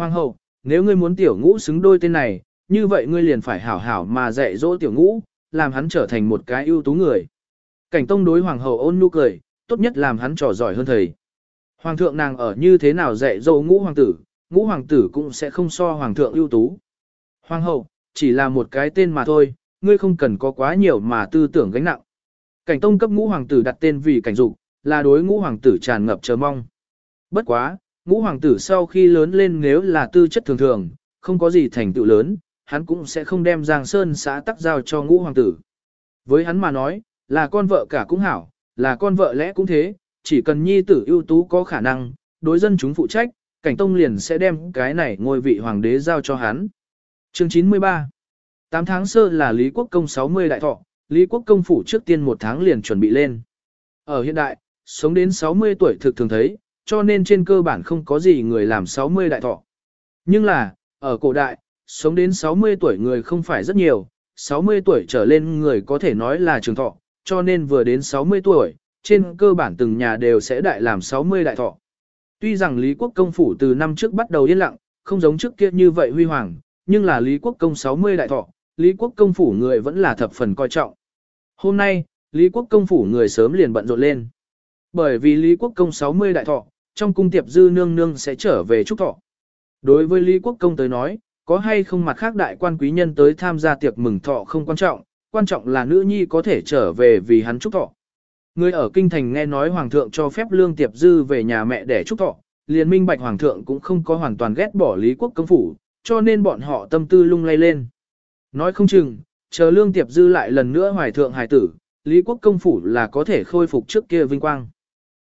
Hoàng hậu, nếu ngươi muốn tiểu ngũ xứng đôi tên này, như vậy ngươi liền phải hảo hảo mà dạy dỗ tiểu ngũ, làm hắn trở thành một cái ưu tú người. Cảnh tông đối hoàng hậu ôn nhu cười, tốt nhất làm hắn trò giỏi hơn thầy. Hoàng thượng nàng ở như thế nào dạy dỗ ngũ hoàng tử, ngũ hoàng tử cũng sẽ không so hoàng thượng ưu tú. Hoàng hậu, chỉ là một cái tên mà thôi, ngươi không cần có quá nhiều mà tư tưởng gánh nặng. Cảnh tông cấp ngũ hoàng tử đặt tên vì cảnh dục, là đối ngũ hoàng tử tràn ngập chờ mong. Bất quá, ngũ hoàng tử sau khi lớn lên nếu là tư chất thường thường, không có gì thành tựu lớn, hắn cũng sẽ không đem Giang Sơn xã tắc giao cho ngũ hoàng tử. Với hắn mà nói, là con vợ cả cũng hảo, là con vợ lẽ cũng thế, chỉ cần nhi tử ưu tú có khả năng, đối dân chúng phụ trách, cảnh tông liền sẽ đem cái này ngôi vị hoàng đế giao cho hắn. Chương 93 8 tháng sơ là Lý Quốc Công 60 đại thọ, Lý Quốc Công phủ trước tiên một tháng liền chuẩn bị lên. Ở hiện đại, sống đến 60 tuổi thực thường thấy, cho nên trên cơ bản không có gì người làm 60 đại thọ. Nhưng là, ở cổ đại, sống đến 60 tuổi người không phải rất nhiều, 60 tuổi trở lên người có thể nói là trường thọ, cho nên vừa đến 60 tuổi, trên cơ bản từng nhà đều sẽ đại làm 60 đại thọ. Tuy rằng Lý Quốc Công phủ từ năm trước bắt đầu yên lặng, không giống trước kia như vậy huy hoàng, nhưng là Lý Quốc Công 60 đại thọ, Lý Quốc Công phủ người vẫn là thập phần coi trọng. Hôm nay, Lý Quốc Công phủ người sớm liền bận rộn lên. Bởi vì Lý Quốc Công 60 đại thọ, trong cung tiệp dư nương nương sẽ trở về chúc thọ. Đối với Lý Quốc Công tới nói, có hay không mặt khác đại quan quý nhân tới tham gia tiệc mừng thọ không quan trọng, quan trọng là nữ nhi có thể trở về vì hắn chúc thọ. Người ở kinh thành nghe nói hoàng thượng cho phép lương tiệp dư về nhà mẹ để chúc thọ, liền minh bạch hoàng thượng cũng không có hoàn toàn ghét bỏ Lý Quốc công phủ, cho nên bọn họ tâm tư lung lay lên. Nói không chừng, chờ lương tiệp dư lại lần nữa hoài thượng hài tử, Lý Quốc công phủ là có thể khôi phục trước kia vinh quang.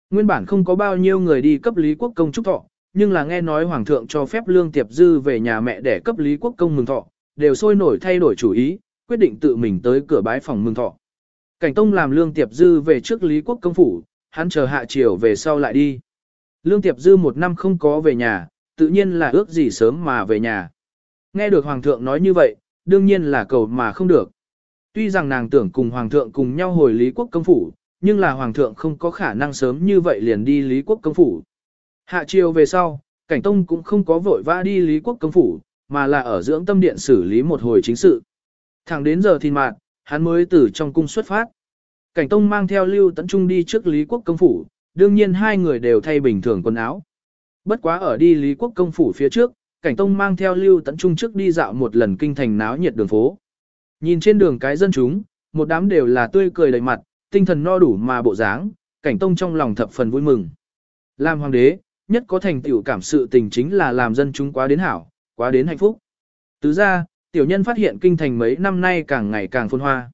Nguyên bản không có bao nhiêu người đi cấp Lý Quốc công chúc thọ, nhưng là nghe nói hoàng thượng cho phép lương tiệp dư về nhà mẹ để cấp Lý Quốc công mừng thọ, đều sôi nổi thay đổi chủ ý, quyết định tự mình tới cửa bái phòng mừng thọ. Cảnh Tông làm Lương Tiệp Dư về trước Lý Quốc công phủ, hắn chờ hạ chiều về sau lại đi. Lương Tiệp Dư một năm không có về nhà, tự nhiên là ước gì sớm mà về nhà. Nghe được Hoàng thượng nói như vậy, đương nhiên là cầu mà không được. Tuy rằng nàng tưởng cùng Hoàng thượng cùng nhau hồi Lý Quốc công phủ, nhưng là Hoàng thượng không có khả năng sớm như vậy liền đi Lý Quốc công phủ. Hạ chiều về sau, Cảnh Tông cũng không có vội vã đi Lý Quốc công phủ, mà là ở dưỡng tâm điện xử lý một hồi chính sự. Thẳng đến giờ thì mạt hắn mới từ trong cung xuất phát. Cảnh Tông mang theo Lưu Tấn Trung đi trước Lý Quốc công phủ, đương nhiên hai người đều thay bình thường quần áo. Bất quá ở đi Lý Quốc công phủ phía trước, Cảnh Tông mang theo Lưu Tấn Trung trước đi dạo một lần kinh thành náo nhiệt đường phố. Nhìn trên đường cái dân chúng, một đám đều là tươi cười đầy mặt, tinh thần no đủ mà bộ dáng, Cảnh Tông trong lòng thập phần vui mừng. Làm hoàng đế, nhất có thành tựu cảm sự tình chính là làm dân chúng quá đến hảo, quá đến hạnh phúc. Tứ ra, tiểu nhân phát hiện kinh thành mấy năm nay càng ngày càng phồn hoa.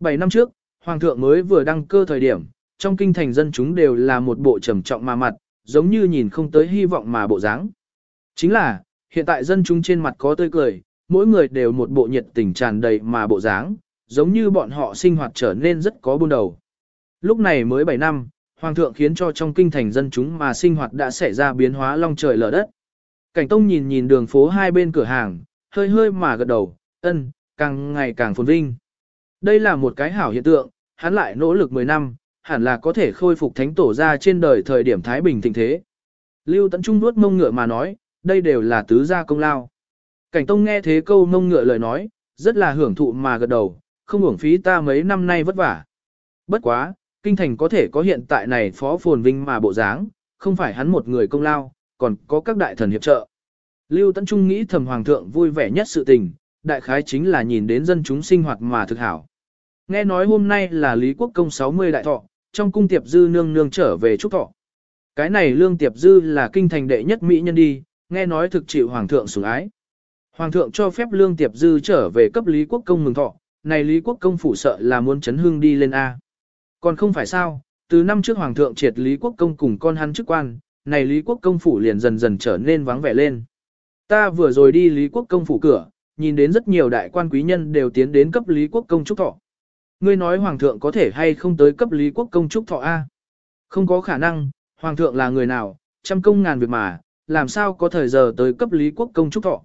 Bảy năm trước, Hoàng thượng mới vừa đăng cơ thời điểm, trong kinh thành dân chúng đều là một bộ trầm trọng mà mặt, giống như nhìn không tới hy vọng mà bộ dáng. Chính là, hiện tại dân chúng trên mặt có tươi cười, mỗi người đều một bộ nhiệt tình tràn đầy mà bộ dáng, giống như bọn họ sinh hoạt trở nên rất có buôn đầu. Lúc này mới 7 năm, Hoàng thượng khiến cho trong kinh thành dân chúng mà sinh hoạt đã xảy ra biến hóa long trời lở đất. Cảnh Tông nhìn nhìn đường phố hai bên cửa hàng, hơi hơi mà gật đầu, ân, càng ngày càng phồn vinh. Đây là một cái hảo hiện tượng, hắn lại nỗ lực 10 năm, hẳn là có thể khôi phục thánh tổ ra trên đời thời điểm Thái Bình thịnh thế. Lưu Tấn Trung nuốt mông ngựa mà nói, đây đều là tứ gia công lao. Cảnh Tông nghe thế câu mông ngựa lời nói, rất là hưởng thụ mà gật đầu, không uổng phí ta mấy năm nay vất vả. Bất quá, kinh thành có thể có hiện tại này phó phồn vinh mà bộ dáng, không phải hắn một người công lao, còn có các đại thần hiệp trợ. Lưu Tấn Trung nghĩ thầm hoàng thượng vui vẻ nhất sự tình, đại khái chính là nhìn đến dân chúng sinh hoạt mà thực hảo. Nghe nói hôm nay là Lý Quốc Công 60 đại thọ, trong cung tiệp dư nương nương trở về chúc thọ. Cái này lương tiệp dư là kinh thành đệ nhất mỹ nhân đi, nghe nói thực chịu hoàng thượng sủng ái. Hoàng thượng cho phép lương tiệp dư trở về cấp Lý Quốc Công mừng thọ, này Lý Quốc Công phủ sợ là muốn chấn hương đi lên A. Còn không phải sao, từ năm trước hoàng thượng triệt Lý Quốc Công cùng con hắn chức quan, này Lý Quốc Công phủ liền dần dần trở nên vắng vẻ lên. Ta vừa rồi đi Lý Quốc Công phủ cửa, nhìn đến rất nhiều đại quan quý nhân đều tiến đến cấp Lý Quốc Công chúc thọ. Ngươi nói Hoàng thượng có thể hay không tới cấp Lý Quốc Công chúc thọ A? Không có khả năng, Hoàng thượng là người nào, trăm công ngàn việc mà, làm sao có thời giờ tới cấp Lý Quốc Công chúc thọ.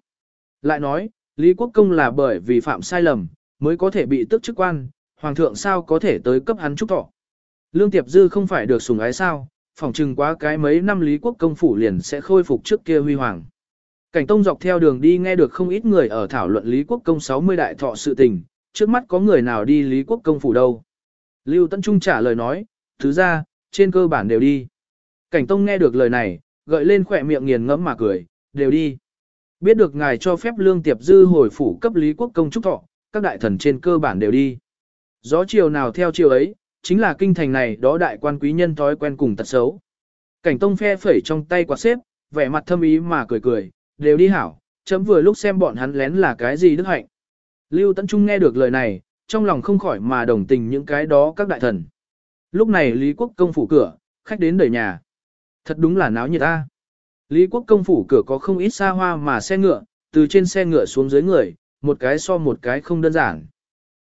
Lại nói, Lý Quốc Công là bởi vì phạm sai lầm, mới có thể bị tức chức quan, Hoàng thượng sao có thể tới cấp hắn chúc thọ. Lương Tiệp Dư không phải được sủng ái sao, phỏng chừng quá cái mấy năm Lý Quốc Công phủ liền sẽ khôi phục trước kia huy hoàng. Cảnh Tông dọc theo đường đi nghe được không ít người ở thảo luận Lý Quốc Công 60 đại thọ sự tình, trước mắt có người nào đi Lý Quốc Công phủ đâu. Lưu Tấn Trung trả lời nói, thứ ra, trên cơ bản đều đi. Cảnh Tông nghe được lời này, gợi lên khỏe miệng nghiền ngẫm mà cười, đều đi. Biết được ngài cho phép lương tiệp dư hồi phủ cấp Lý Quốc Công trúc thọ, các đại thần trên cơ bản đều đi. Gió chiều nào theo chiều ấy, chính là kinh thành này đó đại quan quý nhân thói quen cùng tật xấu. Cảnh Tông phe phẩy trong tay quạt xếp, vẻ mặt thâm ý mà cười cười, đều đi hảo, chấm vừa lúc xem bọn hắn lén là cái gì đức hạnh. Lưu Tấn Trung nghe được lời này, trong lòng không khỏi mà đồng tình những cái đó các đại thần. Lúc này Lý Quốc công phủ cửa, khách đến đời nhà. Thật đúng là náo nhiệt ta. Lý Quốc công phủ cửa có không ít xa hoa mà xe ngựa, từ trên xe ngựa xuống dưới người, một cái so một cái không đơn giản.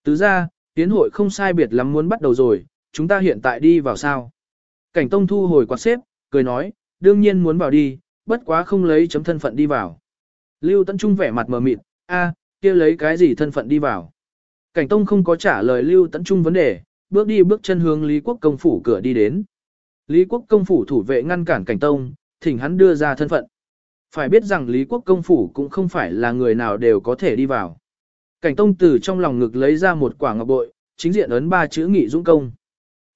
Tứ ra, tiến hội không sai biệt lắm muốn bắt đầu rồi, chúng ta hiện tại đi vào sao. Cảnh Tông thu hồi quạt xếp, cười nói, đương nhiên muốn vào đi, bất quá không lấy chấm thân phận đi vào. Lưu Tấn Trung vẻ mặt mờ mịt, a, kia lấy cái gì thân phận đi vào. Cảnh Tông không có trả lời Lưu Tấn Trung vấn đề, bước đi bước chân hướng Lý Quốc công phủ cửa đi đến. Lý Quốc công phủ thủ vệ ngăn cản Cảnh Tông, thỉnh hắn đưa ra thân phận. Phải biết rằng Lý Quốc công phủ cũng không phải là người nào đều có thể đi vào. Cảnh Tông từ trong lòng ngực lấy ra một quả ngọc bội, chính diện ấn ba chữ Nghị Dũng công.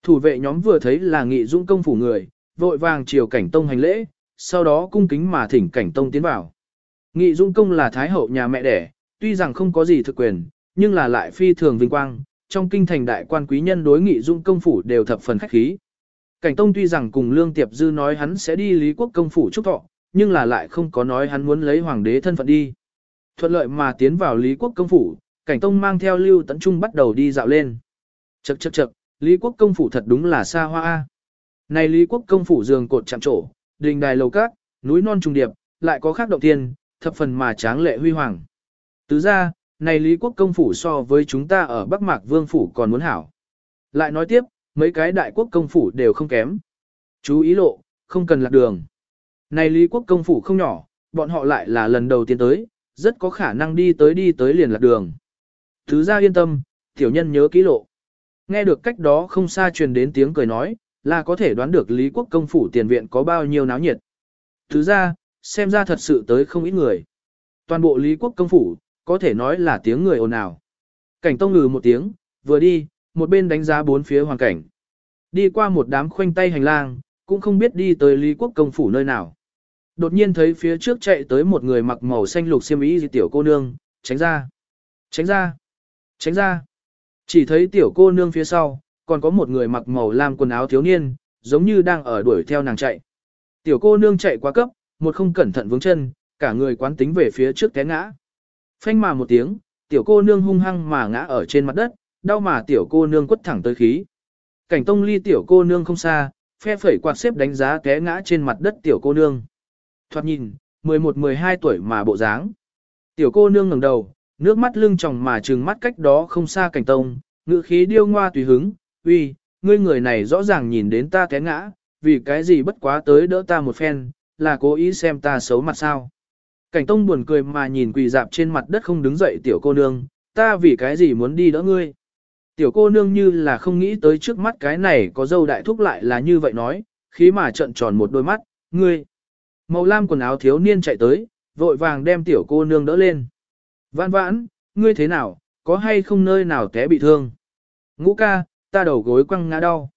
Thủ vệ nhóm vừa thấy là Nghị Dũng công phủ người, vội vàng chiều Cảnh Tông hành lễ, sau đó cung kính mà thỉnh Cảnh Tông tiến vào. Nghị Dũng công là thái hậu nhà mẹ đẻ, tuy rằng không có gì thực quyền, nhưng là lại phi thường vinh quang, trong kinh thành đại quan quý nhân đối Nghị Dũng công phủ đều thập phần khách khí. Cảnh Tông tuy rằng cùng Lương Tiệp Dư nói hắn sẽ đi Lý Quốc công phủ chúc thọ, nhưng là lại không có nói hắn muốn lấy hoàng đế thân phận đi. Thuận lợi mà tiến vào Lý Quốc công phủ, Cảnh Tông mang theo Lưu Tấn Trung bắt đầu đi dạo lên. Chậc chậc chậc, Lý Quốc công phủ thật đúng là xa hoa a. Này Lý Quốc công phủ giường cột chạm trổ, đình đài lầu cát, núi non trùng điệp, lại có khác động thiên, thập phần mà tráng lệ huy hoàng. Tứ ra, này Lý Quốc công phủ so với chúng ta ở Bắc Mạc Vương phủ còn muốn hảo. Lại nói tiếp, mấy cái đại quốc công phủ đều không kém. Chú ý lộ, không cần lạc đường. Này Lý Quốc công phủ không nhỏ, bọn họ lại là lần đầu tiên tới, rất có khả năng đi tới đi tới liền lạc đường. Thứ ra yên tâm, tiểu nhân nhớ kỹ lộ. Nghe được cách đó không xa truyền đến tiếng cười nói, là có thể đoán được Lý Quốc công phủ tiền viện có bao nhiêu náo nhiệt. Thứ ra, xem ra thật sự tới không ít người. Toàn bộ Lý Quốc công phủ, có thể nói là tiếng người ồn ào. Cảnh tông ngừ một tiếng, vừa đi, một bên đánh giá bốn phía hoàn cảnh. Đi qua một đám khoanh tay hành lang, cũng không biết đi tới Lý Quốc công phủ nơi nào. Đột nhiên thấy phía trước chạy tới một người mặc màu xanh lục xiêm y gì tiểu cô nương, tránh ra, tránh ra, tránh ra. Chỉ thấy tiểu cô nương phía sau, còn có một người mặc màu lam quần áo thiếu niên, giống như đang ở đuổi theo nàng chạy. Tiểu cô nương chạy quá cấp, một không cẩn thận vướng chân, cả người quán tính về phía trước té ngã. Phanh mà một tiếng, tiểu cô nương hung hăng mà ngã ở trên mặt đất, đau mà tiểu cô nương quất thẳng tới khí. Cảnh tông ly tiểu cô nương không xa, phe phẩy quạt xếp đánh giá té ngã trên mặt đất tiểu cô nương. Thoạt nhìn, 11-12 tuổi mà bộ dáng. Tiểu cô nương ngẩng đầu, nước mắt lưng tròng mà trừng mắt cách đó không xa cảnh tông, ngữ khí điêu ngoa tùy hứng, uy, ngươi người này rõ ràng nhìn đến ta té ngã, vì cái gì bất quá tới đỡ ta một phen, là cố ý xem ta xấu mặt sao. Cảnh tông buồn cười mà nhìn quỳ dạp trên mặt đất không đứng dậy tiểu cô nương, ta vì cái gì muốn đi đỡ ngươi. Tiểu cô nương như là không nghĩ tới trước mắt cái này có dâu đại thúc lại là như vậy nói, khí mà trận tròn một đôi mắt, ngươi. Màu lam quần áo thiếu niên chạy tới, vội vàng đem tiểu cô nương đỡ lên. Vãn vãn, ngươi thế nào, có hay không nơi nào té bị thương? Ngũ ca, ta đầu gối quăng ngã đau.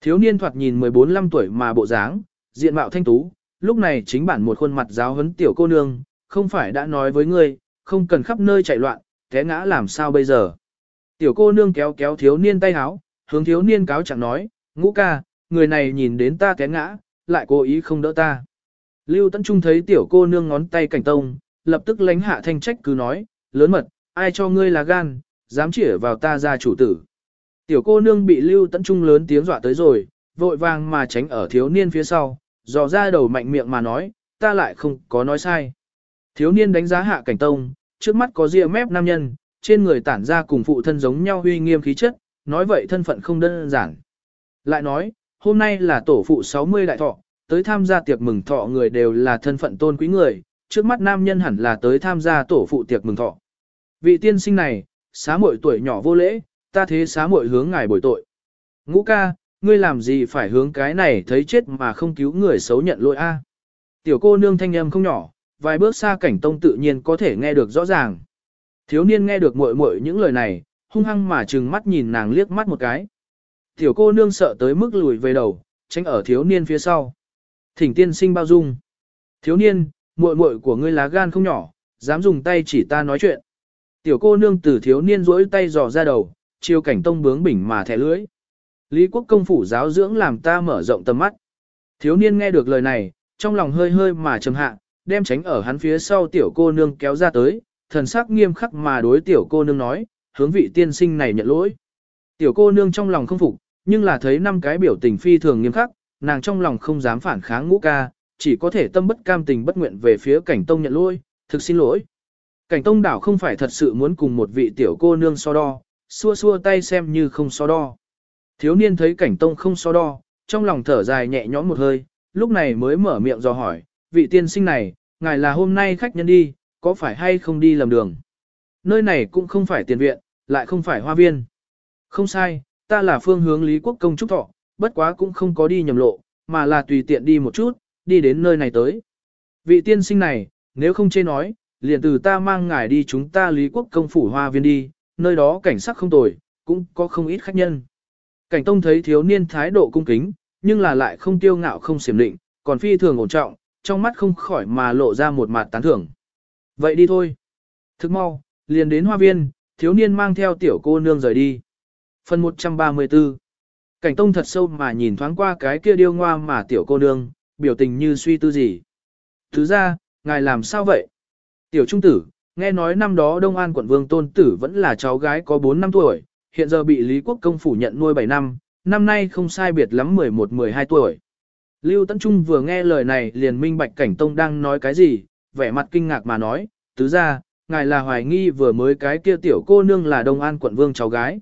Thiếu niên thoạt nhìn 14-15 tuổi mà bộ dáng, diện mạo thanh tú, lúc này chính bản một khuôn mặt giáo huấn tiểu cô nương, không phải đã nói với ngươi, không cần khắp nơi chạy loạn, té ngã làm sao bây giờ. Tiểu cô nương kéo kéo thiếu niên tay háo, hướng thiếu niên cáo chẳng nói, ngũ ca, người này nhìn đến ta té ngã, lại cố ý không đỡ ta. Lưu Tấn Trung thấy tiểu cô nương ngón tay cảnh tông, lập tức lánh hạ thanh trách cứ nói, lớn mật, ai cho ngươi là gan, dám chỉ vào ta ra chủ tử. Tiểu cô nương bị Lưu Tấn Trung lớn tiếng dọa tới rồi, vội vàng mà tránh ở thiếu niên phía sau, dò ra đầu mạnh miệng mà nói, ta lại không có nói sai. Thiếu niên đánh giá hạ cảnh tông, trước mắt có ria mép nam nhân, trên người tản ra cùng phụ thân giống nhau uy nghiêm khí chất, nói vậy thân phận không đơn giản. Lại nói, hôm nay là tổ phụ 60 đại thọ, tới tham gia tiệc mừng thọ người đều là thân phận tôn quý người, trước mắt nam nhân hẳn là tới tham gia tổ phụ tiệc mừng thọ. Vị tiên sinh này, xá muội tuổi nhỏ vô lễ, ta thế xá muội hướng ngài bồi tội. Ngũ ca, ngươi làm gì phải hướng cái này thấy chết mà không cứu người xấu nhận lỗi a? Tiểu cô nương thanh âm không nhỏ, vài bước xa cảnh tông tự nhiên có thể nghe được rõ ràng. Thiếu niên nghe được muội muội những lời này, hung hăng mà trừng mắt nhìn nàng liếc mắt một cái. Tiểu cô nương sợ tới mức lùi về đầu, tránh ở thiếu niên phía sau. Thỉnh tiên sinh bao dung. Thiếu niên, muội muội của ngươi lá gan không nhỏ, dám dùng tay chỉ ta nói chuyện. Tiểu cô nương từ thiếu niên rỗi tay dò ra đầu, chiêu cảnh tông bướng bỉnh mà thẻ lưỡi. Lý quốc công phủ giáo dưỡng làm ta mở rộng tầm mắt. Thiếu niên nghe được lời này, trong lòng hơi hơi mà trầm hạ, đem tránh ở hắn phía sau tiểu cô nương kéo ra tới, thần sắc nghiêm khắc mà đối tiểu cô nương nói, hướng vị tiên sinh này nhận lỗi. Tiểu cô nương trong lòng không phục, nhưng là thấy năm cái biểu tình phi thường nghiêm khắc, nàng trong lòng không dám phản kháng ngũ ca, chỉ có thể tâm bất cam tình bất nguyện về phía cảnh tông nhận lỗi, thực xin lỗi. Cảnh tông đảo không phải thật sự muốn cùng một vị tiểu cô nương so đo, xua xua tay xem như không so đo. Thiếu niên thấy cảnh tông không so đo, trong lòng thở dài nhẹ nhõm một hơi, lúc này mới mở miệng dò hỏi, vị tiên sinh này, ngài là hôm nay khách nhân đi, có phải hay không đi lầm đường? Nơi này cũng không phải tiền viện, lại không phải hoa viên. Không sai, ta là phương hướng Lý Quốc Công Trúc Thọ, bất quá cũng không có đi nhầm lộ, mà là tùy tiện đi một chút, đi đến nơi này tới. Vị tiên sinh này, nếu không chê nói, liền từ ta mang ngài đi chúng ta Lý Quốc Công Phủ Hoa Viên đi, nơi đó cảnh sắc không tồi, cũng có không ít khách nhân. Cảnh Tông thấy thiếu niên thái độ cung kính, nhưng là lại không tiêu ngạo không xiểm định, còn phi thường ổn trọng, trong mắt không khỏi mà lộ ra một mặt tán thưởng. Vậy đi thôi. Thức mau, liền đến hoa viên, thiếu niên mang theo tiểu cô nương rời đi. Phần 134 Cảnh tông thật sâu mà nhìn thoáng qua cái kia điêu ngoa mà tiểu cô nương, biểu tình như suy tư gì. Thứ ra, ngài làm sao vậy? Tiểu trung tử, nghe nói năm đó Đông An quận vương tôn tử vẫn là cháu gái có 4 năm tuổi, hiện giờ bị Lý Quốc công phủ nhận nuôi 7 năm, năm nay không sai biệt lắm 11-12 tuổi. Lưu Tấn Trung vừa nghe lời này liền minh bạch cảnh tông đang nói cái gì, vẻ mặt kinh ngạc mà nói, tứ ra, ngài là hoài nghi vừa mới cái kia tiểu cô nương là Đông An quận vương cháu gái.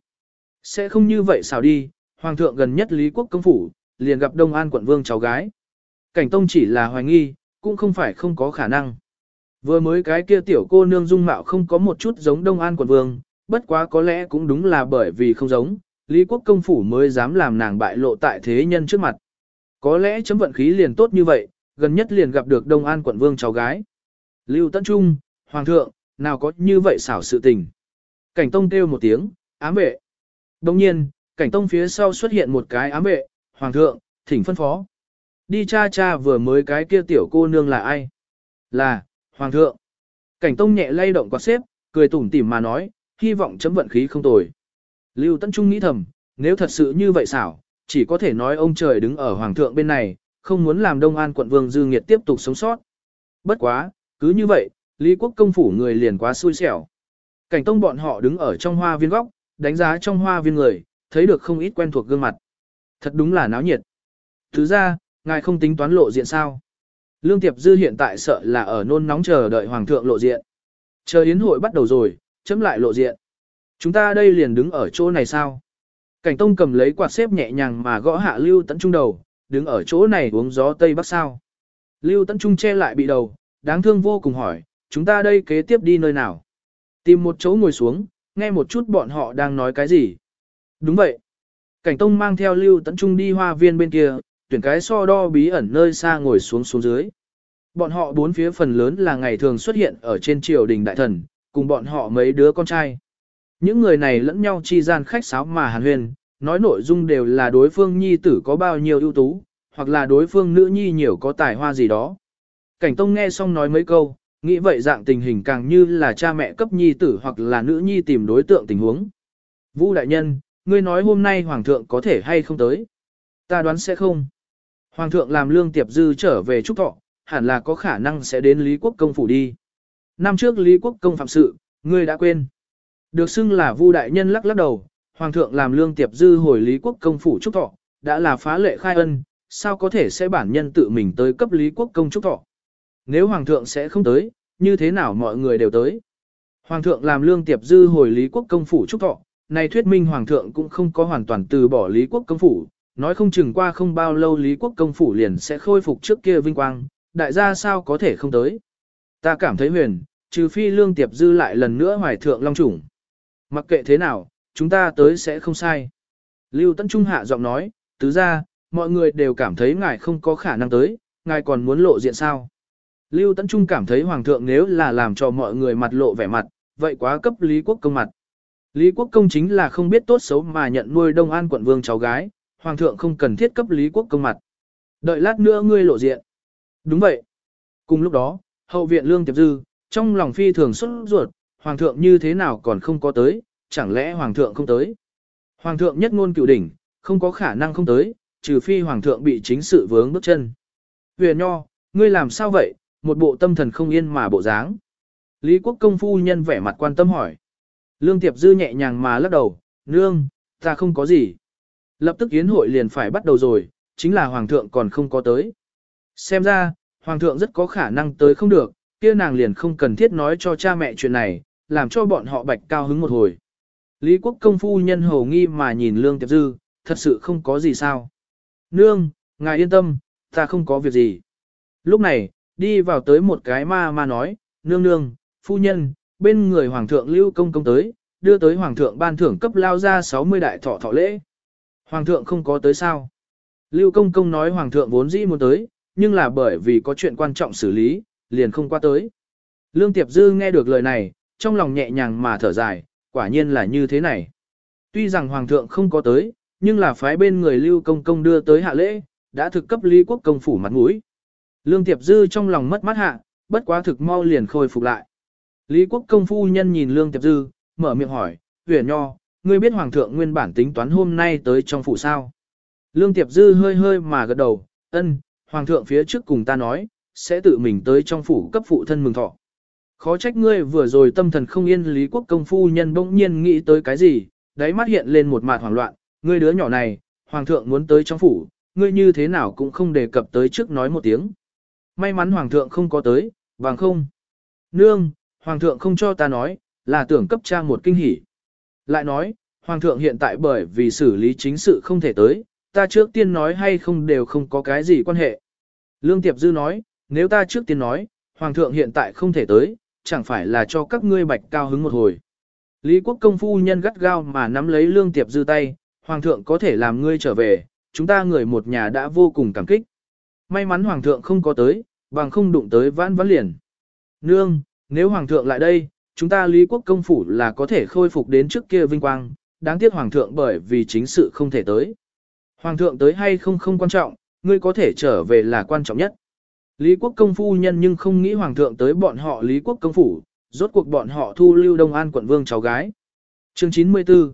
Sẽ không như vậy sao đi, hoàng thượng gần nhất Lý Quốc công phủ, liền gặp Đông An quận vương cháu gái. Cảnh tông chỉ là hoài nghi, cũng không phải không có khả năng. Vừa mới cái kia tiểu cô nương dung mạo không có một chút giống Đông An quận vương, bất quá có lẽ cũng đúng là bởi vì không giống, Lý Quốc công phủ mới dám làm nàng bại lộ tại thế nhân trước mặt. Có lẽ chấm vận khí liền tốt như vậy, gần nhất liền gặp được Đông An quận vương cháu gái. Lưu Tấn Trung, Hoàng thượng, nào có như vậy xảo sự tình. Cảnh Tông kêu một tiếng, ám vệ. Đồng nhiên, Cảnh Tông phía sau xuất hiện một cái ám vệ, Hoàng thượng, thỉnh phân phó. Đi cha cha vừa mới cái kia tiểu cô nương là ai? Là, Hoàng thượng. Cảnh Tông nhẹ lay động quạt xếp, cười tủm tỉm mà nói, hy vọng chấm vận khí không tồi. Lưu Tấn Trung nghĩ thầm, nếu thật sự như vậy xảo, chỉ có thể nói ông trời đứng ở Hoàng thượng bên này, không muốn làm Đông An quận Vương Dư Nghiệt tiếp tục sống sót. Bất quá, cứ như vậy, Lý Quốc công phủ người liền quá xui xẻo. Cảnh tông bọn họ đứng ở trong hoa viên góc, đánh giá trong hoa viên người, thấy được không ít quen thuộc gương mặt. Thật đúng là náo nhiệt. Thứ ra, ngài không tính toán lộ diện sao. Lương Tiệp Dư hiện tại sợ là ở nôn nóng chờ đợi Hoàng thượng lộ diện. Chờ yến hội bắt đầu rồi, chấm lại lộ diện. Chúng ta đây liền đứng ở chỗ này sao? Cảnh Tông cầm lấy quạt xếp nhẹ nhàng mà gõ hạ Lưu Tấn Trung đầu, đứng ở chỗ này uống gió Tây Bắc sao. Lưu Tấn Trung che lại bị đầu, đáng thương vô cùng hỏi, chúng ta đây kế tiếp đi nơi nào? Tìm một chỗ ngồi xuống, nghe một chút bọn họ đang nói cái gì. Đúng vậy. Cảnh Tông mang theo Lưu Tấn Trung đi hoa viên bên kia, tuyển cái so đo bí ẩn nơi xa ngồi xuống xuống dưới. Bọn họ bốn phía phần lớn là ngày thường xuất hiện ở trên triều đình đại thần, cùng bọn họ mấy đứa con trai. Những người này lẫn nhau chi gian khách sáo mà hàn huyền, nói nội dung đều là đối phương nhi tử có bao nhiêu ưu tú, hoặc là đối phương nữ nhi nhiều có tài hoa gì đó. Cảnh Tông nghe xong nói mấy câu, nghĩ vậy dạng tình hình càng như là cha mẹ cấp nhi tử hoặc là nữ nhi tìm đối tượng tình huống. Vũ đại nhân, ngươi nói hôm nay hoàng thượng có thể hay không tới? Ta đoán sẽ không. Hoàng thượng làm lương tiệp dư trở về trúc thọ, hẳn là có khả năng sẽ đến Lý Quốc công phủ đi. Năm trước Lý Quốc công phạm sự, ngươi đã quên. Được xưng là Vu đại nhân lắc lắc đầu, hoàng thượng làm lương tiệp dư hồi Lý Quốc công phủ trúc thọ, đã là phá lệ khai ân, sao có thể sẽ bản nhân tự mình tới cấp Lý Quốc công trúc thọ. Nếu Hoàng thượng sẽ không tới, như thế nào mọi người đều tới. Hoàng thượng làm lương tiệp dư hồi Lý Quốc công phủ trúc thọ, này thuyết minh Hoàng thượng cũng không có hoàn toàn từ bỏ Lý Quốc công phủ, nói không chừng qua không bao lâu Lý Quốc công phủ liền sẽ khôi phục trước kia vinh quang, đại gia sao có thể không tới. Ta cảm thấy huyền, trừ phi lương tiệp dư lại lần nữa hoài thượng long chủng. Mặc kệ thế nào, chúng ta tới sẽ không sai. Lưu Tấn Trung hạ giọng nói, tứ ra, mọi người đều cảm thấy ngài không có khả năng tới, ngài còn muốn lộ diện sao. Lưu Tấn Trung cảm thấy Hoàng thượng nếu là làm cho mọi người mặt lộ vẻ mặt, vậy quá cấp Lý Quốc công mặt. Lý Quốc công chính là không biết tốt xấu mà nhận nuôi Đông An quận vương cháu gái, Hoàng thượng không cần thiết cấp Lý Quốc công mặt. Đợi lát nữa ngươi lộ diện. Đúng vậy. Cùng lúc đó, hậu viện Lương Tiệp Dư, trong lòng phi thường xuất ruột, Hoàng thượng như thế nào còn không có tới, chẳng lẽ Hoàng thượng không tới. Hoàng thượng nhất ngôn cựu đỉnh, không có khả năng không tới, trừ phi Hoàng thượng bị chính sự vướng bước chân. Huyền Nho, ngươi làm sao vậy, một bộ tâm thần không yên mà bộ dáng. Lý Quốc công phu nhân vẻ mặt quan tâm hỏi. Lương Tiệp Dư nhẹ nhàng mà lắc đầu, nương, ta không có gì. Lập tức yến hội liền phải bắt đầu rồi, chính là Hoàng thượng còn không có tới. Xem ra, Hoàng thượng rất có khả năng tới không được, kia nàng liền không cần thiết nói cho cha mẹ chuyện này, làm cho bọn họ bạch cao hứng một hồi. Lý Quốc công phu nhân hầu nghi mà nhìn Lương Tiệp Dư, thật sự không có gì sao. Nương, ngài yên tâm, ta không có việc gì. Lúc này, đi vào tới một cái ma ma nói, nương nương, phu nhân, bên người hoàng thượng lưu công công tới, đưa tới hoàng thượng ban thưởng cấp lao ra 60 đại thọ thọ lễ. Hoàng thượng không có tới sao? Lưu công công nói hoàng thượng vốn dĩ muốn tới, nhưng là bởi vì có chuyện quan trọng xử lý, liền không qua tới. Lương Tiệp Dư nghe được lời này, trong lòng nhẹ nhàng mà thở dài, quả nhiên là như thế này. Tuy rằng hoàng thượng không có tới, nhưng là phái bên người Lưu công công đưa tới hạ lễ, đã thực cấp Lý quốc công phủ mặt mũi. Lương Tiệp Dư trong lòng mất mát hạ, bất quá thực mau liền khôi phục lại. Lý quốc công phu nhân nhìn Lương Tiệp Dư, mở miệng hỏi, huyền nho, ngươi biết Hoàng thượng nguyên bản tính toán hôm nay tới trong phủ sao? Lương Tiệp Dư hơi hơi mà gật đầu, ân, Hoàng thượng phía trước cùng ta nói, sẽ tự mình tới trong phủ cấp phụ thân mừng thọ. Khó trách ngươi vừa rồi tâm thần không yên Lý quốc công phu nhân bỗng nhiên nghĩ tới cái gì, đáy mắt hiện lên một mạt hoảng loạn, ngươi đứa nhỏ này, Hoàng thượng muốn tới trong phủ, ngươi như thế nào cũng không đề cập tới trước nói một tiếng. May mắn Hoàng thượng không có tới, vàng không. Nương, Hoàng thượng không cho ta nói, là tưởng cấp cha một kinh hỉ. Lại nói, Hoàng thượng hiện tại bởi vì xử lý chính sự không thể tới, ta trước tiên nói hay không đều không có cái gì quan hệ. Lương Tiệp Dư nói, nếu ta trước tiên nói, Hoàng thượng hiện tại không thể tới, chẳng phải là cho các ngươi bạch cao hứng một hồi. Lý quốc công phu nhân gắt gao mà nắm lấy Lương Tiệp Dư tay, Hoàng thượng có thể làm ngươi trở về, chúng ta người một nhà đã vô cùng cảm kích. May mắn Hoàng thượng không có tới, bằng không đụng tới vãn vãn liền. Nương, nếu Hoàng thượng lại đây, chúng ta Lý Quốc công phủ là có thể khôi phục đến trước kia vinh quang, đáng tiếc Hoàng thượng bởi vì chính sự không thể tới. Hoàng thượng tới hay không không quan trọng, ngươi có thể trở về là quan trọng nhất. Lý Quốc công phu nhân nhưng không nghĩ Hoàng thượng tới bọn họ Lý Quốc công phủ, rốt cuộc bọn họ thu lưu Đông An quận vương cháu gái. Chương 94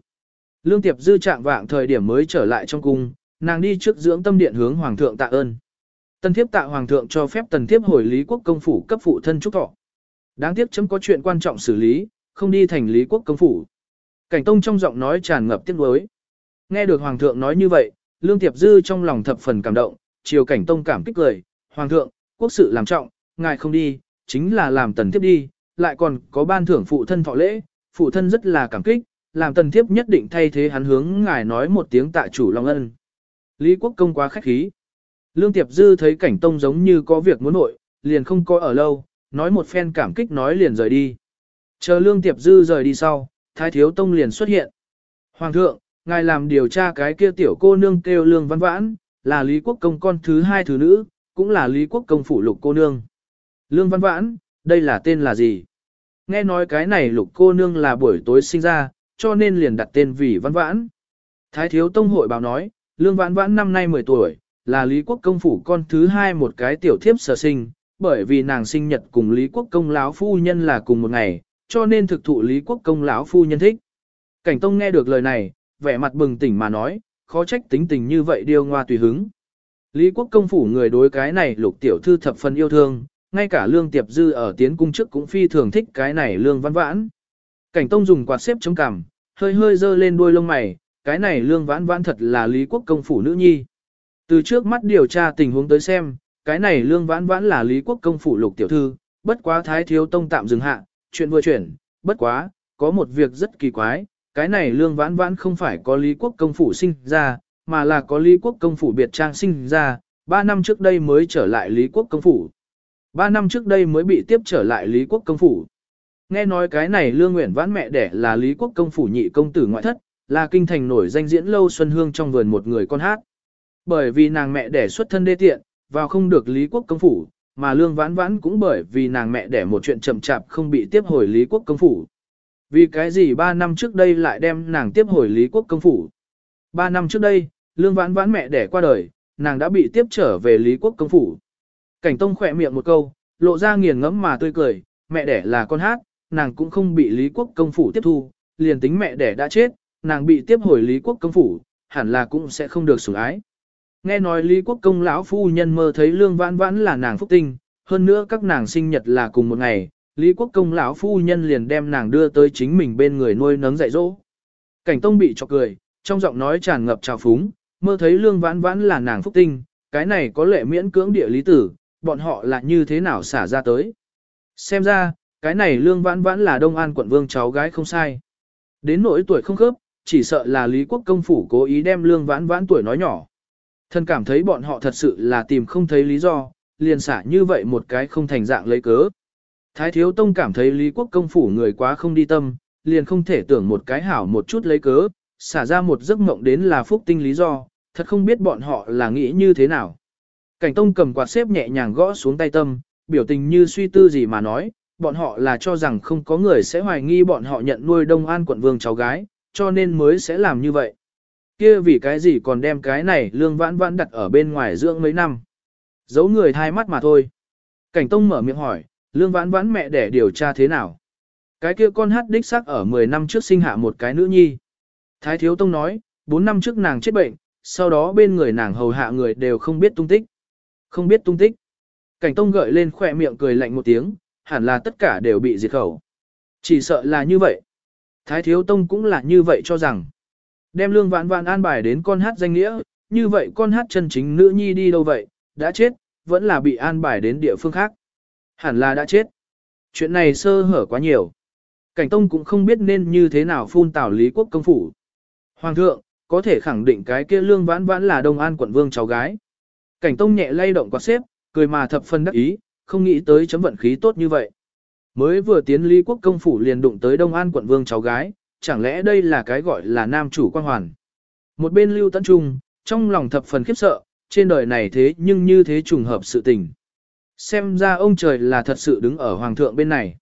Lương Tiệp Dư trạng vạng thời điểm mới trở lại trong cung, nàng đi trước dưỡng tâm điện hướng Hoàng thượng tạ ơn. Tần thiếp tạ Hoàng thượng cho phép tần thiếp hồi Lý Quốc công phủ cấp phụ thân chúc thọ. Đáng tiếc chấm có chuyện quan trọng xử lý, không đi thành Lý Quốc công phủ. Cảnh Tông trong giọng nói tràn ngập tiếc nuối. Nghe được Hoàng thượng nói như vậy, Lương Tiệp Dư trong lòng thập phần cảm động, chiều Cảnh Tông cảm kích cười, Hoàng thượng, quốc sự làm trọng, ngài không đi, chính là làm tần thiếp đi, lại còn có ban thưởng phụ thân thọ lễ, phụ thân rất là cảm kích, làm tần thiếp nhất định thay thế hắn hướng ngài nói một tiếng tạ chủ long ân. Lý Quốc công quá khách khí. Lương Tiệp Dư thấy Cảnh Tông giống như có việc muốn nội, liền không có ở lâu, nói một phen cảm kích nói liền rời đi. Chờ Lương Tiệp Dư rời đi sau, Thái Thiếu Tông liền xuất hiện. Hoàng thượng, ngài làm điều tra cái kia tiểu cô nương kêu Lương Văn Vãn, là Lý Quốc Công con thứ hai thứ nữ, cũng là Lý Quốc Công phủ lục cô nương. Lương Văn Vãn, đây là tên là gì? Nghe nói cái này lục cô nương là buổi tối sinh ra, cho nên liền đặt tên vì Văn Vãn. Thái Thiếu Tông hội báo nói, Lương Văn Vãn năm nay 10 tuổi, là Lý Quốc Công phủ con thứ hai một cái tiểu thiếp sở sinh, bởi vì nàng sinh nhật cùng Lý Quốc công lão phu nhân là cùng một ngày, cho nên thực thụ Lý Quốc công lão phu nhân thích. Cảnh Tông nghe được lời này, vẻ mặt bừng tỉnh mà nói, khó trách tính tình như vậy điêu ngoa tùy hứng. Lý Quốc công phủ người đối cái này lục tiểu thư thập phần yêu thương, ngay cả lương tiệp dư ở tiến cung trước cũng phi thường thích cái này lương văn vãn. Cảnh Tông dùng quạt xếp chống cằm, hơi hơi dơ lên đuôi lông mày, cái này lương vãn vãn thật là Lý Quốc công phủ nữ nhi. Từ trước mắt điều tra tình huống tới xem, cái này lương vãn vãn là Lý Quốc công phủ lục tiểu thư, bất quá thái thiếu tông tạm dừng hạ, chuyện vừa chuyển, bất quá, có một việc rất kỳ quái, cái này lương vãn vãn không phải có Lý Quốc công phủ sinh ra, mà là có Lý Quốc công phủ biệt trang sinh ra, ba năm trước đây mới trở lại Lý Quốc công phủ. Ba năm trước đây mới bị tiếp trở lại Lý Quốc công phủ. Nghe nói cái này lương nguyện vãn mẹ đẻ là Lý Quốc công phủ nhị công tử ngoại thất, là kinh thành nổi danh diễn lâu Xuân Hương trong vườn một người con hát. Bởi vì nàng mẹ đẻ xuất thân đê tiện, vào không được Lý Quốc công phủ, mà Lương Vãn Vãn cũng bởi vì nàng mẹ đẻ một chuyện chậm chạp không bị tiếp hồi Lý Quốc công phủ. Vì cái gì 3 năm trước đây lại đem nàng tiếp hồi Lý Quốc công phủ? 3 năm trước đây, Lương Vãn Vãn mẹ đẻ qua đời, nàng đã bị tiếp trở về Lý Quốc công phủ. Cảnh Tông khỏe miệng một câu, lộ ra nghiền ngẫm mà tươi cười, mẹ đẻ là con hát, nàng cũng không bị Lý Quốc công phủ tiếp thu, liền tính mẹ đẻ đã chết, nàng bị tiếp hồi Lý Quốc công phủ, hẳn là cũng sẽ không được sủng ái. Nghe nói Lý Quốc công lão phu nhân mơ thấy Lương Vãn Vãn là nàng phúc tinh, hơn nữa các nàng sinh nhật là cùng một ngày, Lý Quốc công lão phu nhân liền đem nàng đưa tới chính mình bên người nuôi nấng dạy dỗ. Cảnh Tông bị chọc cười, trong giọng nói tràn ngập trào phúng, mơ thấy Lương Vãn Vãn là nàng phúc tinh, cái này có lệ miễn cưỡng địa lý tử, bọn họ là như thế nào xả ra tới. Xem ra, cái này Lương Vãn Vãn là Đông An quận vương cháu gái không sai. Đến nỗi tuổi không khớp, chỉ sợ là Lý Quốc công phủ cố ý đem Lương Vãn Vãn tuổi nói nhỏ. Thân cảm thấy bọn họ thật sự là tìm không thấy lý do, liền xả như vậy một cái không thành dạng lấy cớ. Thái Thiếu Tông cảm thấy Lý Quốc công phủ người quá không đi tâm, liền không thể tưởng một cái hảo một chút lấy cớ, xả ra một giấc mộng đến là phúc tinh lý do, thật không biết bọn họ là nghĩ như thế nào. Cảnh Tông cầm quạt xếp nhẹ nhàng gõ xuống tay tâm, biểu tình như suy tư gì mà nói, bọn họ là cho rằng không có người sẽ hoài nghi bọn họ nhận nuôi Đông An quận vương cháu gái, cho nên mới sẽ làm như vậy. Kia vì cái gì còn đem cái này lương vãn vãn đặt ở bên ngoài dưỡng mấy năm. Giấu người thai mắt mà thôi. Cảnh Tông mở miệng hỏi, lương vãn vãn mẹ để điều tra thế nào? Cái kia con hát đích xác ở 10 năm trước sinh hạ một cái nữ nhi. Thái Thiếu Tông nói, 4 năm trước nàng chết bệnh, sau đó bên người nàng hầu hạ người đều không biết tung tích. Không biết tung tích. Cảnh Tông gợi lên khỏe miệng cười lạnh một tiếng, hẳn là tất cả đều bị diệt khẩu. Chỉ sợ là như vậy. Thái Thiếu Tông cũng là như vậy cho rằng. Đem lương vãn vãn an bài đến con hát danh nghĩa, như vậy con hát chân chính nữ nhi đi đâu vậy, đã chết, vẫn là bị an bài đến địa phương khác. Hẳn là đã chết. Chuyện này sơ hở quá nhiều. Cảnh Tông cũng không biết nên như thế nào phun tảo lý quốc công phủ. Hoàng thượng, có thể khẳng định cái kia lương vãn vãn là Đông An quận vương cháu gái. Cảnh Tông nhẹ lay động quạt xếp, cười mà thập phân đắc ý, không nghĩ tới chấm vận khí tốt như vậy. Mới vừa tiến Lý Quốc công phủ liền đụng tới Đông An quận vương cháu gái, chẳng lẽ đây là cái gọi là nam chủ quan hoàn. Một bên Lưu Tấn Trung, trong lòng thập phần khiếp sợ, trên đời này thế nhưng như thế trùng hợp sự tình. Xem ra ông trời là thật sự đứng ở hoàng thượng bên này.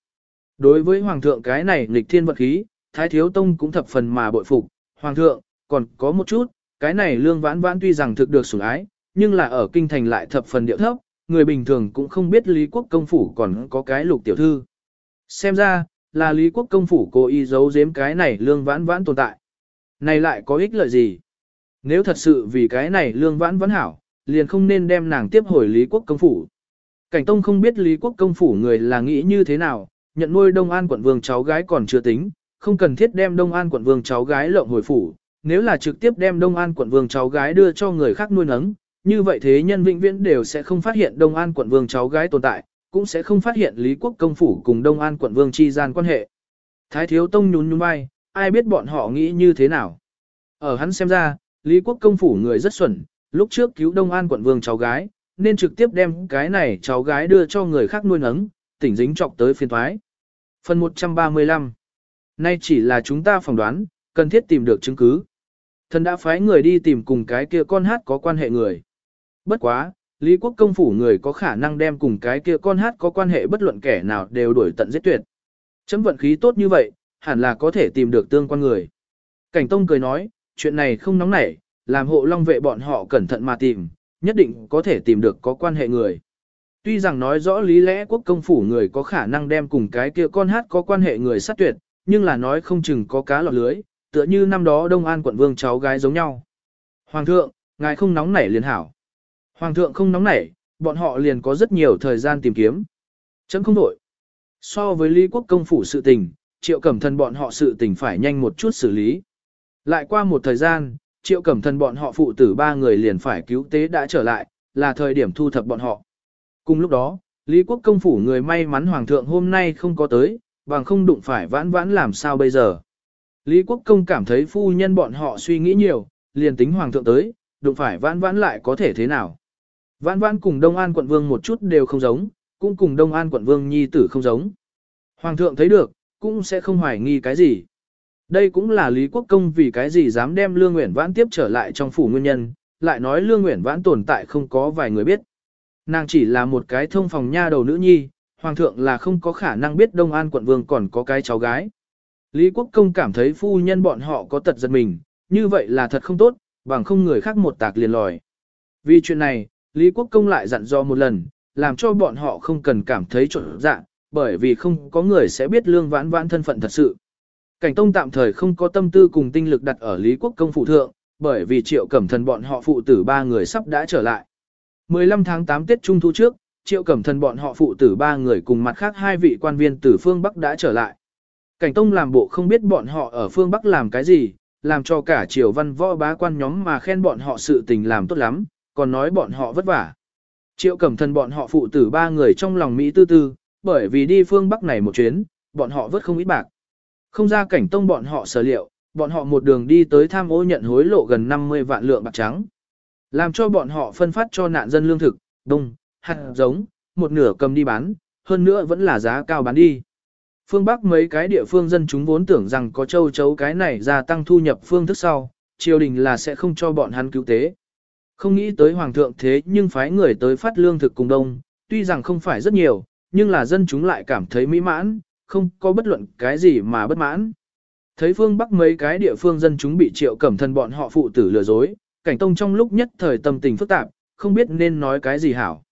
Đối với hoàng thượng cái này nghịch thiên vật khí, Thái Thiếu Tông cũng thập phần mà bội phục. Hoàng thượng, còn có một chút, cái này lương vãn vãn tuy rằng thực được sủng ái, nhưng là ở kinh thành lại thập phần điệu thấp, người bình thường cũng không biết Lý Quốc công phủ còn có cái lục tiểu thư. Xem ra, là Lý Quốc công phủ cố ý giấu giếm cái này lương vãn vãn tồn tại. Này lại có ích lợi gì? Nếu thật sự vì cái này lương vãn vãn hảo, liền không nên đem nàng tiếp hồi Lý Quốc công phủ. Cảnh Tông không biết Lý Quốc công phủ người là nghĩ như thế nào, nhận nuôi Đông An quận vương cháu gái còn chưa tính, không cần thiết đem Đông An quận vương cháu gái lộng hồi phủ, nếu là trực tiếp đem Đông An quận vương cháu gái đưa cho người khác nuôi nấng, như vậy thế nhân vĩnh viễn đều sẽ không phát hiện Đông An quận vương cháu gái tồn tại, cũng sẽ không phát hiện Lý Quốc công phủ cùng Đông An quận vương chi gian quan hệ. Thái thiếu tông nhún nhún vai, ai biết bọn họ nghĩ như thế nào. Ở hắn xem ra, Lý Quốc công phủ người rất xuẩn, lúc trước cứu Đông An quận vương cháu gái, nên trực tiếp đem cái này cháu gái đưa cho người khác nuôi nấng, tỉnh dính trọc tới phiên thoái. Phần 135 Nay chỉ là chúng ta phỏng đoán, cần thiết tìm được chứng cứ. Thần đã phái người đi tìm cùng cái kia con hát có quan hệ người. Bất quá, Lý Quốc công phủ người có khả năng đem cùng cái kia con hát có quan hệ bất luận kẻ nào đều đuổi tận giết tuyệt. Chấm vận khí tốt như vậy, hẳn là có thể tìm được tương quan người. Cảnh Tông cười nói, chuyện này không nóng nảy, làm hộ long vệ bọn họ cẩn thận mà tìm, nhất định có thể tìm được có quan hệ người. Tuy rằng nói rõ lý lẽ quốc công phủ người có khả năng đem cùng cái kia con hát có quan hệ người sát tuyệt, nhưng là nói không chừng có cá lọt lưới, tựa như năm đó Đông An quận vương cháu gái giống nhau. Hoàng thượng, ngài không nóng nảy liền hảo. Hoàng thượng không nóng nảy, bọn họ liền có rất nhiều thời gian tìm kiếm. Chấm không đổi. So với Lý Quốc công phủ sự tình, triệu cẩm thần bọn họ sự tình phải nhanh một chút xử lý. Lại qua một thời gian, triệu cẩm thần bọn họ phụ tử ba người liền phải cứu tế đã trở lại, là thời điểm thu thập bọn họ. Cùng lúc đó, Lý Quốc công phủ người may mắn Hoàng thượng hôm nay không có tới, bằng không đụng phải vãn vãn làm sao bây giờ. Lý Quốc công cảm thấy phu nhân bọn họ suy nghĩ nhiều, liền tính Hoàng thượng tới, đụng phải vãn vãn lại có thể thế nào. Vãn vãn cùng Đông An quận vương một chút đều không giống, cũng cùng Đông An quận vương nhi tử không giống. Hoàng thượng thấy được, cũng sẽ không hoài nghi cái gì. Đây cũng là Lý Quốc Công vì cái gì dám đem Lương Nguyễn Vãn tiếp trở lại trong phủ nguyên nhân, lại nói Lương Nguyễn Vãn tồn tại không có vài người biết. nàng chỉ là một cái thông phòng nha đầu nữ nhi, hoàng thượng là không có khả năng biết Đông An quận vương còn có cái cháu gái. Lý Quốc Công cảm thấy phu nhân bọn họ có tật giật mình, như vậy là thật không tốt, bằng không người khác một tạc liền lòi. Vì chuyện này, Lý Quốc Công lại dặn dò một lần, làm cho bọn họ không cần cảm thấy trộn dạng, bởi vì không có người sẽ biết lương vãn vãn thân phận thật sự. Cảnh Tông tạm thời không có tâm tư cùng tinh lực đặt ở Lý Quốc Công phụ thượng, bởi vì triệu cẩm thần bọn họ phụ tử ba người sắp đã trở lại. 15 tháng 8 Tết Trung thu trước, triệu cẩm thần bọn họ phụ tử ba người cùng mặt khác hai vị quan viên từ phương Bắc đã trở lại. Cảnh Tông làm bộ không biết bọn họ ở phương Bắc làm cái gì, làm cho cả triều văn võ bá quan nhóm mà khen bọn họ sự tình làm tốt lắm, còn nói bọn họ vất vả. Triệu cẩm thần bọn họ phụ tử ba người trong lòng Mỹ tư tư, bởi vì đi phương Bắc này một chuyến, bọn họ vất không ít bạc. Không ra cảnh tông bọn họ sở liệu, bọn họ một đường đi tới tham ô nhận hối lộ gần 50 vạn lượng bạc trắng. Làm cho bọn họ phân phát cho nạn dân lương thực, đông, hạt giống, một nửa cầm đi bán, hơn nữa vẫn là giá cao bán đi. Phương Bắc mấy cái địa phương dân chúng vốn tưởng rằng có châu chấu cái này gia tăng thu nhập phương thức sau, triều đình là sẽ không cho bọn hắn cứu tế. Không nghĩ tới hoàng thượng thế nhưng phái người tới phát lương thực cùng đông, tuy rằng không phải rất nhiều, nhưng là dân chúng lại cảm thấy mỹ mãn, không có bất luận cái gì mà bất mãn. Thấy phương Bắc mấy cái địa phương dân chúng bị triệu cẩm thân bọn họ phụ tử lừa dối, cảnh tông trong lúc nhất thời tâm tình phức tạp, không biết nên nói cái gì hảo.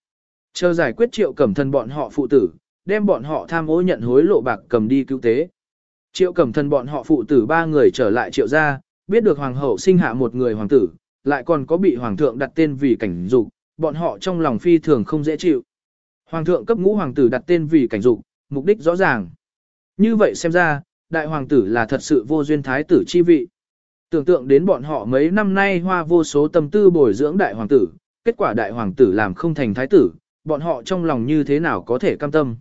Chờ giải quyết triệu cẩm thân bọn họ phụ tử, đem bọn họ tham ô nhận hối lộ bạc cầm đi cứu tế. Triệu cẩm thân bọn họ phụ tử ba người trở lại triệu gia, biết được hoàng hậu sinh hạ một người hoàng tử, lại còn có bị hoàng thượng đặt tên vì cảnh dục, bọn họ trong lòng phi thường không dễ chịu. Hoàng thượng cấp ngũ hoàng tử đặt tên vì cảnh dục, mục đích rõ ràng. Như vậy xem ra, đại hoàng tử là thật sự vô duyên thái tử chi vị. Tưởng tượng đến bọn họ mấy năm nay hoa vô số tâm tư bồi dưỡng đại hoàng tử, kết quả đại hoàng tử làm không thành thái tử, bọn họ trong lòng như thế nào có thể cam tâm.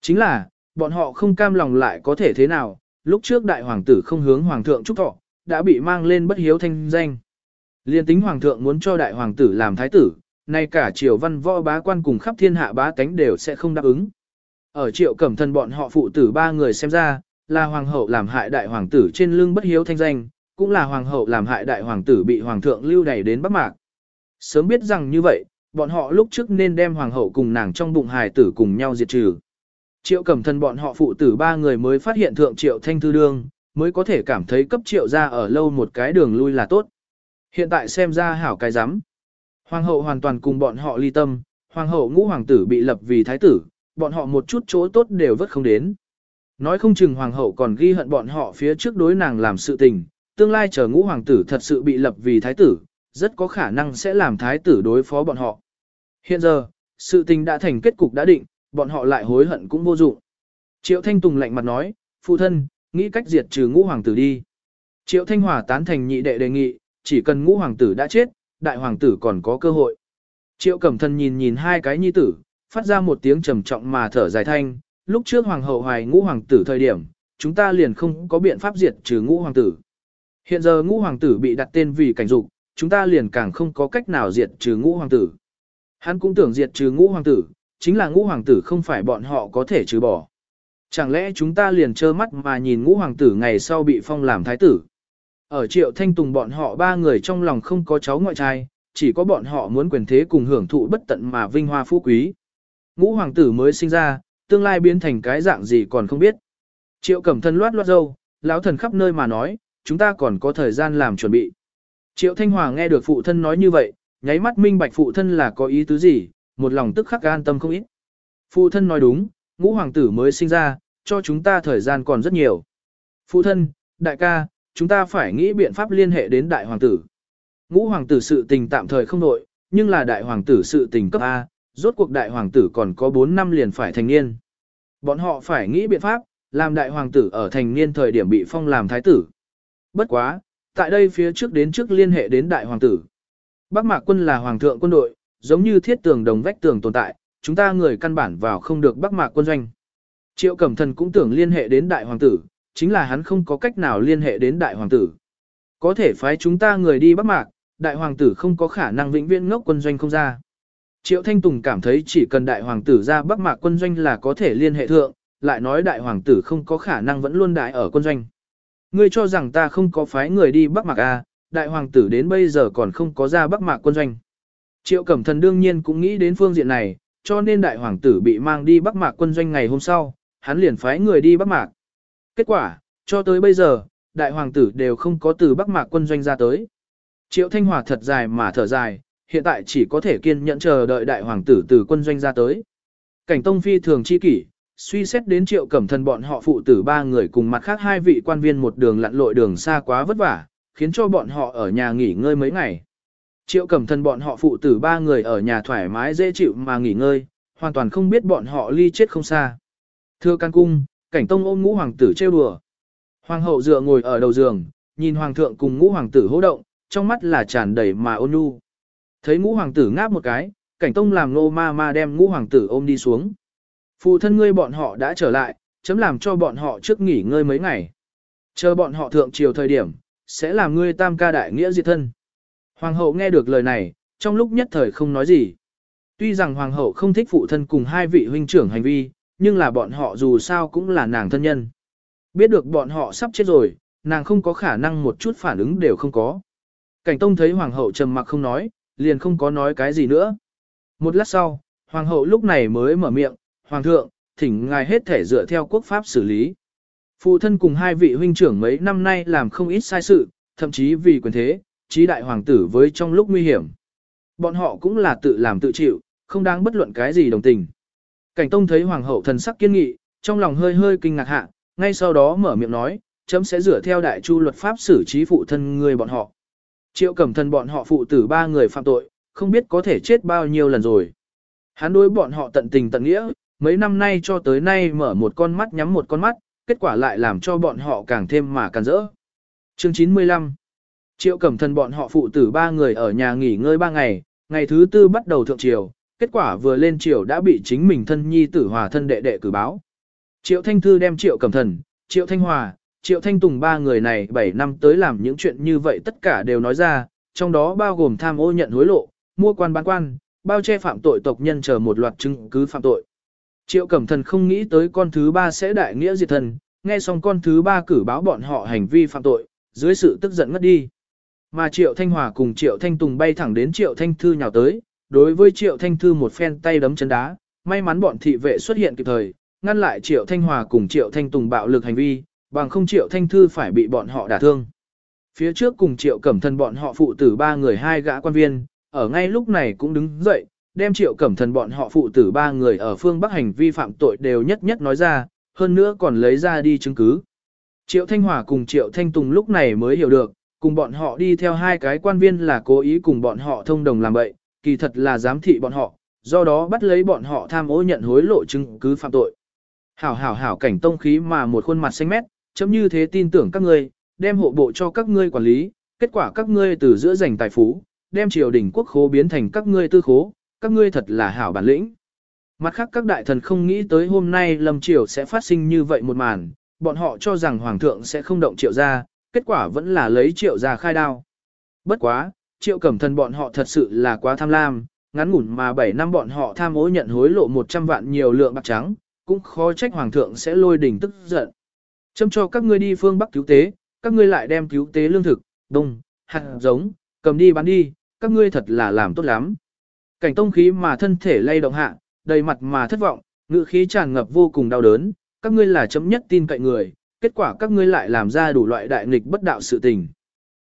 Chính là, bọn họ không cam lòng lại có thể thế nào, lúc trước đại hoàng tử không hướng hoàng thượng chúc thọ, đã bị mang lên bất hiếu thanh danh. Liên tính hoàng thượng muốn cho đại hoàng tử làm thái tử, nay cả triều văn võ bá quan cùng khắp thiên hạ bá tánh đều sẽ không đáp ứng. Ở triệu cẩm thần bọn họ phụ tử ba người xem ra, là hoàng hậu làm hại đại hoàng tử trên lưng bất hiếu thanh danh, cũng là hoàng hậu làm hại đại hoàng tử bị hoàng thượng lưu đày đến Bắc Mạc. Sớm biết rằng như vậy, bọn họ lúc trước nên đem hoàng hậu cùng nàng trong bụng hài tử cùng nhau diệt trừ. Triệu cẩm thần bọn họ phụ tử ba người mới phát hiện thượng triệu thanh thư đương, mới có thể cảm thấy cấp triệu ra ở lâu một cái đường lui là tốt. Hiện tại xem ra hảo cái rắm Hoàng hậu hoàn toàn cùng bọn họ ly tâm, hoàng hậu ngũ hoàng tử bị lập vì thái tử, bọn họ một chút chỗ tốt đều vất không đến. Nói không chừng hoàng hậu còn ghi hận bọn họ phía trước đối nàng làm sự tình, tương lai chờ ngũ hoàng tử thật sự bị lập vì thái tử, rất có khả năng sẽ làm thái tử đối phó bọn họ. Hiện giờ, sự tình đã thành kết cục đã định, bọn họ lại hối hận cũng vô dụng. Triệu Thanh Tùng lạnh mặt nói, phụ thân, nghĩ cách diệt trừ ngũ hoàng tử đi. Triệu Thanh Hòa tán thành nhị đệ đề nghị, chỉ cần ngũ hoàng tử đã chết, đại hoàng tử còn có cơ hội. Triệu Cẩm Thần nhìn nhìn hai cái nhi tử, phát ra một tiếng trầm trọng mà thở dài thanh, lúc trước hoàng hậu hoài ngũ hoàng tử thời điểm, chúng ta liền không có biện pháp diệt trừ ngũ hoàng tử. Hiện giờ ngũ hoàng tử bị đặt tên vì cảnh dục, chúng ta liền càng không có cách nào diệt trừ ngũ hoàng tử. Hắn cũng tưởng diệt trừ ngũ hoàng tử, chính là ngũ hoàng tử không phải bọn họ có thể trừ bỏ. Chẳng lẽ chúng ta liền trơ mắt mà nhìn ngũ hoàng tử ngày sau bị phong làm thái tử. Ở triệu thanh tùng bọn họ ba người trong lòng không có cháu ngoại trai, chỉ có bọn họ muốn quyền thế cùng hưởng thụ bất tận mà vinh hoa phú quý. Ngũ hoàng tử mới sinh ra, tương lai biến thành cái dạng gì còn không biết. Triệu cẩm thân loát loát dâu, lão thần khắp nơi mà nói, chúng ta còn có thời gian làm chuẩn bị. Triệu Thanh Hòa nghe được phụ thân nói như vậy, nháy mắt minh bạch phụ thân là có ý tứ gì, một lòng tức khắc an tâm không ít. Phụ thân nói đúng, ngũ hoàng tử mới sinh ra, cho chúng ta thời gian còn rất nhiều. Phụ thân, đại ca, chúng ta phải nghĩ biện pháp liên hệ đến đại hoàng tử. Ngũ hoàng tử sự tình tạm thời không nội, nhưng là đại hoàng tử sự tình cấp A, rốt cuộc đại hoàng tử còn có 4 năm liền phải thành niên. Bọn họ phải nghĩ biện pháp, làm đại hoàng tử ở thành niên thời điểm bị phong làm thái tử. Bất quá, tại đây phía trước đến trước liên hệ đến đại hoàng tử. Bắc Mạc quân là hoàng thượng quân đội, giống như thiết tường đồng vách tường tồn tại, chúng ta người căn bản vào không được Bắc Mạc quân doanh. Triệu Cẩm Thần cũng tưởng liên hệ đến đại hoàng tử, chính là hắn không có cách nào liên hệ đến đại hoàng tử. Có thể phái chúng ta người đi Bắc Mạc, đại hoàng tử không có khả năng vĩnh viễn ngốc quân doanh không ra. Triệu Thanh Tùng cảm thấy chỉ cần đại hoàng tử ra Bắc Mạc quân doanh là có thể liên hệ thượng, lại nói đại hoàng tử không có khả năng vẫn luôn đại ở quân doanh. Ngươi cho rằng ta không có phái người đi Bắc Mạc à, đại hoàng tử đến bây giờ còn không có ra Bắc Mạc quân doanh. Triệu Cẩm Thần đương nhiên cũng nghĩ đến phương diện này, cho nên đại hoàng tử bị mang đi Bắc Mạc quân doanh ngày hôm sau, hắn liền phái người đi Bắc Mạc. Kết quả, cho tới bây giờ, đại hoàng tử đều không có từ Bắc Mạc quân doanh ra tới. Triệu Thanh Hòa thật dài mà thở dài, hiện tại chỉ có thể kiên nhẫn chờ đợi đại hoàng tử từ quân doanh ra tới. Cảnh Tông Phi thường chi kỷ, suy xét đến Triệu Cẩm Thần bọn họ phụ tử ba người cùng mặt khác hai vị quan viên một đường lặn lội đường xa quá vất vả, khiến cho bọn họ ở nhà nghỉ ngơi mấy ngày. Triệu Cẩm Thần bọn họ phụ tử ba người ở nhà thoải mái dễ chịu mà nghỉ ngơi, hoàn toàn không biết bọn họ ly chết không xa. Thưa can cung, cảnh tông ôm ngũ hoàng tử trêu đùa. Hoàng hậu dựa ngồi ở đầu giường, nhìn hoàng thượng cùng ngũ hoàng tử hô động, trong mắt là tràn đầy mà ôn nhu. Thấy ngũ hoàng tử ngáp một cái, cảnh tông làm nô ma ma đem ngũ hoàng tử ôm đi xuống. Phụ thân ngươi bọn họ đã trở lại, chấm làm cho bọn họ trước nghỉ ngơi mấy ngày. Chờ bọn họ thượng triều thời điểm, sẽ làm ngươi tam ca đại nghĩa diệt thân. Hoàng hậu nghe được lời này, trong lúc nhất thời không nói gì. Tuy rằng hoàng hậu không thích phụ thân cùng hai vị huynh trưởng hành vi, nhưng là bọn họ dù sao cũng là nàng thân nhân. Biết được bọn họ sắp chết rồi, nàng không có khả năng một chút phản ứng đều không có. Cảnh tông thấy hoàng hậu trầm mặc không nói, liền không có nói cái gì nữa. Một lát sau, hoàng hậu lúc này mới mở miệng, hoàng thượng, thỉnh ngài hết thể dựa theo quốc pháp xử lý. Phụ thân cùng hai vị huynh trưởng mấy năm nay làm không ít sai sự, thậm chí vì quyền thế, trí đại hoàng tử với trong lúc nguy hiểm. Bọn họ cũng là tự làm tự chịu, không đáng bất luận cái gì đồng tình. Cảnh Tông thấy hoàng hậu thần sắc kiên nghị, trong lòng hơi hơi kinh ngạc hạ, ngay sau đó mở miệng nói, chấm sẽ dựa theo đại chu luật pháp xử trí phụ thân người bọn họ. Triệu cẩm thân bọn họ phụ tử ba người phạm tội, không biết có thể chết bao nhiêu lần rồi. Hắn đối bọn họ tận tình tận nghĩa, mấy năm nay cho tới nay mở một con mắt nhắm một con mắt, kết quả lại làm cho bọn họ càng thêm mà càng rỡ. Chương 95 Triệu cẩm thân bọn họ phụ tử ba người ở nhà nghỉ ngơi ba ngày, ngày thứ tư bắt đầu thượng triều, kết quả vừa lên triều đã bị chính mình thân nhi tử hòa thân đệ đệ cử báo. Triệu Thanh Thư đem Triệu Cẩm Thần, Triệu Thanh Hòa, Triệu Thanh Tùng ba người này 7 năm tới làm những chuyện như vậy tất cả đều nói ra, trong đó bao gồm tham ô nhận hối lộ, mua quan bán quan, bao che phạm tội tộc nhân chờ một loạt chứng cứ phạm tội. Triệu Cẩm Thần không nghĩ tới con thứ ba sẽ đại nghĩa diệt thần, nghe xong con thứ ba cử báo bọn họ hành vi phạm tội, dưới sự tức giận ngất đi. Mà Triệu Thanh Hòa cùng Triệu Thanh Tùng bay thẳng đến Triệu Thanh Thư nhào tới, đối với Triệu Thanh Thư một phen tay đấm chân đá, may mắn bọn thị vệ xuất hiện kịp thời, ngăn lại Triệu Thanh Hòa cùng Triệu Thanh Tùng bạo lực hành vi, bằng không Triệu Thanh Thư phải bị bọn họ đả thương. Phía trước cùng Triệu Cẩm Thần bọn họ phụ tử ba người hai gã quan viên, ở ngay lúc này cũng đứng dậy, đem Triệu Cẩm Thần bọn họ phụ tử ba người ở phương Bắc hành vi phạm tội đều nhất nhất nói ra, hơn nữa còn lấy ra đi chứng cứ. Triệu Thanh Hòa cùng Triệu Thanh Tùng lúc này mới hiểu được, cùng bọn họ đi theo hai cái quan viên là cố ý cùng bọn họ thông đồng làm bậy, kỳ thật là giám thị bọn họ, do đó bắt lấy bọn họ tham ô nhận hối lộ chứng cứ phạm tội. Hảo hảo hảo cảnh tông khí mà một khuôn mặt xanh mét, chấm như thế tin tưởng các ngươi, đem hộ bộ cho các ngươi quản lý, kết quả các ngươi từ giữa giành tài phú, đem triều đình quốc khố biến thành các ngươi tư khố, các ngươi thật là hảo bản lĩnh. Mặt khác các đại thần không nghĩ tới hôm nay lâm triều sẽ phát sinh như vậy một màn, bọn họ cho rằng hoàng thượng sẽ không động triệu ra, kết quả vẫn là lấy triệu ra khai đao. Bất quá, triệu cẩm thần bọn họ thật sự là quá tham lam, ngắn ngủn mà 7 năm bọn họ tham ô nhận hối lộ 100 vạn nhiều lượng bạc trắng, cũng khó trách hoàng thượng sẽ lôi đỉnh tức giận. Châm cho các ngươi đi phương Bắc cứu tế, các ngươi lại đem cứu tế lương thực, đông, hạt giống, cầm đi bán đi, các ngươi thật là làm tốt lắm. Cảnh tông khí mà thân thể lay động hạ, đầy mặt mà thất vọng, ngự khí tràn ngập vô cùng đau đớn, các ngươi là chấm nhất tin cậy người, kết quả các ngươi lại làm ra đủ loại đại nghịch bất đạo sự tình.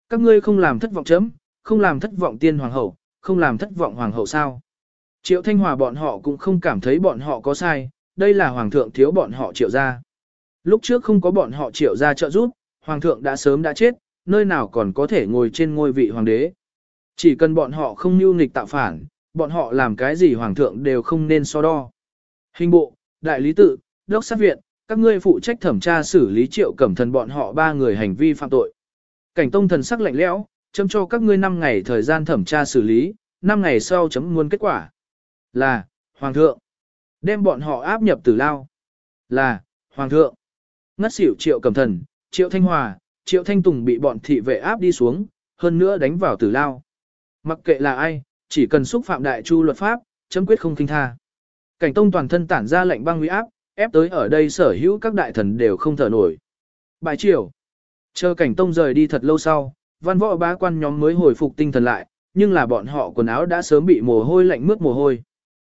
Các ngươi không làm thất vọng chấm, không làm thất vọng tiên hoàng hậu, không làm thất vọng hoàng hậu sao. Triệu Thanh Hòa bọn họ cũng không cảm thấy bọn họ có sai, đây là hoàng thượng thiếu bọn họ triệu ra. Lúc trước không có bọn họ triệu ra trợ giúp, hoàng thượng đã sớm đã chết, nơi nào còn có thể ngồi trên ngôi vị hoàng đế. Chỉ cần bọn họ không mưu nghịch tạo phản, bọn họ làm cái gì hoàng thượng đều không nên so đo. Hình bộ, đại lý tự, đốc sát viện, các ngươi phụ trách thẩm tra xử lý triệu cẩm thần bọn họ ba người hành vi phạm tội. Cảnh tông thần sắc lạnh lẽo, chấm cho các ngươi 5 ngày thời gian thẩm tra xử lý, 5 ngày sau chấm muôn kết quả. Là, Hoàng thượng, đem bọn họ áp nhập tử lao. Là, Hoàng thượng, ngất xỉu triệu cầm thần, triệu thanh hòa, triệu thanh tùng bị bọn thị vệ áp đi xuống, hơn nữa đánh vào tử lao. Mặc kệ là ai, chỉ cần xúc phạm đại chu luật pháp, chấm quyết không kinh tha. Cảnh tông toàn thân tản ra lệnh băng uy áp, ép tới ở đây sở hữu các đại thần đều không thở nổi. Bài triều. Chờ cảnh tông rời đi thật lâu sau, văn võ bá quan nhóm mới hồi phục tinh thần lại, nhưng là bọn họ quần áo đã sớm bị mồ hôi lạnh mướt mồ hôi.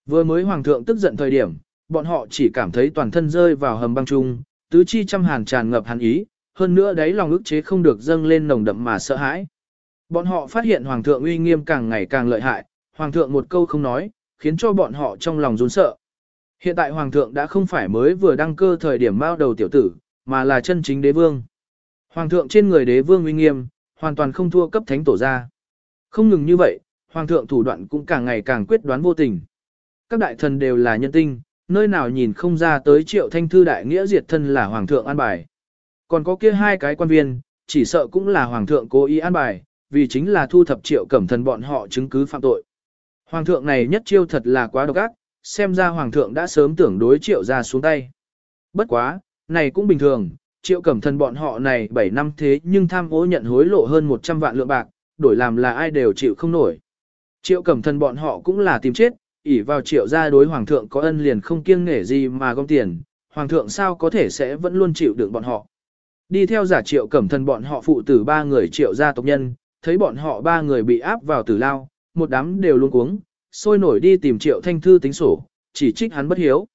Vừa mới hoàng thượng tức giận thời điểm, bọn họ chỉ cảm thấy toàn thân rơi vào hầm băng chung, tứ chi trăm hàn tràn ngập hàn ý, hơn nữa đấy lòng ức chế không được dâng lên nồng đậm mà sợ hãi. Bọn họ phát hiện hoàng thượng uy nghiêm càng ngày càng lợi hại, hoàng thượng một câu không nói, khiến cho bọn họ trong lòng run sợ. Hiện tại hoàng thượng đã không phải mới vừa đăng cơ thời điểm bao đầu tiểu tử, mà là chân chính đế vương. Hoàng thượng trên người đế vương uy nghiêm, hoàn toàn không thua cấp thánh tổ ra. Không ngừng như vậy, hoàng thượng thủ đoạn cũng càng ngày càng quyết đoán vô tình. Các đại thần đều là nhân tinh, nơi nào nhìn không ra tới triệu thanh thư đại nghĩa diệt thân là hoàng thượng an bài. Còn có kia hai cái quan viên, chỉ sợ cũng là hoàng thượng cố ý an bài, vì chính là thu thập triệu cẩm thần bọn họ chứng cứ phạm tội. Hoàng thượng này nhất chiêu thật là quá độc ác, xem ra hoàng thượng đã sớm tưởng đối triệu ra xuống tay. Bất quá, này cũng bình thường, triệu cẩm thần bọn họ này 7 năm thế nhưng tham ô nhận hối lộ hơn 100 vạn lượng bạc, đổi làm là ai đều chịu không nổi. Triệu cẩm thần bọn họ cũng là tìm chết, ỷ vào triệu gia đối hoàng thượng có ân liền không kiêng nghể gì mà gom tiền, hoàng thượng sao có thể sẽ vẫn luôn chịu đựng bọn họ. Đi theo giả triệu cẩm thần bọn họ phụ tử ba người triệu gia tộc nhân, thấy bọn họ ba người bị áp vào tử lao, một đám đều luôn cuống, sôi nổi đi tìm triệu thanh thư tính sổ, chỉ trích hắn bất hiếu.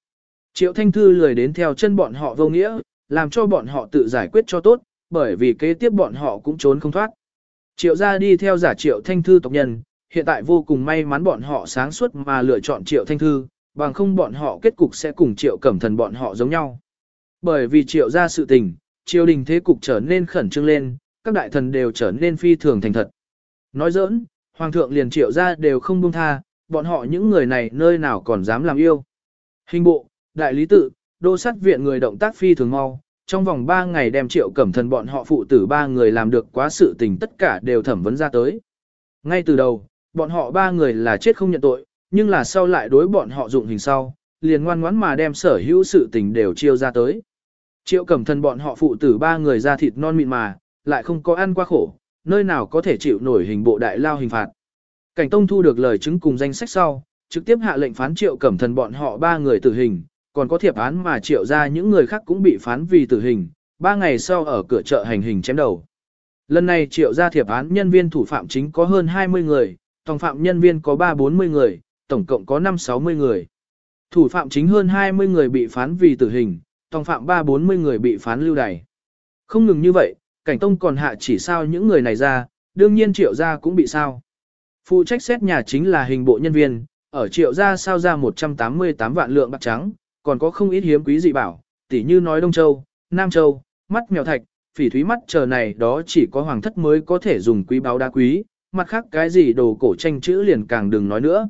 Triệu thanh thư lười đến theo chân bọn họ vô nghĩa, làm cho bọn họ tự giải quyết cho tốt, bởi vì kế tiếp bọn họ cũng trốn không thoát. Triệu gia đi theo giả triệu thanh thư tộc nhân, hiện tại vô cùng may mắn bọn họ sáng suốt mà lựa chọn triệu thanh thư, bằng không bọn họ kết cục sẽ cùng triệu cẩm thần bọn họ giống nhau. Bởi vì triệu gia sự tình, triều đình thế cục trở nên khẩn trương lên, các đại thần đều trở nên phi thường thành thật. Nói giỡn, hoàng thượng liền triệu gia đều không buông tha, bọn họ những người này nơi nào còn dám làm yêu. Hình bộ, đại lý tự, đô sát viện người động tác phi thường mau, trong vòng 3 ngày đem triệu cẩm thần bọn họ phụ tử ba người làm được quá sự tình tất cả đều thẩm vấn ra tới. Ngay từ đầu, bọn họ ba người là chết không nhận tội, nhưng là sau lại đối bọn họ dụng hình sau, liền ngoan ngoãn mà đem sở hữu sự tình đều chiêu ra tới. Triệu cẩm thần bọn họ phụ tử ba người ra thịt non mịn mà, lại không có ăn qua khổ, nơi nào có thể chịu nổi hình bộ đại lao hình phạt. Cảnh Tông thu được lời chứng cùng danh sách sau, trực tiếp hạ lệnh phán triệu cẩm thần bọn họ ba người tử hình, còn có thiệp án mà triệu ra những người khác cũng bị phán vì tử hình, ba ngày sau ở cửa chợ hành hình chém đầu. Lần này triệu ra thiệp án nhân viên thủ phạm chính có hơn 20 người, tổng phạm nhân viên có 3-40 người, tổng cộng có 5-60 người. Thủ phạm chính hơn 20 người bị phán vì tử hình, tổng phạm 3-40 người bị phán lưu đày. Không ngừng như vậy, cảnh tông còn hạ chỉ sao những người này ra, đương nhiên triệu gia cũng bị sao. Phụ trách xét nhà chính là hình bộ nhân viên, ở triệu gia sao ra 188 vạn lượng bạc trắng, còn có không ít hiếm quý dị bảo, tỉ như nói Đông Châu, Nam Châu, mắt mèo thạch, phỉ thúy mắt chờ này đó chỉ có hoàng thất mới có thể dùng quý báo đá quý, mặt khác cái gì đồ cổ tranh chữ liền càng đừng nói nữa.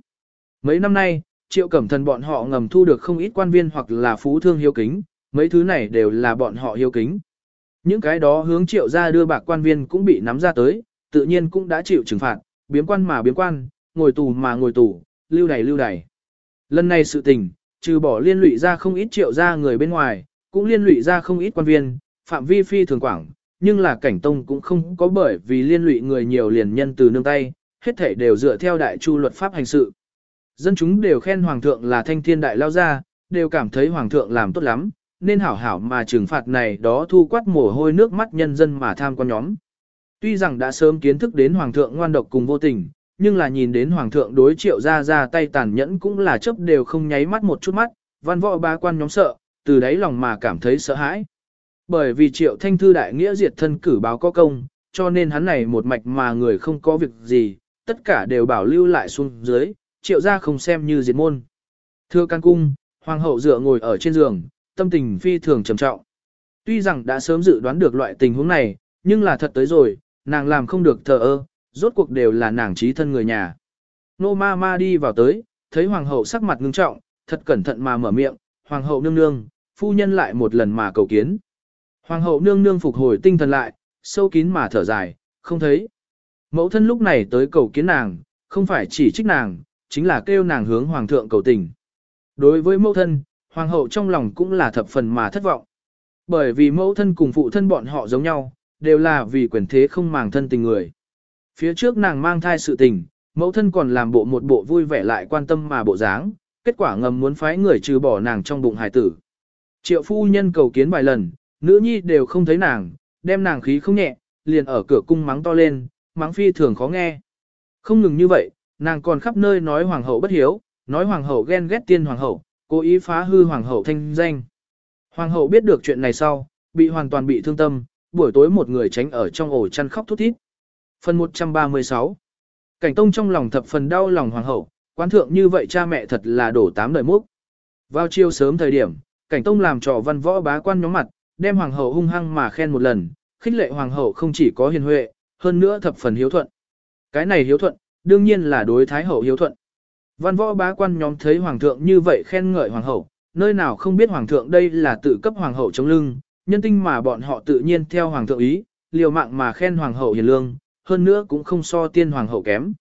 Mấy năm nay, triệu cẩm thần bọn họ ngầm thu được không ít quan viên hoặc là phú thương hiếu kính, mấy thứ này đều là bọn họ hiếu kính. Những cái đó hướng triệu ra đưa bạc quan viên cũng bị nắm ra tới, tự nhiên cũng đã chịu trừng phạt, biếm quan mà biếm quan, ngồi tù mà ngồi tù, lưu đày lưu đày. Lần này sự tình, trừ bỏ liên lụy ra không ít triệu gia người bên ngoài, cũng liên lụy ra không ít quan viên, phạm vi phi thường quảng, nhưng là cảnh tông cũng không có bởi vì liên lụy người nhiều liền nhân từ nương tay, hết thể đều dựa theo đại chu luật pháp hành sự. Dân chúng đều khen hoàng thượng là thanh thiên đại lao gia, đều cảm thấy hoàng thượng làm tốt lắm, nên hảo hảo mà trừng phạt này đó thu quát mồ hôi nước mắt nhân dân mà tham quan nhóm. Tuy rằng đã sớm kiến thức đến hoàng thượng ngoan độc cùng vô tình, nhưng là nhìn đến hoàng thượng đối triệu ra ra tay tàn nhẫn cũng là chấp đều không nháy mắt một chút mắt, văn võ ba quan nhóm sợ, từ đấy lòng mà cảm thấy sợ hãi. Bởi vì triệu thanh thư đại nghĩa diệt thân cử báo có công, cho nên hắn này một mạch mà người không có việc gì, tất cả đều bảo lưu lại xuống dưới, triệu ra không xem như diệt môn. Thưa can cung, hoàng hậu dựa ngồi ở trên giường, tâm tình phi thường trầm trọng. Tuy rằng đã sớm dự đoán được loại tình huống này, nhưng là thật tới rồi, nàng làm không được thờ ơ, rốt cuộc đều là nàng trí thân người nhà. Nô ma ma đi vào tới, thấy hoàng hậu sắc mặt ngưng trọng, thật cẩn thận mà mở miệng, hoàng hậu nương nương, phu nhân lại một lần mà cầu kiến. Hoàng hậu nương nương phục hồi tinh thần lại, sâu kín mà thở dài, không thấy. Mẫu thân lúc này tới cầu kiến nàng, không phải chỉ trích nàng, chính là kêu nàng hướng hoàng thượng cầu tình. Đối với mẫu thân, hoàng hậu trong lòng cũng là thập phần mà thất vọng. Bởi vì mẫu thân cùng phụ thân bọn họ giống nhau, đều là vì quyền thế không màng thân tình người. Phía trước nàng mang thai sự tình, mẫu thân còn làm bộ một bộ vui vẻ lại quan tâm mà bộ dáng, kết quả ngầm muốn phái người trừ bỏ nàng trong bụng hài tử. Triệu phu nhân cầu kiến vài lần, nữ nhi đều không thấy nàng, đem nàng khí không nhẹ, liền ở cửa cung mắng to lên, mắng phi thường khó nghe. Không ngừng như vậy, nàng còn khắp nơi nói hoàng hậu bất hiếu, nói hoàng hậu ghen ghét tiên hoàng hậu, cố ý phá hư hoàng hậu thanh danh. Hoàng hậu biết được chuyện này sau, bị hoàn toàn bị thương tâm, buổi tối một người tránh ở trong ổ chăn khóc thút thít. Phần 136 Cảnh tông trong lòng thập phần đau lòng hoàng hậu, quán thượng như vậy cha mẹ thật là đổ tám đời múc. Vào chiều sớm thời điểm, cảnh tông làm trò văn võ bá quan nhóm mặt, đem hoàng hậu hung hăng mà khen một lần, khích lệ hoàng hậu không chỉ có hiền huệ, hơn nữa thập phần hiếu thuận. Cái này hiếu thuận, đương nhiên là đối thái hậu hiếu thuận. Văn võ bá quan nhóm thấy hoàng thượng như vậy khen ngợi hoàng hậu, nơi nào không biết hoàng thượng đây là tự cấp hoàng hậu chống lưng, nhân tinh mà bọn họ tự nhiên theo hoàng thượng ý, liều mạng mà khen hoàng hậu hiền lương, hơn nữa cũng không so tiên hoàng hậu kém.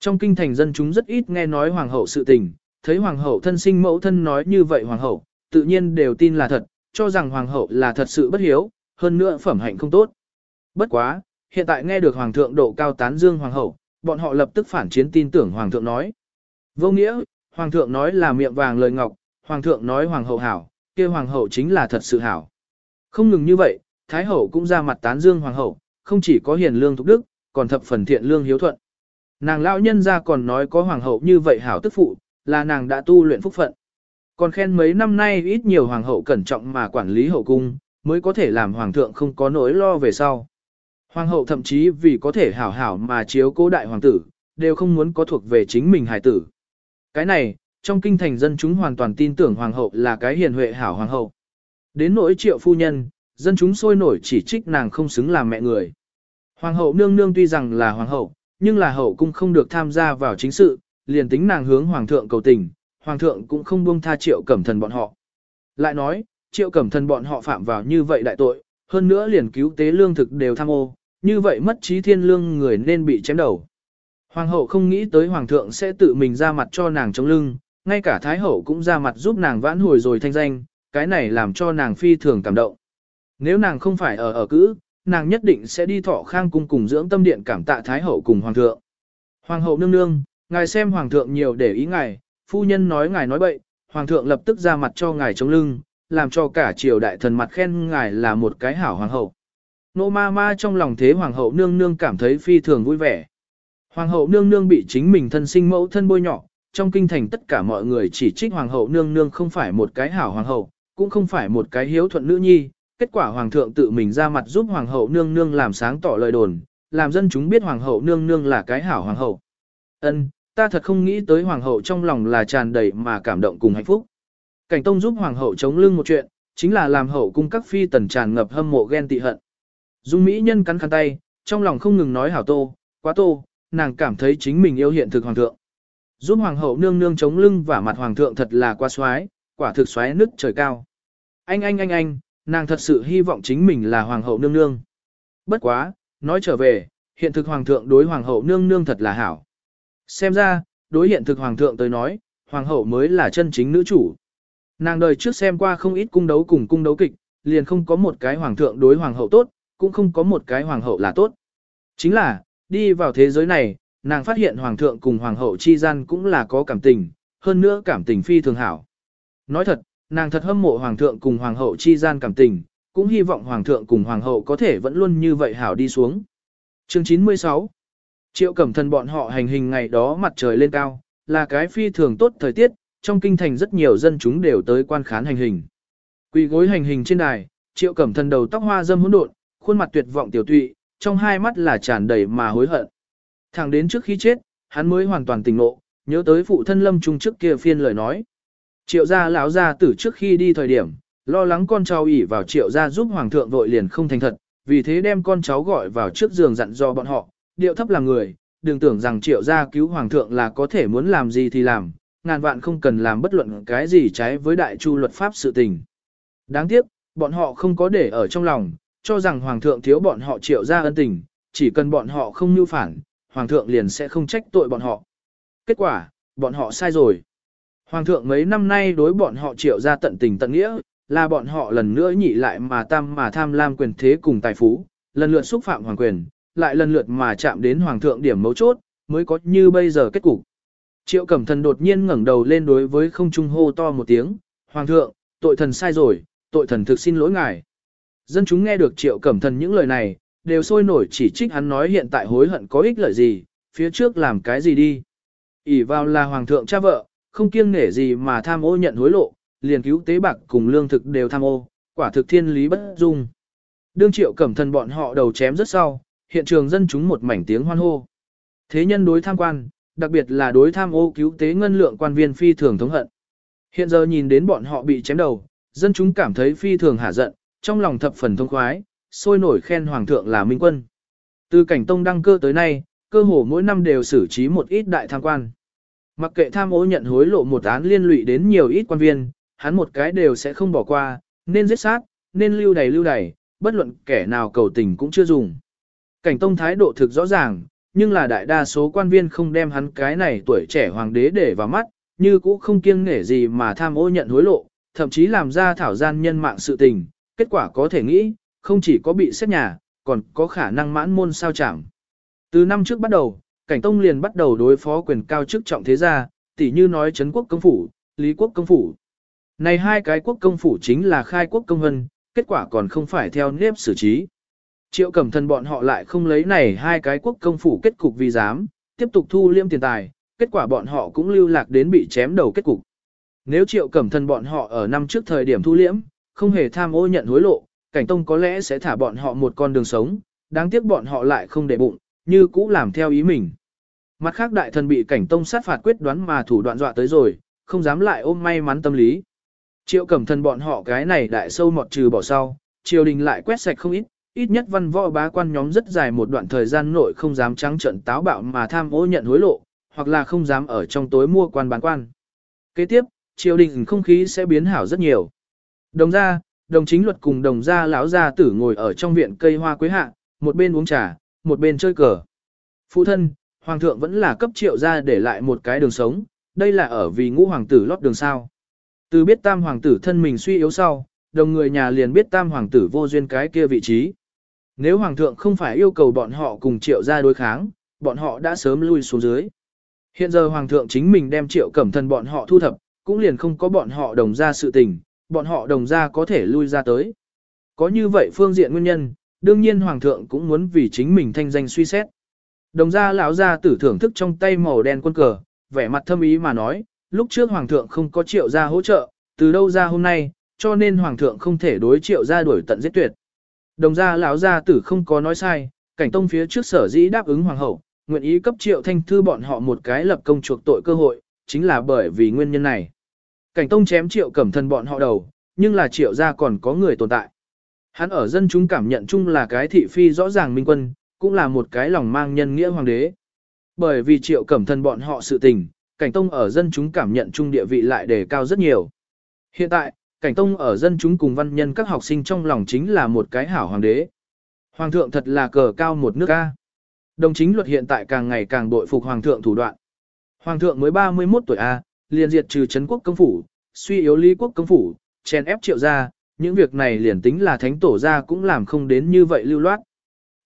Trong kinh thành dân chúng rất ít nghe nói hoàng hậu sự tình, thấy hoàng hậu thân sinh mẫu thân nói như vậy hoàng hậu, tự nhiên đều tin là thật, cho rằng hoàng hậu là thật sự bất hiếu, hơn nữa phẩm hạnh không tốt. Bất quá, hiện tại nghe được hoàng thượng độ cao tán dương hoàng hậu, bọn họ lập tức phản chiến tin tưởng hoàng thượng nói. Vô nghĩa, hoàng thượng nói là miệng vàng lời ngọc, hoàng thượng nói hoàng hậu hảo, kia hoàng hậu chính là thật sự hảo. Không ngừng như vậy, thái hậu cũng ra mặt tán dương hoàng hậu, không chỉ có hiền lương thục đức, còn thập phần thiện lương hiếu thuận. Nàng lão nhân ra còn nói có hoàng hậu như vậy hảo tức phụ, là nàng đã tu luyện phúc phận. Còn khen mấy năm nay ít nhiều hoàng hậu cẩn trọng mà quản lý hậu cung, mới có thể làm hoàng thượng không có nỗi lo về sau. Hoàng hậu thậm chí vì có thể hảo hảo mà chiếu cố đại hoàng tử, đều không muốn có thuộc về chính mình hài tử. Cái này, trong kinh thành dân chúng hoàn toàn tin tưởng hoàng hậu là cái hiền huệ hảo hoàng hậu. Đến nỗi triệu phu nhân, dân chúng sôi nổi chỉ trích nàng không xứng làm mẹ người. Hoàng hậu nương nương tuy rằng là hoàng hậu, nhưng là hậu cung không được tham gia vào chính sự, liền tính nàng hướng hoàng thượng cầu tình, hoàng thượng cũng không buông tha triệu cẩm thần bọn họ. Lại nói, triệu cẩm thần bọn họ phạm vào như vậy đại tội, hơn nữa liền cứu tế lương thực đều tham ô, như vậy mất trí thiên lương người nên bị chém đầu. Hoàng hậu không nghĩ tới hoàng thượng sẽ tự mình ra mặt cho nàng chống lưng, ngay cả thái hậu cũng ra mặt giúp nàng vãn hồi rồi thanh danh, cái này làm cho nàng phi thường cảm động. Nếu nàng không phải ở ở cữ, nàng nhất định sẽ đi thọ khang cung cùng dưỡng tâm điện cảm tạ thái hậu cùng hoàng thượng. Hoàng hậu nương nương, ngài xem hoàng thượng nhiều để ý ngài, phu nhân nói ngài nói bậy, hoàng thượng lập tức ra mặt cho ngài chống lưng, làm cho cả triều đại thần mặt khen ngài là một cái hảo hoàng hậu. Nô ma ma trong lòng thế hoàng hậu nương nương cảm thấy phi thường vui vẻ. Hoàng hậu nương nương bị chính mình thân sinh mẫu thân bôi nhỏ, trong kinh thành tất cả mọi người chỉ trích hoàng hậu nương nương không phải một cái hảo hoàng hậu, cũng không phải một cái hiếu thuận nữ nhi. Kết quả hoàng thượng tự mình ra mặt giúp hoàng hậu nương nương làm sáng tỏ lời đồn, làm dân chúng biết hoàng hậu nương nương là cái hảo hoàng hậu. Ân, ta thật không nghĩ tới hoàng hậu trong lòng là tràn đầy mà cảm động cùng hạnh phúc. Cảnh tông giúp hoàng hậu chống lưng một chuyện, chính là làm hậu cung các phi tần tràn ngập hâm mộ ghen tị hận. Dung Mỹ nhân cắn khăn tay, trong lòng không ngừng nói hảo tô, quá tô, nàng cảm thấy chính mình yêu hiện thực hoàng thượng. Giúp hoàng hậu nương nương chống lưng và mặt hoàng thượng thật là quá xoái, quả thực xoái nứt trời cao. Anh anh anh anh, nàng thật sự hy vọng chính mình là hoàng hậu nương nương. Bất quá, nói trở về, hiện thực hoàng thượng đối hoàng hậu nương nương thật là hảo. Xem ra, đối hiện thực hoàng thượng tới nói, hoàng hậu mới là chân chính nữ chủ. Nàng đời trước xem qua không ít cung đấu cùng cung đấu kịch, liền không có một cái hoàng thượng đối hoàng hậu tốt, cũng không có một cái hoàng hậu là tốt. Chính là, đi vào thế giới này, nàng phát hiện hoàng thượng cùng hoàng hậu chi gian cũng là có cảm tình, hơn nữa cảm tình phi thường hảo. Nói thật, nàng thật hâm mộ hoàng thượng cùng hoàng hậu chi gian cảm tình, cũng hy vọng hoàng thượng cùng hoàng hậu có thể vẫn luôn như vậy hảo đi xuống. Chương 96 Triệu cẩm thần bọn họ hành hình ngày đó mặt trời lên cao, là cái phi thường tốt thời tiết, trong kinh thành rất nhiều dân chúng đều tới quan khán hành hình. Quỳ gối hành hình trên đài, triệu cẩm thần đầu tóc hoa dâm hỗn độn, khuôn mặt tuyệt vọng tiểu tụy, trong hai mắt là tràn đầy mà hối hận. Thẳng đến trước khi chết, hắn mới hoàn toàn tỉnh ngộ, nhớ tới phụ thân lâm trung trước kia phiên lời nói. Triệu gia lão gia tử trước khi đi thời điểm, lo lắng con cháu ỉ vào triệu gia giúp hoàng thượng vội liền không thành thật, vì thế đem con cháu gọi vào trước giường dặn dò bọn họ, điệu thấp là người, đừng tưởng rằng triệu gia cứu hoàng thượng là có thể muốn làm gì thì làm, ngàn vạn không cần làm bất luận cái gì trái với đại chu luật pháp sự tình. Đáng tiếc, bọn họ không có để ở trong lòng, cho rằng hoàng thượng thiếu bọn họ triệu gia ân tình, chỉ cần bọn họ không nưu phản, hoàng thượng liền sẽ không trách tội bọn họ. Kết quả, bọn họ sai rồi. Hoàng thượng mấy năm nay đối bọn họ triệu ra tận tình tận nghĩa, là bọn họ lần nữa nhị lại mà tam mà tham lam quyền thế cùng tài phú, lần lượt xúc phạm hoàng quyền, lại lần lượt mà chạm đến hoàng thượng điểm mấu chốt, mới có như bây giờ kết cục. Triệu cẩm thần đột nhiên ngẩng đầu lên đối với không trung hô to một tiếng, Hoàng thượng, tội thần sai rồi, tội thần thực xin lỗi ngài. Dân chúng nghe được triệu cẩm thần những lời này, đều sôi nổi chỉ trích hắn nói hiện tại hối hận có ích lợi gì, phía trước làm cái gì đi. ỉ vào là hoàng thượng cha vợ, không kiêng nể gì mà tham ô nhận hối lộ, liền cứu tế bạc cùng lương thực đều tham ô, quả thực thiên lý bất dung. Đương triệu cẩm thần bọn họ đầu chém rất sau, hiện trường dân chúng một mảnh tiếng hoan hô. Thế nhân đối tham quan, đặc biệt là đối tham ô cứu tế ngân lượng quan viên phi thường thống hận. Hiện giờ nhìn đến bọn họ bị chém đầu, dân chúng cảm thấy phi thường hả giận, trong lòng thập phần thông khoái, sôi nổi khen hoàng thượng là minh quân. Từ cảnh tông đăng cơ tới nay, cơ hồ mỗi năm đều xử trí một ít đại tham quan. Mặc kệ tham ô nhận hối lộ một án liên lụy đến nhiều ít quan viên, hắn một cái đều sẽ không bỏ qua, nên giết sát, nên lưu đầy lưu đầy, bất luận kẻ nào cầu tình cũng chưa dùng. Cảnh tông thái độ thực rõ ràng, nhưng là đại đa số quan viên không đem hắn cái này tuổi trẻ hoàng đế để vào mắt, như cũ không kiêng nể gì mà tham ô nhận hối lộ, thậm chí làm ra thảo gian nhân mạng sự tình, kết quả có thể nghĩ, không chỉ có bị xét nhà, còn có khả năng mãn môn sao chẳng. Từ năm trước bắt đầu, cảnh tông liền bắt đầu đối phó quyền cao chức trọng thế gia, tỉ như nói Trấn quốc công phủ, Lý quốc công phủ. Này hai cái quốc công phủ chính là khai quốc công hân, kết quả còn không phải theo nếp xử trí. Triệu cẩm thần bọn họ lại không lấy này hai cái quốc công phủ kết cục vì dám, tiếp tục thu liêm tiền tài, kết quả bọn họ cũng lưu lạc đến bị chém đầu kết cục. Nếu triệu cẩm thần bọn họ ở năm trước thời điểm thu liễm, không hề tham ô nhận hối lộ, cảnh tông có lẽ sẽ thả bọn họ một con đường sống, đáng tiếc bọn họ lại không để bụng, như cũ làm theo ý mình. Mặt khác đại thần bị cảnh tông sát phạt quyết đoán mà thủ đoạn dọa tới rồi, không dám lại ôm may mắn tâm lý. Triệu cẩm thần bọn họ cái này đại sâu mọt trừ bỏ sau, triều đình lại quét sạch không ít, ít nhất văn võ bá quan nhóm rất dài một đoạn thời gian nội không dám trắng trận táo bạo mà tham ô nhận hối lộ, hoặc là không dám ở trong tối mua quan bán quan. Kế tiếp, triều đình không khí sẽ biến hảo rất nhiều. Đồng ra đồng chính luật cùng đồng gia lão gia tử ngồi ở trong viện cây hoa quế hạ, một bên uống trà, một bên chơi cờ. Phụ thân, hoàng thượng vẫn là cấp triệu gia để lại một cái đường sống, đây là ở vì ngũ hoàng tử lót đường sao. Từ biết tam hoàng tử thân mình suy yếu sau, đồng người nhà liền biết tam hoàng tử vô duyên cái kia vị trí. Nếu hoàng thượng không phải yêu cầu bọn họ cùng triệu gia đối kháng, bọn họ đã sớm lui xuống dưới. Hiện giờ hoàng thượng chính mình đem triệu cẩm thần bọn họ thu thập, cũng liền không có bọn họ đồng ra sự tình, bọn họ đồng ra có thể lui ra tới. Có như vậy phương diện nguyên nhân, đương nhiên hoàng thượng cũng muốn vì chính mình thanh danh suy xét. Đồng gia lão gia tử thưởng thức trong tay màu đen quân cờ, vẻ mặt thâm ý mà nói, lúc trước hoàng thượng không có triệu gia hỗ trợ, từ đâu ra hôm nay, cho nên hoàng thượng không thể đối triệu gia đuổi tận giết tuyệt. Đồng gia lão gia tử không có nói sai, cảnh tông phía trước sở dĩ đáp ứng hoàng hậu, nguyện ý cấp triệu thanh thư bọn họ một cái lập công chuộc tội cơ hội, chính là bởi vì nguyên nhân này. Cảnh tông chém triệu cẩm thân bọn họ đầu, nhưng là triệu gia còn có người tồn tại. Hắn ở dân chúng cảm nhận chung là cái thị phi rõ ràng minh quân, cũng là một cái lòng mang nhân nghĩa hoàng đế. Bởi vì triệu cẩm thân bọn họ sự tình, cảnh tông ở dân chúng cảm nhận chung địa vị lại đề cao rất nhiều. Hiện tại, cảnh tông ở dân chúng cùng văn nhân các học sinh trong lòng chính là một cái hảo hoàng đế. Hoàng thượng thật là cờ cao một nước ca. Đồng chính luật hiện tại càng ngày càng bội phục hoàng thượng thủ đoạn. Hoàng thượng mới 31 tuổi A, liền diệt trừ Trấn quốc công phủ, suy yếu lý quốc công phủ, chèn ép triệu gia, những việc này liền tính là thánh tổ gia cũng làm không đến như vậy lưu loát.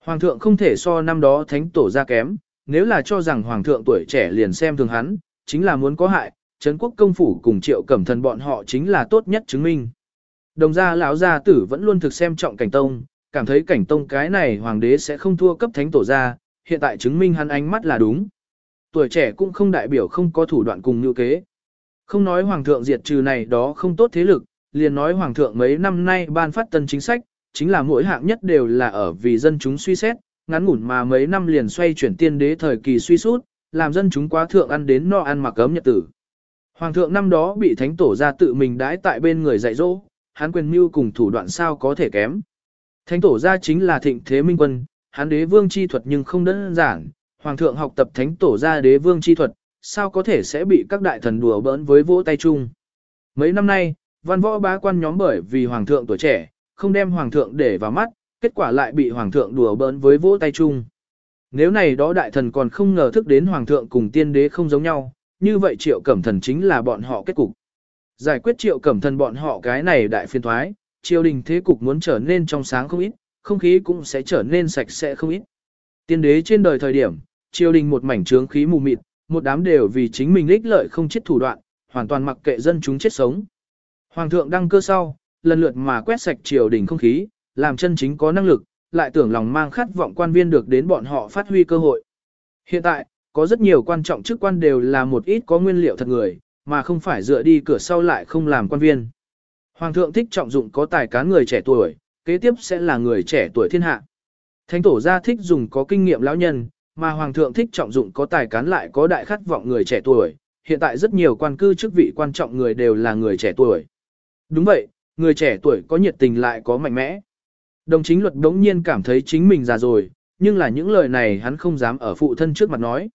Hoàng thượng không thể so năm đó thánh tổ gia kém, nếu là cho rằng hoàng thượng tuổi trẻ liền xem thường hắn, chính là muốn có hại, Trấn quốc công phủ cùng triệu cẩm thần bọn họ chính là tốt nhất chứng minh. Đồng gia lão gia tử vẫn luôn thực xem trọng cảnh tông, cảm thấy cảnh tông cái này hoàng đế sẽ không thua cấp thánh tổ gia, hiện tại chứng minh hắn ánh mắt là đúng. Tuổi trẻ cũng không đại biểu không có thủ đoạn cùng như kế. Không nói hoàng thượng diệt trừ này đó không tốt thế lực, liền nói hoàng thượng mấy năm nay ban phát tân chính sách, chính là mỗi hạng nhất đều là ở vì dân chúng suy xét, ngắn ngủn mà mấy năm liền xoay chuyển tiên đế thời kỳ suy sút, làm dân chúng quá thượng ăn đến no ăn mặc ấm nhật tử. Hoàng thượng năm đó bị thánh tổ ra tự mình đãi tại bên người dạy dỗ, hắn quyền mưu cùng thủ đoạn sao có thể kém. Thánh tổ ra chính là thịnh thế minh quân, hắn đế vương chi thuật nhưng không đơn giản, hoàng thượng học tập thánh tổ ra đế vương chi thuật, sao có thể sẽ bị các đại thần đùa bỡn với vỗ tay chung. Mấy năm nay, văn võ bá quan nhóm bởi vì hoàng thượng tuổi trẻ, không đem hoàng thượng để vào mắt, kết quả lại bị hoàng thượng đùa bỡn với vỗ tay chung. Nếu này đó đại thần còn không ngờ thức đến hoàng thượng cùng tiên đế không giống nhau, như vậy triệu cẩm thần chính là bọn họ kết cục. Giải quyết triệu cẩm thần bọn họ cái này đại phiên thoái, triều đình thế cục muốn trở nên trong sáng không ít, không khí cũng sẽ trở nên sạch sẽ không ít. Tiên đế trên đời thời điểm, triều đình một mảnh trướng khí mù mịt, một đám đều vì chính mình ích lợi không chết thủ đoạn, hoàn toàn mặc kệ dân chúng chết sống. Hoàng thượng đăng cơ sau, lần lượt mà quét sạch triều đình không khí, làm chân chính có năng lực, lại tưởng lòng mang khát vọng quan viên được đến bọn họ phát huy cơ hội. Hiện tại, có rất nhiều quan trọng chức quan đều là một ít có nguyên liệu thật người, mà không phải dựa đi cửa sau lại không làm quan viên. Hoàng thượng thích trọng dụng có tài cán người trẻ tuổi, kế tiếp sẽ là người trẻ tuổi thiên hạ. Thánh tổ gia thích dùng có kinh nghiệm lão nhân, mà hoàng thượng thích trọng dụng có tài cán lại có đại khát vọng người trẻ tuổi. Hiện tại rất nhiều quan cư chức vị quan trọng người đều là người trẻ tuổi. Đúng vậy, người trẻ tuổi có nhiệt tình lại có mạnh mẽ. Đồng chính luật đống nhiên cảm thấy chính mình già rồi, nhưng là những lời này hắn không dám ở phụ thân trước mặt nói.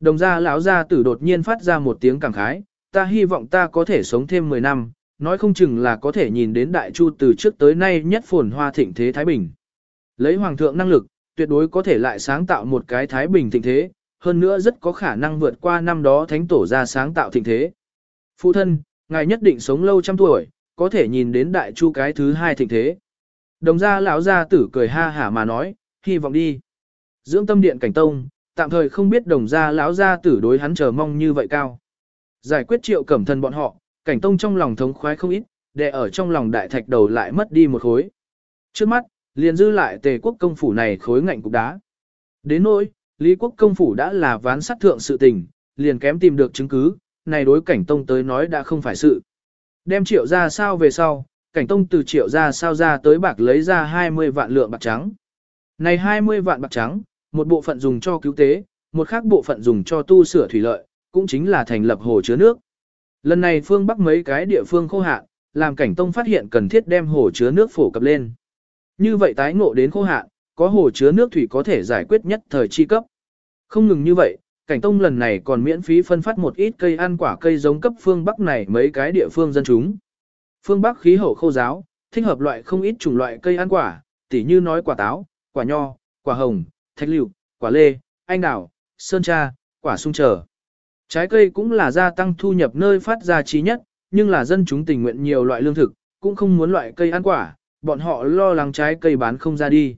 Đồng gia lão gia tử đột nhiên phát ra một tiếng cảm khái, ta hy vọng ta có thể sống thêm 10 năm, nói không chừng là có thể nhìn đến đại chu từ trước tới nay nhất phồn hoa thịnh thế Thái Bình. Lấy hoàng thượng năng lực, tuyệt đối có thể lại sáng tạo một cái Thái Bình thịnh thế, hơn nữa rất có khả năng vượt qua năm đó thánh tổ ra sáng tạo thịnh thế. Phụ thân, ngài nhất định sống lâu trăm tuổi, có thể nhìn đến đại chu cái thứ hai thịnh thế. Đồng gia lão gia tử cười ha hả mà nói, hy vọng đi. Dưỡng tâm điện cảnh tông, tạm thời không biết đồng gia lão gia tử đối hắn chờ mong như vậy cao. Giải quyết triệu cẩm thân bọn họ, cảnh tông trong lòng thống khoái không ít, để ở trong lòng đại thạch đầu lại mất đi một khối. Trước mắt, liền dư lại tề quốc công phủ này khối ngạnh cục đá. Đến nỗi, Lý quốc công phủ đã là ván sát thượng sự tình, liền kém tìm được chứng cứ, này đối cảnh tông tới nói đã không phải sự. Đem triệu ra sao về sau, cảnh tông từ triệu ra sao ra tới bạc lấy ra 20 vạn lượng bạc trắng. Này 20 vạn bạc trắng, một bộ phận dùng cho cứu tế, một khác bộ phận dùng cho tu sửa thủy lợi, cũng chính là thành lập hồ chứa nước. Lần này phương Bắc mấy cái địa phương khô hạn, làm cảnh tông phát hiện cần thiết đem hồ chứa nước phổ cập lên. Như vậy tái ngộ đến khô hạn, có hồ chứa nước thủy có thể giải quyết nhất thời chi cấp. Không ngừng như vậy, cảnh tông lần này còn miễn phí phân phát một ít cây ăn quả cây giống cấp phương Bắc này mấy cái địa phương dân chúng. Phương Bắc khí hậu khô giáo, thích hợp loại không ít chủng loại cây ăn quả, tỉ như nói quả táo, quả nho, quả hồng, thạch liệu, quả lê, anh đào, sơn tra, quả sung trở. Trái cây cũng là gia tăng thu nhập nơi phát ra trí nhất, nhưng là dân chúng tình nguyện nhiều loại lương thực, cũng không muốn loại cây ăn quả, bọn họ lo lắng trái cây bán không ra đi.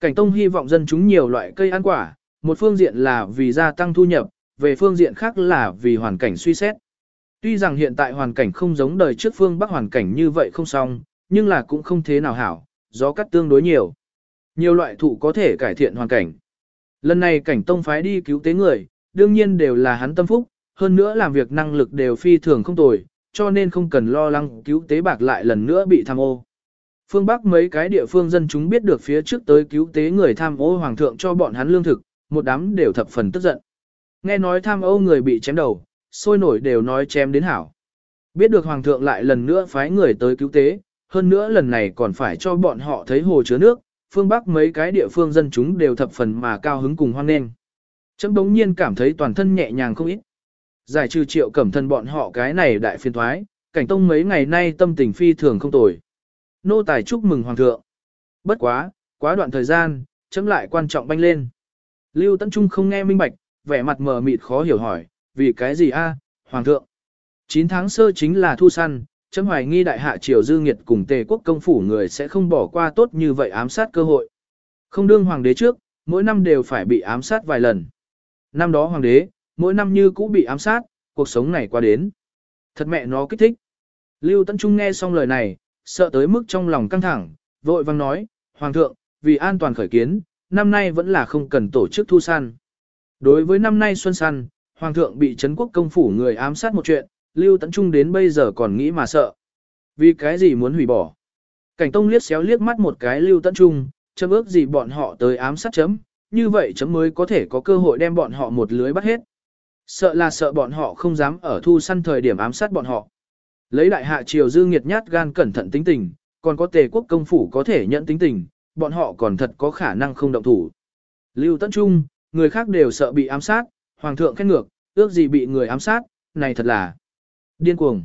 Cảnh Tông hy vọng dân chúng nhiều loại cây ăn quả, một phương diện là vì gia tăng thu nhập, về phương diện khác là vì hoàn cảnh suy xét. Tuy rằng hiện tại hoàn cảnh không giống đời trước phương Bắc hoàn cảnh như vậy không xong, nhưng là cũng không thế nào hảo, gió cắt tương đối nhiều. Nhiều loại thụ có thể cải thiện hoàn cảnh. Lần này cảnh tông phái đi cứu tế người, đương nhiên đều là hắn tâm phúc, hơn nữa làm việc năng lực đều phi thường không tồi, cho nên không cần lo lắng cứu tế bạc lại lần nữa bị tham ô. Phương Bắc mấy cái địa phương dân chúng biết được phía trước tới cứu tế người tham ô hoàng thượng cho bọn hắn lương thực, một đám đều thập phần tức giận. Nghe nói tham ô người bị chém đầu, sôi nổi đều nói chém đến hảo. Biết được hoàng thượng lại lần nữa phái người tới cứu tế, hơn nữa lần này còn phải cho bọn họ thấy hồ chứa nước, phương Bắc mấy cái địa phương dân chúng đều thập phần mà cao hứng cùng hoan nghênh. Chấm đống nhiên cảm thấy toàn thân nhẹ nhàng không ít. Giải trừ triệu cẩm thân bọn họ cái này đại phiên thoái, cảnh tông mấy ngày nay tâm tình phi thường không tồi. Nô tài chúc mừng hoàng thượng. Bất quá, quá đoạn thời gian, chấm lại quan trọng banh lên. Lưu Tấn Trung không nghe minh bạch, vẻ mặt mờ mịt khó hiểu hỏi, vì cái gì a, hoàng thượng? 9 tháng sơ chính là thu săn, chấm hoài nghi đại hạ triều dư nghiệt cùng tề quốc công phủ người sẽ không bỏ qua tốt như vậy ám sát cơ hội. Không đương hoàng đế trước, mỗi năm đều phải bị ám sát vài lần. Năm đó hoàng đế, mỗi năm như cũ bị ám sát, cuộc sống này qua đến. Thật mẹ nó kích thích. Lưu Tấn Trung nghe xong lời này, sợ tới mức trong lòng căng thẳng, vội vang nói, Hoàng thượng, vì an toàn khởi kiến, năm nay vẫn là không cần tổ chức thu săn. Đối với năm nay xuân săn, Hoàng thượng bị Trấn quốc công phủ người ám sát một chuyện, Lưu Tấn Trung đến bây giờ còn nghĩ mà sợ. Vì cái gì muốn hủy bỏ? Cảnh Tông liếc xéo liếc mắt một cái Lưu Tấn Trung, chấm ước gì bọn họ tới ám sát chấm, như vậy chấm mới có thể có cơ hội đem bọn họ một lưới bắt hết. Sợ là sợ bọn họ không dám ở thu săn thời điểm ám sát bọn họ. Lấy đại hạ triều dư nghiệt nhát gan cẩn thận tính tình, còn có tề quốc công phủ có thể nhận tính tình, bọn họ còn thật có khả năng không động thủ. Lưu Tấn Trung, người khác đều sợ bị ám sát, hoàng thượng khét ngược, ước gì bị người ám sát, này thật là điên cuồng.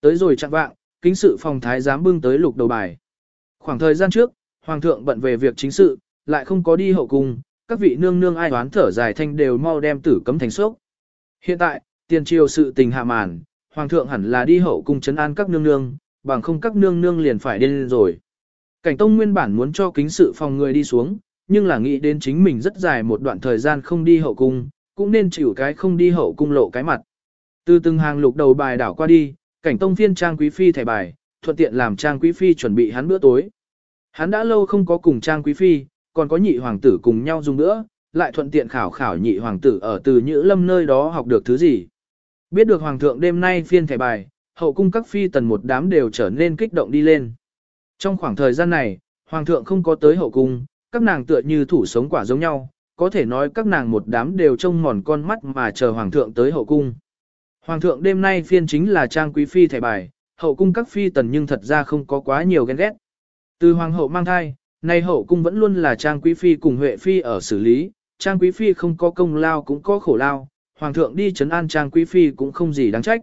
Tới rồi chặn vạng, kính sự phòng thái giám bưng tới lục đầu bài. Khoảng thời gian trước, hoàng thượng bận về việc chính sự, lại không có đi hậu cung, các vị nương nương ai đoán thở dài thanh đều mau đem tử cấm thành sốc. Hiện tại, tiền triều sự tình hạ màn, hoàng thượng hẳn là đi hậu cung trấn an các nương nương, bằng không các nương nương liền phải điên rồi. Cảnh tông nguyên bản muốn cho kính sự phòng người đi xuống, nhưng là nghĩ đến chính mình rất dài một đoạn thời gian không đi hậu cung, cũng nên chịu cái không đi hậu cung lộ cái mặt. Từ từng hàng lục đầu bài đảo qua đi, cảnh tông phiên trang quý phi thẻ bài, thuận tiện làm trang quý phi chuẩn bị hắn bữa tối. Hắn đã lâu không có cùng trang quý phi, còn có nhị hoàng tử cùng nhau dùng nữa, lại thuận tiện khảo khảo nhị hoàng tử ở từ Nhữ Lâm nơi đó học được thứ gì. Biết được hoàng thượng đêm nay phiên thẻ bài, hậu cung các phi tần một đám đều trở nên kích động đi lên. Trong khoảng thời gian này, hoàng thượng không có tới hậu cung, các nàng tựa như thủ sống quả giống nhau, có thể nói các nàng một đám đều trông mòn con mắt mà chờ hoàng thượng tới hậu cung. Hoàng thượng đêm nay phiên chính là trang quý phi thẻ bài, hậu cung các phi tần nhưng thật ra không có quá nhiều ghen ghét. Từ hoàng hậu mang thai, nay hậu cung vẫn luôn là trang quý phi cùng huệ phi ở xử lý, trang quý phi không có công lao cũng có khổ lao, hoàng thượng đi chấn an trang quý phi cũng không gì đáng trách.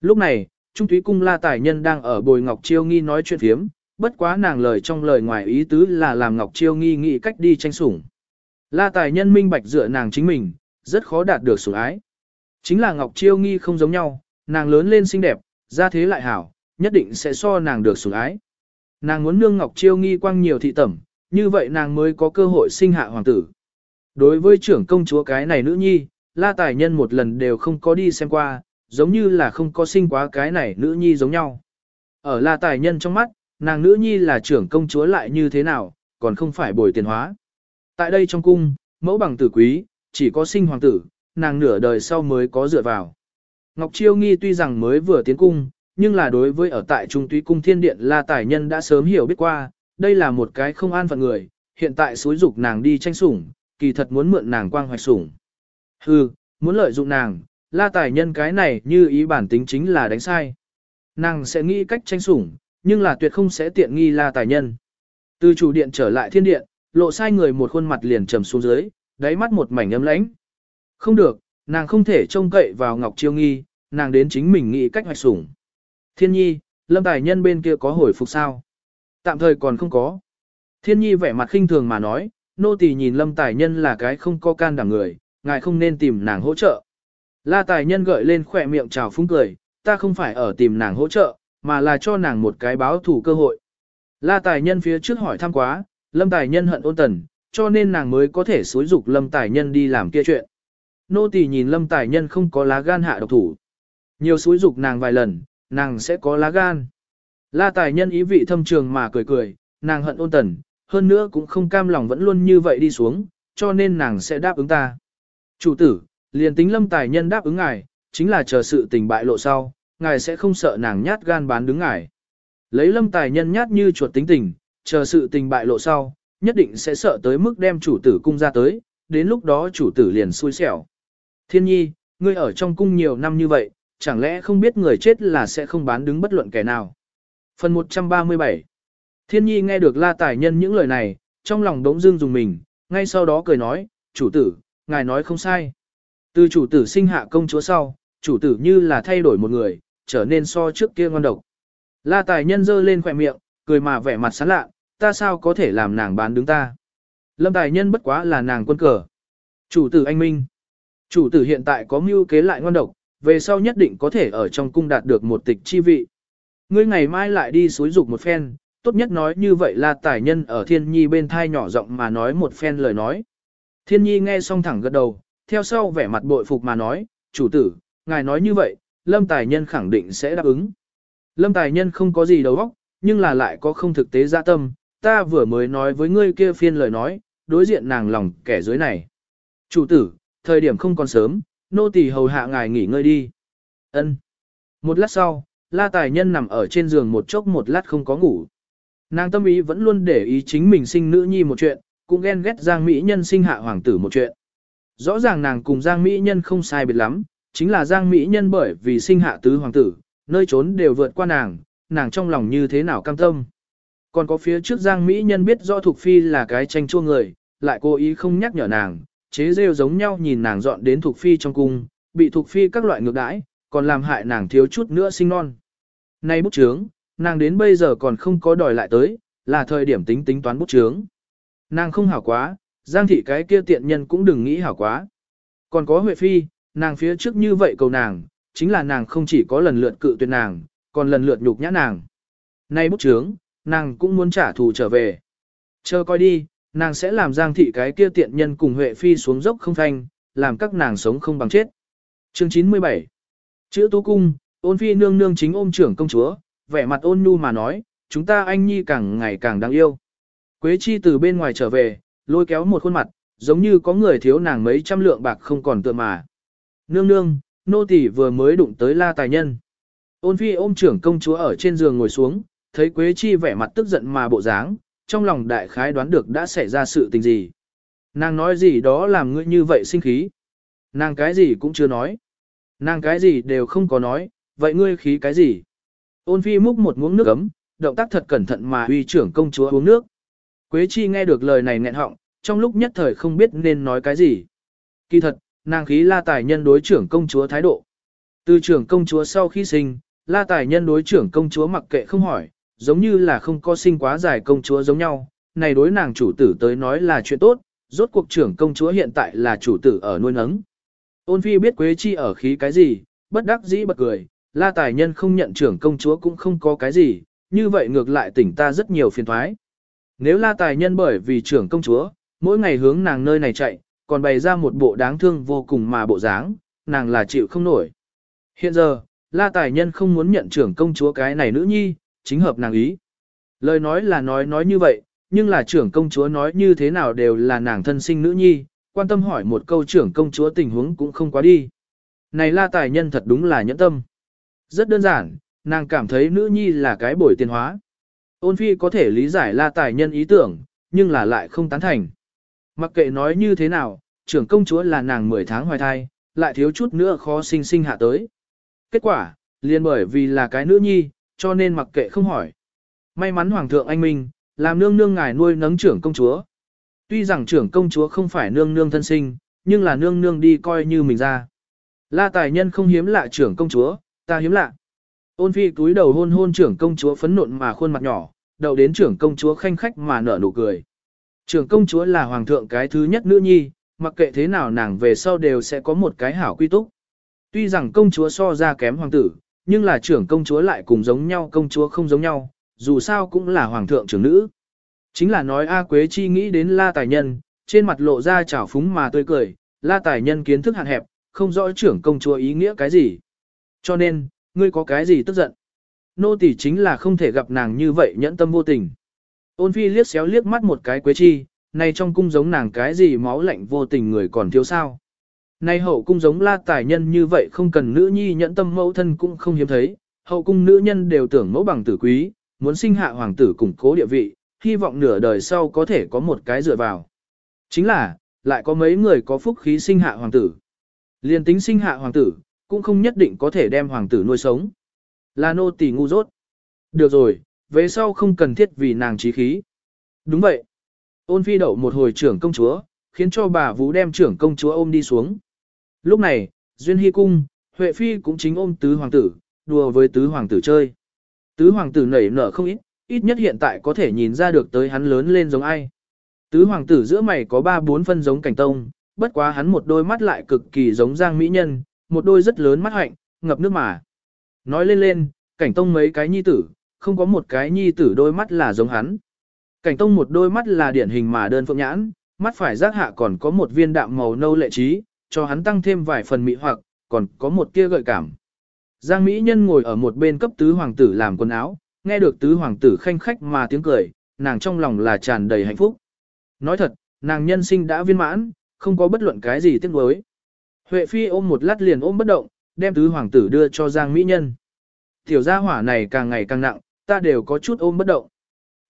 Lúc này, trung túy cung la tài nhân đang ở bồi ngọc chiêu nghi nói chuyện phiếm, bất quá nàng lời trong lời ngoài ý tứ là làm ngọc chiêu nghi nghĩ cách đi tranh sủng. La tài nhân minh bạch dựa nàng chính mình, rất khó đạt được sủng ái. Chính là ngọc chiêu nghi không giống nhau, nàng lớn lên xinh đẹp, ra thế lại hảo, nhất định sẽ so nàng được sủng ái. Nàng muốn nương ngọc chiêu nghi quang nhiều thị tẩm, như vậy nàng mới có cơ hội sinh hạ hoàng tử. Đối với trưởng công chúa cái này nữ nhi, la tài nhân một lần đều không có đi xem qua, giống như là không có sinh quá cái này nữ nhi giống nhau. Ở la tài nhân trong mắt, nàng nữ nhi là trưởng công chúa lại như thế nào, còn không phải bồi tiền hóa. Tại đây trong cung, mẫu bằng tử quý, chỉ có sinh hoàng tử, nàng nửa đời sau mới có dựa vào. Ngọc Chiêu Nghi tuy rằng mới vừa tiến cung, nhưng là đối với ở tại Trung Túy Cung Thiên Điện La Tài Nhân đã sớm hiểu biết qua, đây là một cái không an phận người, hiện tại xúi dục nàng đi tranh sủng, kỳ thật muốn mượn nàng quang hoạch sủng. Hừ, muốn lợi dụng nàng, La Tài Nhân cái này như ý bản tính chính là đánh sai. Nàng sẽ nghĩ cách tranh sủng, nhưng là tuyệt không sẽ tiện nghi La Tài Nhân. Từ chủ điện trở lại thiên điện, lộ sai người một khuôn mặt liền trầm xuống dưới, đáy mắt một mảnh ấm lãnh. Không được, nàng không thể trông cậy vào Ngọc Chiêu Nghi, nàng đến chính mình nghĩ cách hoạch sủng. Thiên nhi, lâm tài nhân bên kia có hồi phục sao? Tạm thời còn không có. Thiên nhi vẻ mặt khinh thường mà nói, nô tỳ nhìn lâm tài nhân là cái không có can đảm người, ngài không nên tìm nàng hỗ trợ. La tài nhân gợi lên khỏe miệng chào phúng cười, ta không phải ở tìm nàng hỗ trợ, mà là cho nàng một cái báo thủ cơ hội. La tài nhân phía trước hỏi thăm quá, lâm tài nhân hận ôn tần, cho nên nàng mới có thể xúi dục lâm tài nhân đi làm kia chuyện. Nô tỳ nhìn lâm tài nhân không có lá gan hạ độc thủ. Nhiều xúi dục nàng vài lần, nàng sẽ có lá gan. La tài nhân ý vị thâm trường mà cười cười, nàng hận ôn tần, hơn nữa cũng không cam lòng vẫn luôn như vậy đi xuống, cho nên nàng sẽ đáp ứng ta. Chủ tử, liền tính lâm tài nhân đáp ứng ngài, chính là chờ sự tình bại lộ sau, ngài sẽ không sợ nàng nhát gan bán đứng ngài. Lấy lâm tài nhân nhát như chuột tính tình, chờ sự tình bại lộ sau, nhất định sẽ sợ tới mức đem chủ tử cung ra tới, đến lúc đó chủ tử liền xui xẻo. Thiên nhi, ngươi ở trong cung nhiều năm như vậy, chẳng lẽ không biết người chết là sẽ không bán đứng bất luận kẻ nào. Phần 137 Thiên nhi nghe được la tài nhân những lời này, trong lòng đống dương dùng mình, ngay sau đó cười nói, chủ tử, ngài nói không sai. Từ chủ tử sinh hạ công chúa sau, chủ tử như là thay đổi một người, trở nên so trước kia ngon độc. La tài nhân dơ lên khỏe miệng, cười mà vẻ mặt sán lạ, ta sao có thể làm nàng bán đứng ta. Lâm tài nhân bất quá là nàng quân cờ. Chủ tử anh Minh. Chủ tử hiện tại có mưu kế lại ngon độc, về sau nhất định có thể ở trong cung đạt được một tịch chi vị. Ngươi ngày mai lại đi suối dục một phen, tốt nhất nói như vậy là tài nhân ở thiên nhi bên thai nhỏ giọng mà nói một phen lời nói. Thiên nhi nghe xong thẳng gật đầu, theo sau vẻ mặt bội phục mà nói, chủ tử, ngài nói như vậy, lâm tài nhân khẳng định sẽ đáp ứng. Lâm tài nhân không có gì đầu óc, nhưng là lại có không thực tế dạ tâm, ta vừa mới nói với ngươi kia phiên lời nói, đối diện nàng lòng kẻ dưới này. Chủ tử, thời điểm không còn sớm, nô tỳ hầu hạ ngài nghỉ ngơi đi. Ân. Một lát sau, la tài nhân nằm ở trên giường một chốc một lát không có ngủ. Nàng tâm ý vẫn luôn để ý chính mình sinh nữ nhi một chuyện, cũng ghen ghét Giang Mỹ Nhân sinh hạ hoàng tử một chuyện. Rõ ràng nàng cùng Giang Mỹ Nhân không sai biệt lắm, chính là Giang Mỹ Nhân bởi vì sinh hạ tứ hoàng tử, nơi trốn đều vượt qua nàng, nàng trong lòng như thế nào cam tâm. Còn có phía trước Giang Mỹ Nhân biết rõ Thục Phi là cái tranh chua người, lại cố ý không nhắc nhở nàng, chế rêu giống nhau nhìn nàng dọn đến Thục Phi trong cung, bị Thục Phi các loại ngược đãi, còn làm hại nàng thiếu chút nữa sinh non. Nay bút chướng, nàng đến bây giờ còn không có đòi lại tới, là thời điểm tính tính toán bút chướng. Nàng không hảo quá, Giang thị cái kia tiện nhân cũng đừng nghĩ hảo quá. Còn có Huệ Phi, nàng phía trước như vậy cầu nàng, chính là nàng không chỉ có lần lượt cự tuyệt nàng, còn lần lượt nhục nhã nàng. Nay bút chướng, nàng cũng muốn trả thù trở về. Chờ coi đi, nàng sẽ làm Giang thị cái kia tiện nhân cùng Huệ Phi xuống dốc không thanh, làm các nàng sống không bằng chết. Chương 97 Chữ Tú Cung, ôn phi nương nương chính ôm trưởng công chúa, vẻ mặt ôn nhu mà nói, chúng ta anh nhi càng ngày càng đáng yêu. Quế chi từ bên ngoài trở về, lôi kéo một khuôn mặt, giống như có người thiếu nàng mấy trăm lượng bạc không còn tựa mà. Nương nương, nô tỳ vừa mới đụng tới la tài nhân. Ôn phi ôm trưởng công chúa ở trên giường ngồi xuống, thấy Quế Chi vẻ mặt tức giận mà bộ dáng, trong lòng đại khái đoán được đã xảy ra sự tình gì. Nàng nói gì đó làm ngươi như vậy sinh khí. Nàng cái gì cũng chưa nói. Nàng cái gì đều không có nói, vậy ngươi khí cái gì? Ôn phi múc một muỗng nước ấm, động tác thật cẩn thận mà uy trưởng công chúa uống nước. Quế chi nghe được lời này nghẹn họng, trong lúc nhất thời không biết nên nói cái gì. Kỳ thật, nàng khí la tài nhân đối trưởng công chúa thái độ. Từ trưởng công chúa sau khi sinh, la tài nhân đối trưởng công chúa mặc kệ không hỏi, giống như là không có sinh quá dài công chúa giống nhau. Này đối nàng chủ tử tới nói là chuyện tốt, rốt cuộc trưởng công chúa hiện tại là chủ tử ở nuôi nấng. Ôn phi biết Quế Chi ở khí cái gì, bất đắc dĩ bật cười, la tài nhân không nhận trưởng công chúa cũng không có cái gì, như vậy ngược lại tỉnh ta rất nhiều phiền thoái. Nếu la tài nhân bởi vì trưởng công chúa, mỗi ngày hướng nàng nơi này chạy, còn bày ra một bộ đáng thương vô cùng mà bộ dáng, nàng là chịu không nổi. Hiện giờ, la tài nhân không muốn nhận trưởng công chúa cái này nữ nhi, chính hợp nàng ý. Lời nói là nói nói như vậy, nhưng là trưởng công chúa nói như thế nào đều là nàng thân sinh nữ nhi, quan tâm hỏi một câu trưởng công chúa tình huống cũng không quá đi. Này la tài nhân thật đúng là nhẫn tâm. Rất đơn giản, nàng cảm thấy nữ nhi là cái bổi tiền hóa. Ôn phi có thể lý giải la tài nhân ý tưởng, nhưng là lại không tán thành. Mặc kệ nói như thế nào, trưởng công chúa là nàng 10 tháng hoài thai, lại thiếu chút nữa khó sinh sinh hạ tới. Kết quả, liền bởi vì là cái nữ nhi, cho nên mặc kệ không hỏi. May mắn Hoàng thượng anh Minh, làm nương nương ngài nuôi nấng trưởng công chúa. Tuy rằng trưởng công chúa không phải nương nương thân sinh, nhưng là nương nương đi coi như mình ra. La tài nhân không hiếm lạ trưởng công chúa, ta hiếm lạ. Ôn phi túi đầu hôn hôn trưởng công chúa phấn nộn mà khuôn mặt nhỏ, đầu đến trưởng công chúa khanh khách mà nở nụ cười. Trưởng công chúa là hoàng thượng cái thứ nhất nữ nhi, mặc kệ thế nào nàng về sau đều sẽ có một cái hảo quy túc. Tuy rằng công chúa so ra kém hoàng tử, nhưng là trưởng công chúa lại cùng giống nhau công chúa không giống nhau, dù sao cũng là hoàng thượng trưởng nữ. Chính là nói A Quế Chi nghĩ đến La Tài Nhân, trên mặt lộ ra trào phúng mà tươi cười, La Tài Nhân kiến thức hạn hẹp, không rõ trưởng công chúa ý nghĩa cái gì. Cho nên, ngươi có cái gì tức giận? Nô tỳ chính là không thể gặp nàng như vậy nhẫn tâm vô tình. Ôn phi liếc xéo liếc mắt một cái Quế Chi, này trong cung giống nàng cái gì máu lạnh vô tình người còn thiếu sao. Này hậu cung giống La Tài Nhân như vậy không cần nữ nhi nhẫn tâm mẫu thân cũng không hiếm thấy, hậu cung nữ nhân đều tưởng mẫu bằng tử quý, muốn sinh hạ hoàng tử củng cố địa vị, hy vọng nửa đời sau có thể có một cái dựa vào. Chính là, lại có mấy người có phúc khí sinh hạ hoàng tử. Liên tính sinh hạ hoàng tử, cũng không nhất định có thể đem hoàng tử nuôi sống. Là nô tỳ ngu dốt. Được rồi, về sau không cần thiết vì nàng trí khí. Đúng vậy. Ôn phi đậu một hồi trưởng công chúa, khiến cho bà Vũ đem trưởng công chúa ôm đi xuống. Lúc này, Duyên Hy Cung, Huệ Phi cũng chính ôm tứ hoàng tử, đùa với tứ hoàng tử chơi. Tứ hoàng tử nảy nở không ít, ít nhất hiện tại có thể nhìn ra được tới hắn lớn lên giống ai. Tứ hoàng tử giữa mày có ba bốn phân giống cảnh tông, bất quá hắn một đôi mắt lại cực kỳ giống giang mỹ nhân, một đôi rất lớn mắt hạnh, ngập nước mà. Nói lên lên, cảnh tông mấy cái nhi tử, không có một cái nhi tử đôi mắt là giống hắn. Cảnh tông một đôi mắt là điển hình mà đơn phượng nhãn, mắt phải giác hạ còn có một viên đạm màu nâu lệ trí, cho hắn tăng thêm vài phần mỹ hoặc, còn có một tia gợi cảm. Giang Mỹ Nhân ngồi ở một bên cấp tứ hoàng tử làm quần áo, nghe được tứ hoàng tử khanh khách mà tiếng cười, nàng trong lòng là tràn đầy hạnh phúc. Nói thật, nàng nhân sinh đã viên mãn, không có bất luận cái gì tiếc nuối. Huệ Phi ôm một lát liền ôm bất động, đem tứ hoàng tử đưa cho Giang Mỹ Nhân. Tiểu gia hỏa này càng ngày càng nặng, ta đều có chút ôm bất động.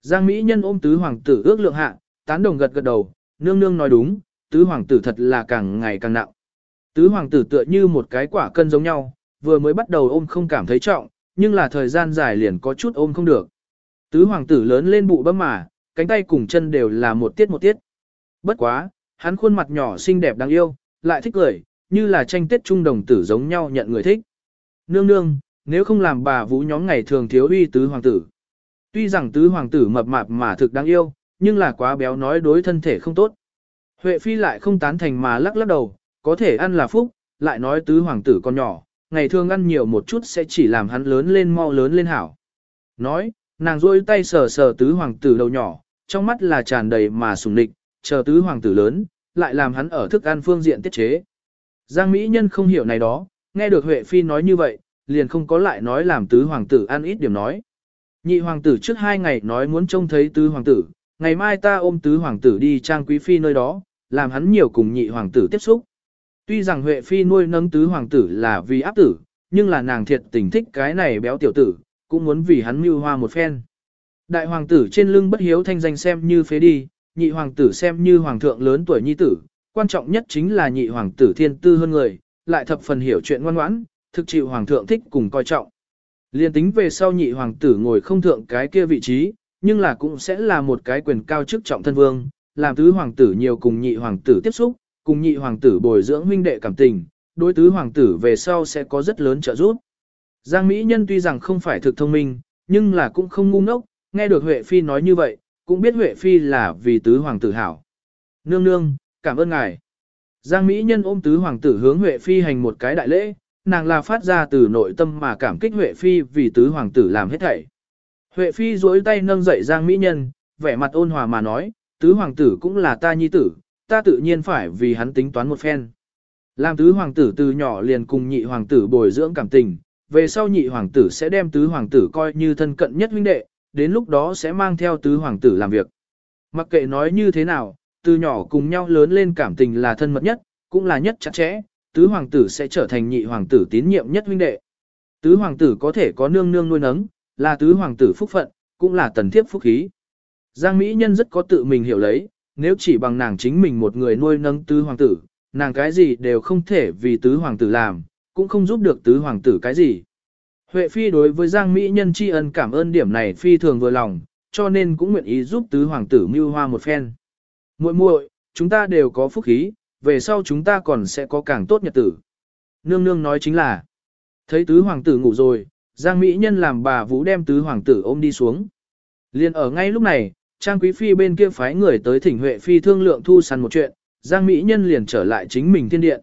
Giang Mỹ Nhân ôm tứ hoàng tử ước lượng hạ, tán đồng gật gật đầu, nương nương nói đúng, tứ hoàng tử thật là càng ngày càng nặng. Tứ hoàng tử tựa như một cái quả cân giống nhau, vừa mới bắt đầu ôm không cảm thấy trọng, nhưng là thời gian dài liền có chút ôm không được. Tứ hoàng tử lớn lên bụ bấm mà, cánh tay cùng chân đều là một tiết một tiết. Bất quá, hắn khuôn mặt nhỏ xinh đẹp đáng yêu, lại thích cười, như là tranh tết trung đồng tử giống nhau nhận người thích. Nương nương, nếu không làm bà vũ nhóm ngày thường thiếu uy tứ hoàng tử. Tuy rằng tứ hoàng tử mập mạp mà thực đáng yêu, nhưng là quá béo nói đối thân thể không tốt. Huệ phi lại không tán thành mà lắc lắc đầu, có thể ăn là phúc, lại nói tứ hoàng tử con nhỏ, ngày thường ăn nhiều một chút sẽ chỉ làm hắn lớn lên mau lớn lên hảo. Nói, nàng rôi tay sờ sờ tứ hoàng tử đầu nhỏ, trong mắt là tràn đầy mà sùng địch, chờ tứ hoàng tử lớn, lại làm hắn ở thức ăn phương diện tiết chế. Giang Mỹ Nhân không hiểu này đó, nghe được Huệ Phi nói như vậy, liền không có lại nói làm tứ hoàng tử ăn ít điểm nói. Nhị hoàng tử trước hai ngày nói muốn trông thấy tứ hoàng tử, ngày mai ta ôm tứ hoàng tử đi trang quý phi nơi đó, làm hắn nhiều cùng nhị hoàng tử tiếp xúc. Tuy rằng Huệ Phi nuôi nấng tứ hoàng tử là vì áp tử, nhưng là nàng thiệt tình thích cái này béo tiểu tử, cũng muốn vì hắn mưu hoa một phen. Đại hoàng tử trên lưng bất hiếu thanh danh xem như phế đi, nhị hoàng tử xem như hoàng thượng lớn tuổi nhi tử, quan trọng nhất chính là nhị hoàng tử thiên tư hơn người, lại thập phần hiểu chuyện ngoan ngoãn, thực chịu hoàng thượng thích cùng coi trọng. Liên tính về sau nhị hoàng tử ngồi không thượng cái kia vị trí, nhưng là cũng sẽ là một cái quyền cao chức trọng thân vương, làm tứ hoàng tử nhiều cùng nhị hoàng tử tiếp xúc, cùng nhị hoàng tử bồi dưỡng huynh đệ cảm tình, đối tứ hoàng tử về sau sẽ có rất lớn trợ giúp. Giang Mỹ Nhân tuy rằng không phải thực thông minh, nhưng là cũng không ngu ngốc, nghe được Huệ Phi nói như vậy, cũng biết Huệ Phi là vì tứ hoàng tử hảo. Nương nương, cảm ơn ngài. Giang Mỹ Nhân ôm tứ hoàng tử hướng Huệ Phi hành một cái đại lễ, nàng là phát ra từ nội tâm mà cảm kích Huệ Phi vì tứ hoàng tử làm hết thảy. Huệ Phi duỗi tay nâng dậy Giang Mỹ Nhân, vẻ mặt ôn hòa mà nói, tứ hoàng tử cũng là ta nhi tử, ta tự nhiên phải vì hắn tính toán một phen. Làm tứ hoàng tử từ nhỏ liền cùng nhị hoàng tử bồi dưỡng cảm tình, về sau nhị hoàng tử sẽ đem tứ hoàng tử coi như thân cận nhất huynh đệ, đến lúc đó sẽ mang theo tứ hoàng tử làm việc. Mặc kệ nói như thế nào, từ nhỏ cùng nhau lớn lên cảm tình là thân mật nhất, cũng là nhất chặt chẽ, tứ hoàng tử sẽ trở thành nhị hoàng tử tín nhiệm nhất huynh đệ. Tứ hoàng tử có thể có nương nương nuôi nấng, là tứ hoàng tử phúc phận, cũng là tần thiếp phúc khí. Giang Mỹ Nhân rất có tự mình hiểu lấy, nếu chỉ bằng nàng chính mình một người nuôi nấng tứ hoàng tử, nàng cái gì đều không thể vì tứ hoàng tử làm, cũng không giúp được tứ hoàng tử cái gì. Huệ Phi đối với Giang Mỹ Nhân tri ân cảm ơn điểm này Phi thường vừa lòng, cho nên cũng nguyện ý giúp tứ hoàng tử mưu hoa một phen. muội muội, chúng ta đều có phúc khí, về sau chúng ta còn sẽ có càng tốt nhật tử. Nương nương nói chính là, thấy tứ hoàng tử ngủ rồi, Giang Mỹ Nhân làm bà Vũ đem tứ hoàng tử ôm đi xuống. Liên ở ngay lúc này, Trang Quý Phi bên kia phái người tới thỉnh Huệ Phi thương lượng thu săn một chuyện, Giang Mỹ Nhân liền trở lại chính mình thiên điện.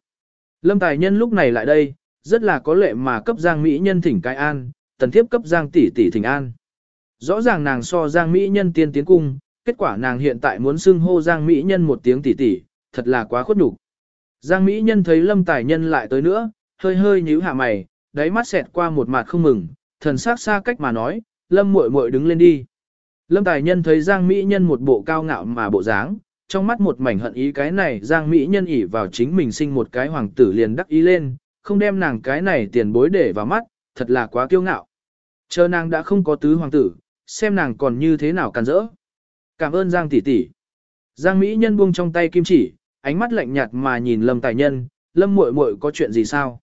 Lâm Tài Nhân lúc này lại đây, rất là có lệ mà cấp Giang Mỹ Nhân thỉnh cai an, tần thiếp cấp Giang tỷ tỷ thỉnh an. Rõ ràng nàng so Giang Mỹ Nhân tiên tiến cung, kết quả nàng hiện tại muốn xưng hô Giang Mỹ Nhân một tiếng tỷ tỷ, thật là quá khuất nhục. Giang Mỹ Nhân thấy Lâm Tài Nhân lại tới nữa, hơi hơi nhíu hạ mày, đáy mắt xẹt qua một mặt không mừng, thần sắc xa cách mà nói, Lâm muội muội đứng lên đi. Lâm Tài Nhân thấy Giang Mỹ Nhân một bộ cao ngạo mà bộ dáng, trong mắt một mảnh hận ý cái này Giang Mỹ Nhân ỉ vào chính mình sinh một cái hoàng tử liền đắc ý lên, không đem nàng cái này tiền bối để vào mắt, thật là quá kiêu ngạo. Chờ nàng đã không có tứ hoàng tử, xem nàng còn như thế nào càn rỡ. Cảm ơn Giang tỷ tỷ. Giang Mỹ Nhân buông trong tay kim chỉ, ánh mắt lạnh nhạt mà nhìn Lâm Tài Nhân, Lâm muội muội có chuyện gì sao?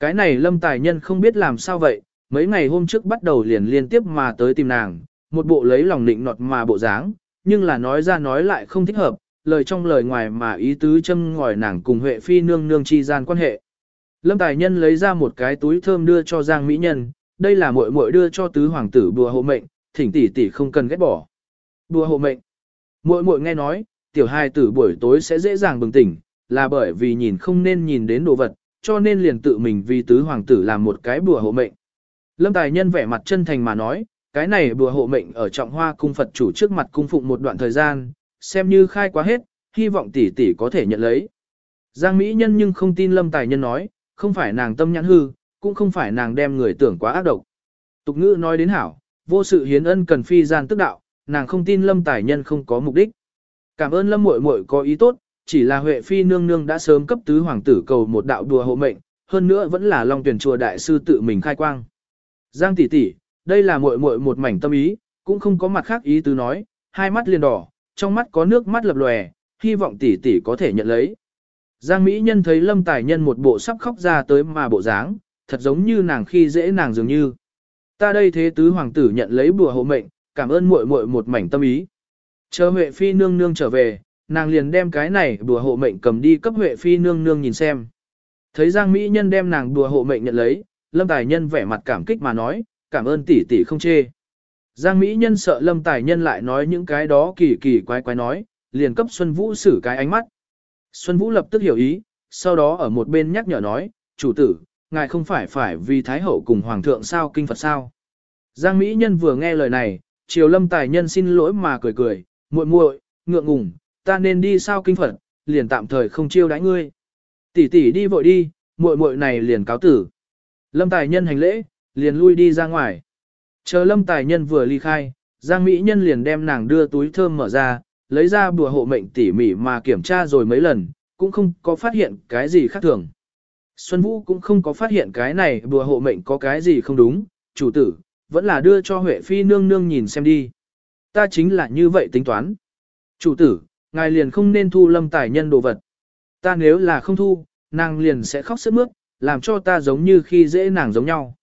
Cái này Lâm Tài Nhân không biết làm sao vậy, mấy ngày hôm trước bắt đầu liền liên tiếp mà tới tìm nàng, một bộ lấy lòng định nọt mà bộ dáng, nhưng là nói ra nói lại không thích hợp, lời trong lời ngoài mà ý tứ châm ngòi nàng cùng Huệ Phi nương nương chi gian quan hệ. Lâm Tài Nhân lấy ra một cái túi thơm đưa cho Giang Mỹ Nhân, đây là muội muội đưa cho tứ hoàng tử bùa hộ mệnh, thỉnh tỷ tỷ không cần ghét bỏ. Bùa hộ mệnh. Muội muội nghe nói, tiểu hài tử buổi tối sẽ dễ dàng bừng tỉnh, là bởi vì nhìn không nên nhìn đến đồ vật, cho nên liền tự mình vì tứ hoàng tử làm một cái bùa hộ mệnh. Lâm Tài Nhân vẻ mặt chân thành mà nói, cái này bùa hộ mệnh ở trọng hoa cung Phật chủ trước mặt cung phụng một đoạn thời gian, xem như khai quá hết, hy vọng tỷ tỷ có thể nhận lấy. Giang Mỹ Nhân nhưng không tin Lâm Tài Nhân nói, không phải nàng tâm nhãn hư, cũng không phải nàng đem người tưởng quá ác độc. Tục ngữ nói đến hảo, vô sự hiến ân cần phi gian tức đạo, nàng không tin Lâm Tài Nhân không có mục đích. Cảm ơn Lâm muội muội có ý tốt, chỉ là Huệ Phi nương nương đã sớm cấp tứ hoàng tử cầu một đạo đùa hộ mệnh, hơn nữa vẫn là Long Tuyển chùa đại sư tự mình khai quang. Giang tỷ tỷ, đây là muội muội một mảnh tâm ý, cũng không có mặt khác ý tứ nói, hai mắt liền đỏ, trong mắt có nước mắt lập lòe, hy vọng tỷ tỷ có thể nhận lấy. Giang Mỹ Nhân thấy Lâm Tài Nhân một bộ sắp khóc ra tới mà bộ dáng, thật giống như nàng khi dễ nàng dường như. Ta đây thế tứ hoàng tử nhận lấy bùa hộ mệnh, cảm ơn muội muội một mảnh tâm ý. Chờ Huệ Phi nương nương trở về, nàng liền đem cái này đùa hộ mệnh cầm đi cấp Huệ Phi nương nương nhìn xem. Thấy Giang Mỹ Nhân đem nàng đùa hộ mệnh nhận lấy, Lâm Tài Nhân vẻ mặt cảm kích mà nói, cảm ơn tỷ tỷ không chê. Giang Mỹ Nhân sợ Lâm Tài Nhân lại nói những cái đó kỳ kỳ quái quái nói, liền cấp Xuân Vũ xử cái ánh mắt. Xuân Vũ lập tức hiểu ý, sau đó ở một bên nhắc nhở nói, chủ tử, ngài không phải phải vì Thái Hậu cùng Hoàng thượng sao kinh Phật sao. Giang Mỹ Nhân vừa nghe lời này, chiều Lâm Tài Nhân xin lỗi mà cười cười, muội muội, ngượng ngùng, ta nên đi sao kinh Phật, liền tạm thời không chiêu đãi ngươi. Tỷ tỷ đi vội đi, muội muội này liền cáo tử. Lâm Tài Nhân hành lễ, liền lui đi ra ngoài. Chờ Lâm Tài Nhân vừa ly khai, Giang Mỹ Nhân liền đem nàng đưa túi thơm mở ra, lấy ra bùa hộ mệnh tỉ mỉ mà kiểm tra rồi mấy lần, cũng không có phát hiện cái gì khác thường. Xuân Vũ cũng không có phát hiện cái này bùa hộ mệnh có cái gì không đúng, chủ tử, vẫn là đưa cho Huệ Phi nương nương nhìn xem đi. Ta chính là như vậy tính toán. Chủ tử, ngài liền không nên thu lâm tài nhân đồ vật. Ta nếu là không thu, nàng liền sẽ khóc sức mướt, làm cho ta giống như khi dễ nàng giống nhau.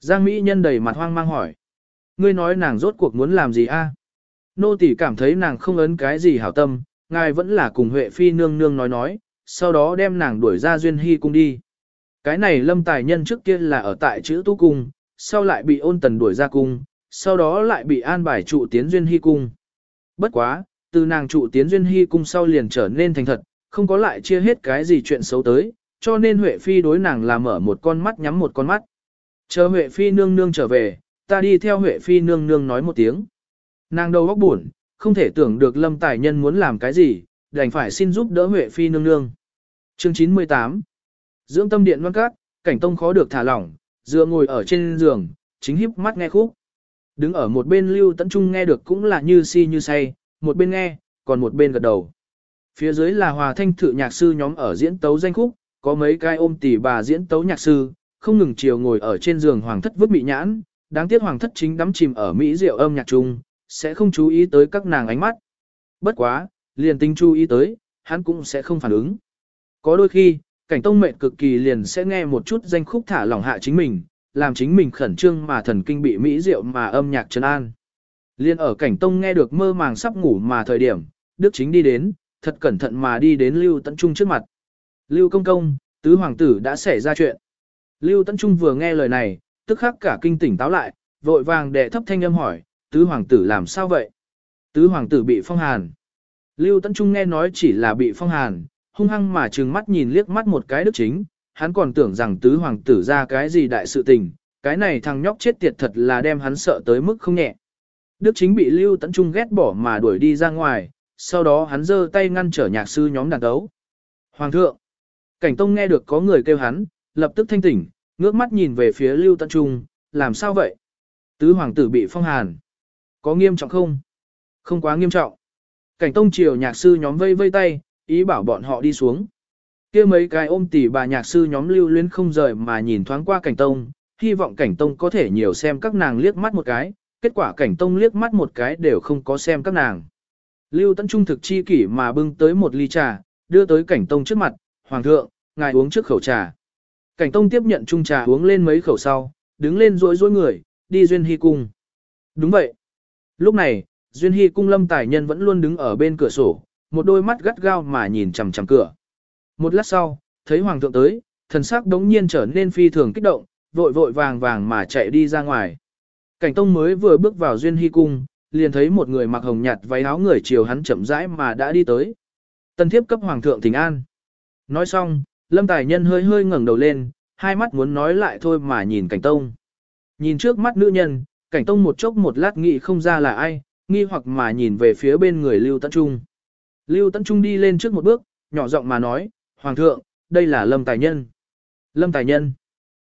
Giang Mỹ nhân đầy mặt hoang mang hỏi. Ngươi nói nàng rốt cuộc muốn làm gì a? Nô tỷ cảm thấy nàng không ấn cái gì hảo tâm, ngài vẫn là cùng Huệ Phi nương nương nói nói, sau đó đem nàng đuổi ra duyên hy cung đi. Cái này lâm tài nhân trước kia là ở tại chữ tu cung, sau lại bị ôn tần đuổi ra cung, sau đó lại bị an bài trụ tiến duyên hy cung. Bất quá, từ nàng trụ tiến duyên hy cung sau liền trở nên thành thật, không có lại chia hết cái gì chuyện xấu tới, cho nên Huệ Phi đối nàng là mở một con mắt nhắm một con mắt. Chờ Huệ Phi nương nương trở về, ta đi theo Huệ Phi nương nương nói một tiếng. Nàng đầu góc buồn, không thể tưởng được lâm tài nhân muốn làm cái gì, đành phải xin giúp đỡ Huệ Phi nương nương. Chương 98 Dưỡng tâm điện văn cát, cảnh tông khó được thả lỏng, dựa ngồi ở trên giường, chính híp mắt nghe khúc. Đứng ở một bên lưu tấn trung nghe được cũng là như si như say, một bên nghe, còn một bên gật đầu. Phía dưới là hòa thanh thử nhạc sư nhóm ở diễn tấu danh khúc, có mấy cái ôm tỷ bà diễn tấu nhạc sư, không ngừng chiều ngồi ở trên giường hoàng thất vứt bị nhãn, đáng tiếc hoàng thất chính đắm chìm ở mỹ diệu âm nhạc chung, sẽ không chú ý tới các nàng ánh mắt. Bất quá, liền tính chú ý tới, hắn cũng sẽ không phản ứng. Có đôi khi, cảnh tông mệnh cực kỳ liền sẽ nghe một chút danh khúc thả lỏng hạ chính mình, làm chính mình khẩn trương mà thần kinh bị mỹ diệu mà âm nhạc trấn an. Liên ở cảnh tông nghe được mơ màng sắp ngủ mà thời điểm, Đức chính đi đến, thật cẩn thận mà đi đến Lưu Tấn Trung trước mặt. Lưu công công, tứ hoàng tử đã xảy ra chuyện. Lưu Tấn Trung vừa nghe lời này, tức khắc cả kinh tỉnh táo lại, vội vàng đệ thấp thanh âm hỏi, tứ hoàng tử làm sao vậy? Tứ hoàng tử bị phong hàn. Lưu Tấn Trung nghe nói chỉ là bị phong hàn, hung hăng mà trừng mắt nhìn liếc mắt một cái đức chính, hắn còn tưởng rằng tứ hoàng tử ra cái gì đại sự tình, cái này thằng nhóc chết tiệt thật là đem hắn sợ tới mức không nhẹ. Đức chính bị Lưu Tấn Trung ghét bỏ mà đuổi đi ra ngoài, sau đó hắn giơ tay ngăn trở nhạc sư nhóm đàn đấu. Hoàng thượng! Cảnh Tông nghe được có người kêu hắn, lập tức thanh tỉnh, ngước mắt nhìn về phía Lưu Tấn Trung, làm sao vậy? Tứ hoàng tử bị phong hàn. Có nghiêm trọng không? Không quá nghiêm trọng. Cảnh Tông chiều nhạc sư nhóm vây vây tay, ý bảo bọn họ đi xuống kia mấy cái ôm tỉ bà nhạc sư nhóm lưu luyến không rời mà nhìn thoáng qua Cảnh Tông, hy vọng Cảnh Tông có thể nhiều xem các nàng liếc mắt một cái, kết quả Cảnh Tông liếc mắt một cái đều không có xem các nàng. Lưu Tấn Trung thực chi kỷ mà bưng tới một ly trà, đưa tới Cảnh Tông trước mặt, Hoàng thượng, ngài uống trước khẩu trà. Cảnh Tông tiếp nhận chung trà uống lên mấy khẩu sau, đứng lên rối rối người, đi Duyên Hy Cung. Đúng vậy. Lúc này, Duyên Hy Cung lâm tài nhân vẫn luôn đứng ở bên cửa sổ, một đôi mắt gắt gao mà nhìn chằm chằm cửa. Một lát sau, thấy Hoàng thượng tới, thần sắc đống nhiên trở nên phi thường kích động, vội vội vàng vàng mà chạy đi ra ngoài. Cảnh Tông mới vừa bước vào Duyên Hy Cung, liền thấy một người mặc hồng nhạt váy áo người chiều hắn chậm rãi mà đã đi tới. Tân thiếp cấp Hoàng thượng thỉnh an. Nói xong, Lâm Tài Nhân hơi hơi ngẩng đầu lên, hai mắt muốn nói lại thôi mà nhìn Cảnh Tông. Nhìn trước mắt nữ nhân, Cảnh Tông một chốc một lát nghĩ không ra là ai, nghi hoặc mà nhìn về phía bên người Lưu Tấn Trung. Lưu Tấn Trung đi lên trước một bước, nhỏ giọng mà nói, Hoàng thượng, đây là Lâm Tài Nhân. Lâm Tài Nhân.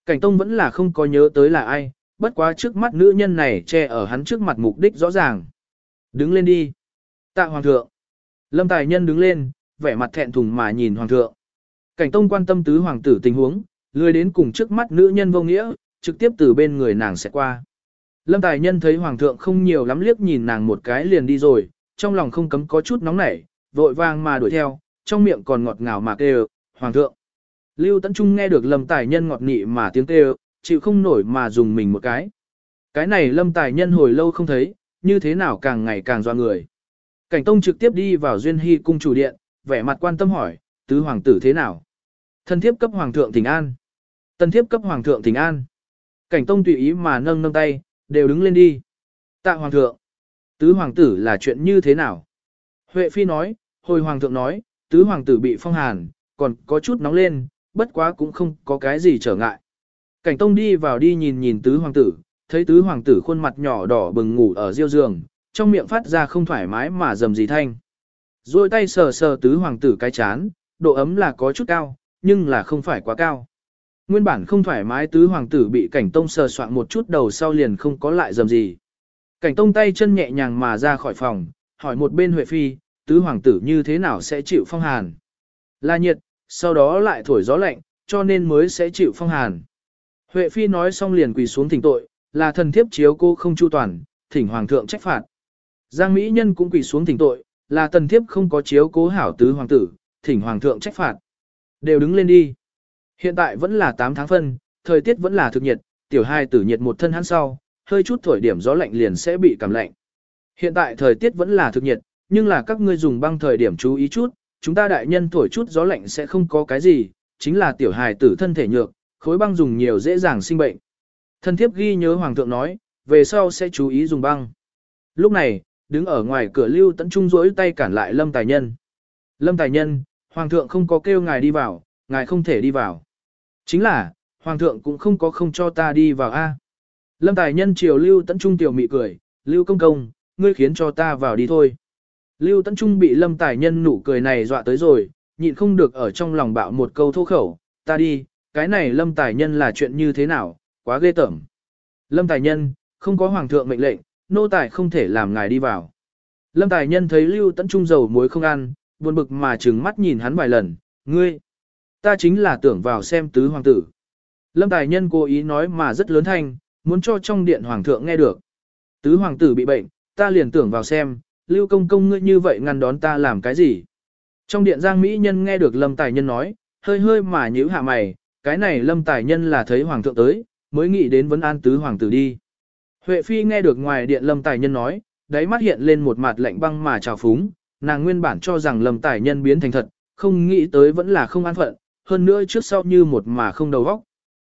Cảnh Tông vẫn là không có nhớ tới là ai, bất quá trước mắt nữ nhân này che ở hắn trước mặt mục đích rõ ràng. Đứng lên đi. Tạ Hoàng thượng. Lâm Tài Nhân đứng lên, vẻ mặt thẹn thùng mà nhìn Hoàng thượng. Cảnh Tông quan tâm tứ hoàng tử tình huống, lười đến cùng trước mắt nữ nhân vô nghĩa, trực tiếp từ bên người nàng sẽ qua. Lâm Tài Nhân thấy Hoàng thượng không nhiều lắm liếc nhìn nàng một cái liền đi rồi, trong lòng không cấm có chút nóng nảy, vội vàng mà đuổi theo, trong miệng còn ngọt ngào mà kêu, Hoàng thượng. Lưu Tấn Trung nghe được Lâm Tài Nhân ngọt nị mà tiếng kêu, chịu không nổi mà dùng mình một cái. Cái này Lâm Tài Nhân hồi lâu không thấy, như thế nào càng ngày càng doa người. Cảnh Tông trực tiếp đi vào Duyên Hy cung chủ điện, vẻ mặt quan tâm hỏi, tứ hoàng tử thế nào? Thân thiếp cấp hoàng thượng thỉnh an. Tân thiếp cấp hoàng thượng thỉnh an. Cảnh tông tùy ý mà nâng nâng tay, đều đứng lên đi. Tạ hoàng thượng. Tứ hoàng tử là chuyện như thế nào? Huệ phi nói, hồi hoàng thượng nói, tứ hoàng tử bị phong hàn, còn có chút nóng lên, bất quá cũng không có cái gì trở ngại. Cảnh tông đi vào đi nhìn nhìn tứ hoàng tử, thấy tứ hoàng tử khuôn mặt nhỏ đỏ bừng ngủ ở riêu giường, trong miệng phát ra không thoải mái mà dầm gì thanh. Rồi tay sờ sờ tứ hoàng tử cái chán, độ ấm là có chút cao, nhưng là không phải quá cao. Nguyên bản không thoải mái tứ hoàng tử bị cảnh tông sờ soạn một chút đầu sau liền không có lại dầm gì. Cảnh tông tay chân nhẹ nhàng mà ra khỏi phòng, hỏi một bên Huệ Phi, tứ hoàng tử như thế nào sẽ chịu phong hàn. Là nhiệt, sau đó lại thổi gió lạnh, cho nên mới sẽ chịu phong hàn. Huệ Phi nói xong liền quỳ xuống thỉnh tội, là thần thiếp chiếu cô không chu toàn, thỉnh hoàng thượng trách phạt. Giang Mỹ Nhân cũng quỳ xuống thỉnh tội, là thần thiếp không có chiếu cố hảo tứ hoàng tử, thỉnh hoàng thượng trách phạt. Đều đứng lên đi. Hiện tại vẫn là 8 tháng phân, thời tiết vẫn là thực nhiệt, tiểu hai tử nhiệt một thân hắn sau, hơi chút thổi điểm gió lạnh liền sẽ bị cảm lạnh. Hiện tại thời tiết vẫn là thực nhiệt, nhưng là các ngươi dùng băng thời điểm chú ý chút, chúng ta đại nhân thổi chút gió lạnh sẽ không có cái gì, chính là tiểu hài tử thân thể nhược, khối băng dùng nhiều dễ dàng sinh bệnh. Thân thiếp ghi nhớ hoàng thượng nói, về sau sẽ chú ý dùng băng. Lúc này, đứng ở ngoài cửa lưu tấn trung rỗi tay cản lại lâm tài nhân. Lâm tài nhân, hoàng thượng không có kêu ngài đi vào, ngài không thể đi vào. Chính là, hoàng thượng cũng không có không cho ta đi vào a. Lâm tài nhân chiều lưu tấn trung tiểu mị cười, lưu công công, ngươi khiến cho ta vào đi thôi. Lưu tấn trung bị lâm tài nhân nụ cười này dọa tới rồi, nhịn không được ở trong lòng bạo một câu thô khẩu, ta đi, cái này lâm tài nhân là chuyện như thế nào, quá ghê tởm. Lâm tài nhân, không có hoàng thượng mệnh lệnh, nô tài không thể làm ngài đi vào. Lâm tài nhân thấy lưu tấn trung dầu muối không ăn, buồn bực mà trừng mắt nhìn hắn vài lần, ngươi, ta chính là tưởng vào xem tứ hoàng tử. Lâm tài nhân cố ý nói mà rất lớn thanh, muốn cho trong điện hoàng thượng nghe được. Tứ hoàng tử bị bệnh, ta liền tưởng vào xem, lưu công công ngươi như vậy ngăn đón ta làm cái gì. Trong điện giang mỹ nhân nghe được lâm tài nhân nói, hơi hơi mà nhíu hạ mày, cái này lâm tài nhân là thấy hoàng thượng tới, mới nghĩ đến vấn an tứ hoàng tử đi. Huệ phi nghe được ngoài điện lâm tài nhân nói, đáy mắt hiện lên một mặt lạnh băng mà trào phúng, nàng nguyên bản cho rằng lâm tài nhân biến thành thật, không nghĩ tới vẫn là không an phận, hơn nữa trước sau như một mà không đầu óc.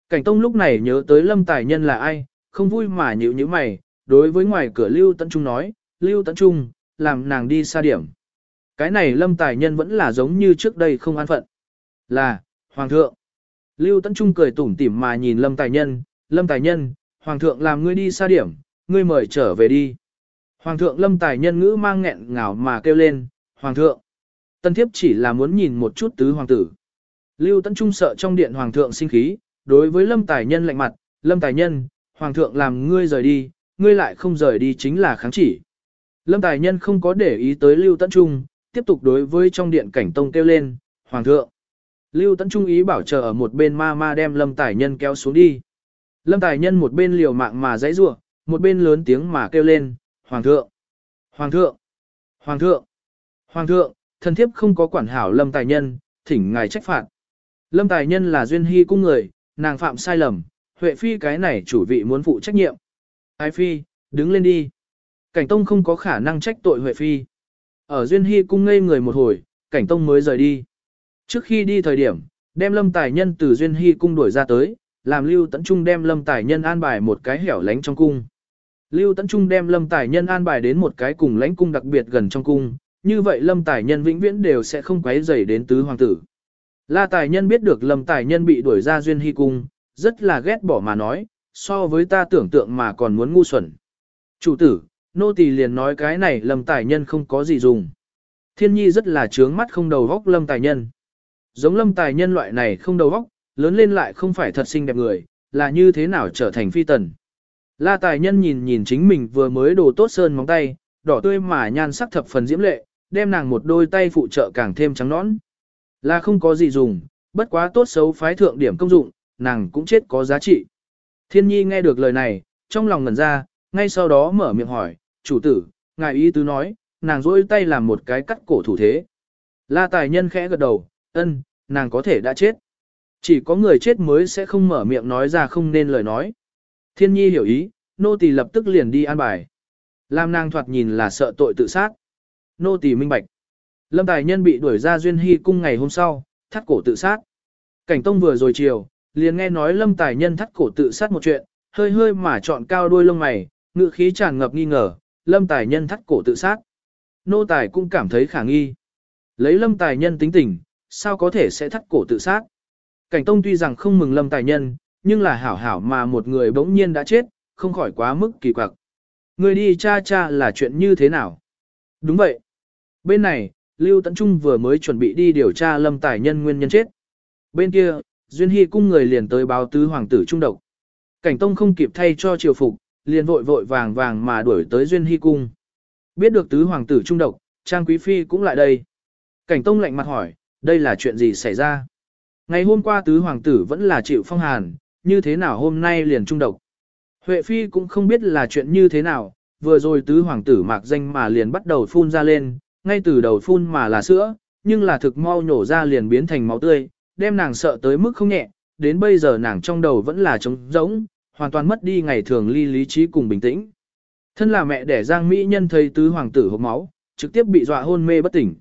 Cảnh Tông lúc này nhớ tới lâm tài nhân là ai, không vui mà nhíu như mày, đối với ngoài cửa Lưu Tấn Trung nói, Lưu Tấn Trung, làm nàng đi xa điểm. Cái này lâm tài nhân vẫn là giống như trước đây không an phận. Là, Hoàng thượng. Lưu Tấn Trung cười tủm tỉm mà nhìn lâm tài nhân, lâm tài nhân, Hoàng thượng làm ngươi đi xa điểm, ngươi mời trở về đi. Hoàng thượng lâm tài nhân ngữ mang nghẹn ngào mà kêu lên, Hoàng thượng. Tân thiếp chỉ là muốn nhìn một chút tứ hoàng tử. Lưu Tấn Trung sợ trong điện Hoàng thượng sinh khí, đối với lâm tài nhân lạnh mặt, lâm tài nhân, Hoàng thượng làm ngươi rời đi, ngươi lại không rời đi chính là kháng chỉ. Lâm tài nhân không có để ý tới Lưu Tấn Trung, tiếp tục đối với trong điện cảnh tông kêu lên, Hoàng thượng. Lưu Tấn Trung ý bảo chờ ở một bên ma ma đem Lâm Tài Nhân kéo xuống đi. Lâm Tài Nhân một bên liều mạng mà dãy rủa, một bên lớn tiếng mà kêu lên, Hoàng thượng, Hoàng thượng, Hoàng thượng, Hoàng thượng, thần thiếp không có quản hảo Lâm Tài Nhân, thỉnh ngài trách phạt. Lâm Tài Nhân là duyên hy cung người, nàng phạm sai lầm, Huệ Phi cái này chủ vị muốn phụ trách nhiệm. Ái Phi, đứng lên đi. Cảnh Tông không có khả năng trách tội Huệ Phi. Ở duyên hy cung ngây người một hồi, Cảnh Tông mới rời đi. Trước khi đi thời điểm, đem lâm tài nhân từ duyên hy cung đuổi ra tới, làm Lưu Tấn Trung đem lâm tài nhân an bài một cái hẻo lánh trong cung. Lưu Tấn Trung đem lâm tài nhân an bài đến một cái cùng lãnh cung đặc biệt gần trong cung, như vậy lâm tài nhân vĩnh viễn đều sẽ không quấy rầy đến tứ hoàng tử. La tài nhân biết được lâm tài nhân bị đuổi ra duyên hy cung, rất là ghét bỏ mà nói, so với ta tưởng tượng mà còn muốn ngu xuẩn. Chủ tử, nô tỳ liền nói cái này lâm tài nhân không có gì dùng. Thiên nhi rất là trướng mắt không đầu góc lâm tài nhân. Giống lâm tài nhân loại này không đầu góc, lớn lên lại không phải thật xinh đẹp người, là như thế nào trở thành phi tần. La tài nhân nhìn nhìn chính mình vừa mới đồ tốt sơn móng tay, đỏ tươi mà nhan sắc thập phần diễm lệ, đem nàng một đôi tay phụ trợ càng thêm trắng nõn. Là không có gì dùng, bất quá tốt xấu phái thượng điểm công dụng, nàng cũng chết có giá trị. Thiên nhi nghe được lời này, trong lòng ngẩn ra, ngay sau đó mở miệng hỏi, chủ tử, ngài ý tứ nói, nàng rỗi tay làm một cái cắt cổ thủ thế. La tài nhân khẽ gật đầu, ân, nàng có thể đã chết. Chỉ có người chết mới sẽ không mở miệng nói ra không nên lời nói. Thiên nhi hiểu ý, nô tỳ lập tức liền đi an bài. Lam nàng thoạt nhìn là sợ tội tự sát. Nô tỳ minh bạch. Lâm tài nhân bị đuổi ra duyên hy cung ngày hôm sau, thắt cổ tự sát. Cảnh tông vừa rồi chiều, liền nghe nói lâm tài nhân thắt cổ tự sát một chuyện, hơi hơi mà chọn cao đuôi lông mày, ngự khí tràn ngập nghi ngờ, lâm tài nhân thắt cổ tự sát. Nô tài cũng cảm thấy khả nghi. Lấy lâm tài nhân tính tình, sao có thể sẽ thắt cổ tự sát. Cảnh Tông tuy rằng không mừng lâm tài nhân, nhưng là hảo hảo mà một người bỗng nhiên đã chết, không khỏi quá mức kỳ quặc. Người đi cha cha là chuyện như thế nào? Đúng vậy. Bên này, Lưu Tấn Trung vừa mới chuẩn bị đi điều tra lâm tài nhân nguyên nhân chết. Bên kia, Duyên Hy cung người liền tới báo tứ hoàng tử trung độc. Cảnh Tông không kịp thay cho triều phục, liền vội vội vàng vàng mà đuổi tới Duyên Hy cung. Biết được tứ hoàng tử trung độc, Trang Quý Phi cũng lại đây. Cảnh Tông lạnh mặt hỏi, đây là chuyện gì xảy ra? Ngày hôm qua tứ hoàng tử vẫn là chịu phong hàn, như thế nào hôm nay liền trung độc? Huệ Phi cũng không biết là chuyện như thế nào, vừa rồi tứ hoàng tử mạc danh mà liền bắt đầu phun ra lên, ngay từ đầu phun mà là sữa, nhưng là thực mau nhổ ra liền biến thành máu tươi, đem nàng sợ tới mức không nhẹ, đến bây giờ nàng trong đầu vẫn là trống rỗng, hoàn toàn mất đi ngày thường ly lý trí cùng bình tĩnh. Thân là mẹ đẻ Giang Mỹ Nhân thấy tứ hoàng tử hộp máu, trực tiếp bị dọa hôn mê bất tỉnh.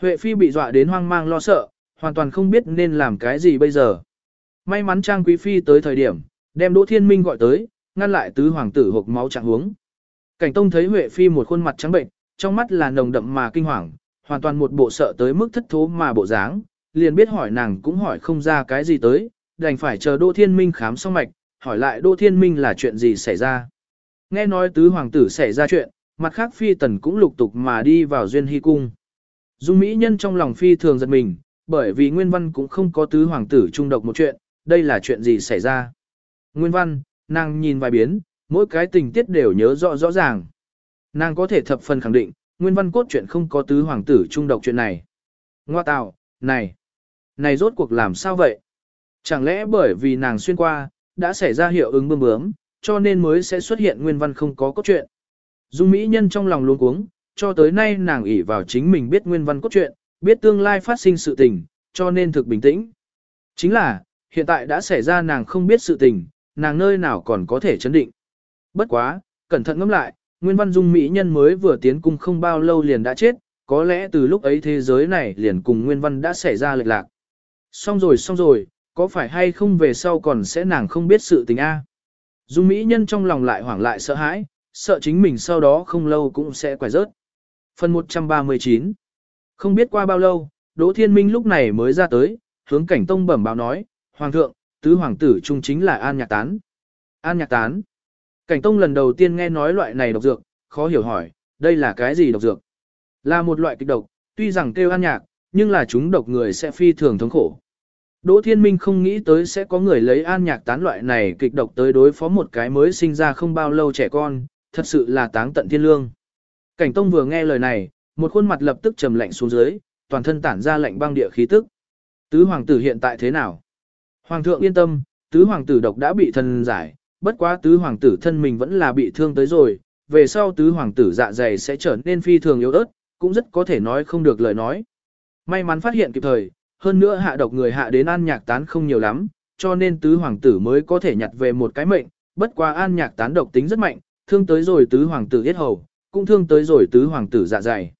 Huệ Phi bị dọa đến hoang mang lo sợ, hoàn toàn không biết nên làm cái gì bây giờ. May mắn Trang Quý Phi tới thời điểm, đem Đỗ Thiên Minh gọi tới, ngăn lại tứ hoàng tử hộp máu trạng huống. Cảnh Tông thấy Huệ Phi một khuôn mặt trắng bệnh, trong mắt là nồng đậm mà kinh hoàng, hoàn toàn một bộ sợ tới mức thất thố mà bộ dáng, liền biết hỏi nàng cũng hỏi không ra cái gì tới, đành phải chờ Đỗ Thiên Minh khám xong mạch, hỏi lại Đỗ Thiên Minh là chuyện gì xảy ra. Nghe nói tứ hoàng tử xảy ra chuyện, mặt khác phi tần cũng lục tục mà đi vào duyên hy cung. Dung Mỹ nhân trong lòng phi thường giật mình, bởi vì Nguyên Văn cũng không có tứ hoàng tử trung độc một chuyện, đây là chuyện gì xảy ra. Nguyên Văn, nàng nhìn vài biến, mỗi cái tình tiết đều nhớ rõ rõ ràng. Nàng có thể thập phần khẳng định, Nguyên Văn cốt chuyện không có tứ hoàng tử trung độc chuyện này. Ngoa tạo, này, này rốt cuộc làm sao vậy? Chẳng lẽ bởi vì nàng xuyên qua, đã xảy ra hiệu ứng bơm bướm, cho nên mới sẽ xuất hiện Nguyên Văn không có cốt truyện. Dung Mỹ Nhân trong lòng luống cuống, cho tới nay nàng ỷ vào chính mình biết Nguyên Văn cốt truyện, biết tương lai phát sinh sự tình, cho nên thực bình tĩnh. Chính là, hiện tại đã xảy ra nàng không biết sự tình, nàng nơi nào còn có thể chấn định. Bất quá, cẩn thận ngẫm lại, Nguyên Văn Dung Mỹ Nhân mới vừa tiến cung không bao lâu liền đã chết, có lẽ từ lúc ấy thế giới này liền cùng Nguyên Văn đã xảy ra lệch lạc. Xong rồi xong rồi, có phải hay không về sau còn sẽ nàng không biết sự tình A. Dung Mỹ Nhân trong lòng lại hoảng lại sợ hãi, sợ chính mình sau đó không lâu cũng sẽ quải rớt. Phần 139 Không biết qua bao lâu, Đỗ Thiên Minh lúc này mới ra tới, hướng cảnh tông bẩm báo nói, Hoàng thượng, tứ hoàng tử trung chính là An Nhạc Tán. An Nhạc Tán. Cảnh tông lần đầu tiên nghe nói loại này độc dược, khó hiểu hỏi, đây là cái gì độc dược? Là một loại kịch độc, tuy rằng kêu An Nhạc, nhưng là chúng độc người sẽ phi thường thống khổ. Đỗ Thiên Minh không nghĩ tới sẽ có người lấy an nhạc tán loại này kịch độc tới đối phó một cái mới sinh ra không bao lâu trẻ con, thật sự là táng tận thiên lương. Cảnh Tông vừa nghe lời này, một khuôn mặt lập tức trầm lạnh xuống dưới, toàn thân tản ra lạnh băng địa khí tức. Tứ hoàng tử hiện tại thế nào? Hoàng thượng yên tâm, tứ hoàng tử độc đã bị thần giải, bất quá tứ hoàng tử thân mình vẫn là bị thương tới rồi, về sau tứ hoàng tử dạ dày sẽ trở nên phi thường yếu ớt, cũng rất có thể nói không được lời nói. May mắn phát hiện kịp thời, hơn nữa hạ độc người hạ đến an nhạc tán không nhiều lắm, cho nên tứ hoàng tử mới có thể nhặt về một cái mệnh, bất quá an nhạc tán độc tính rất mạnh, thương tới rồi tứ hoàng tử yết hầu, cũng thương tới rồi tứ hoàng tử dạ dày.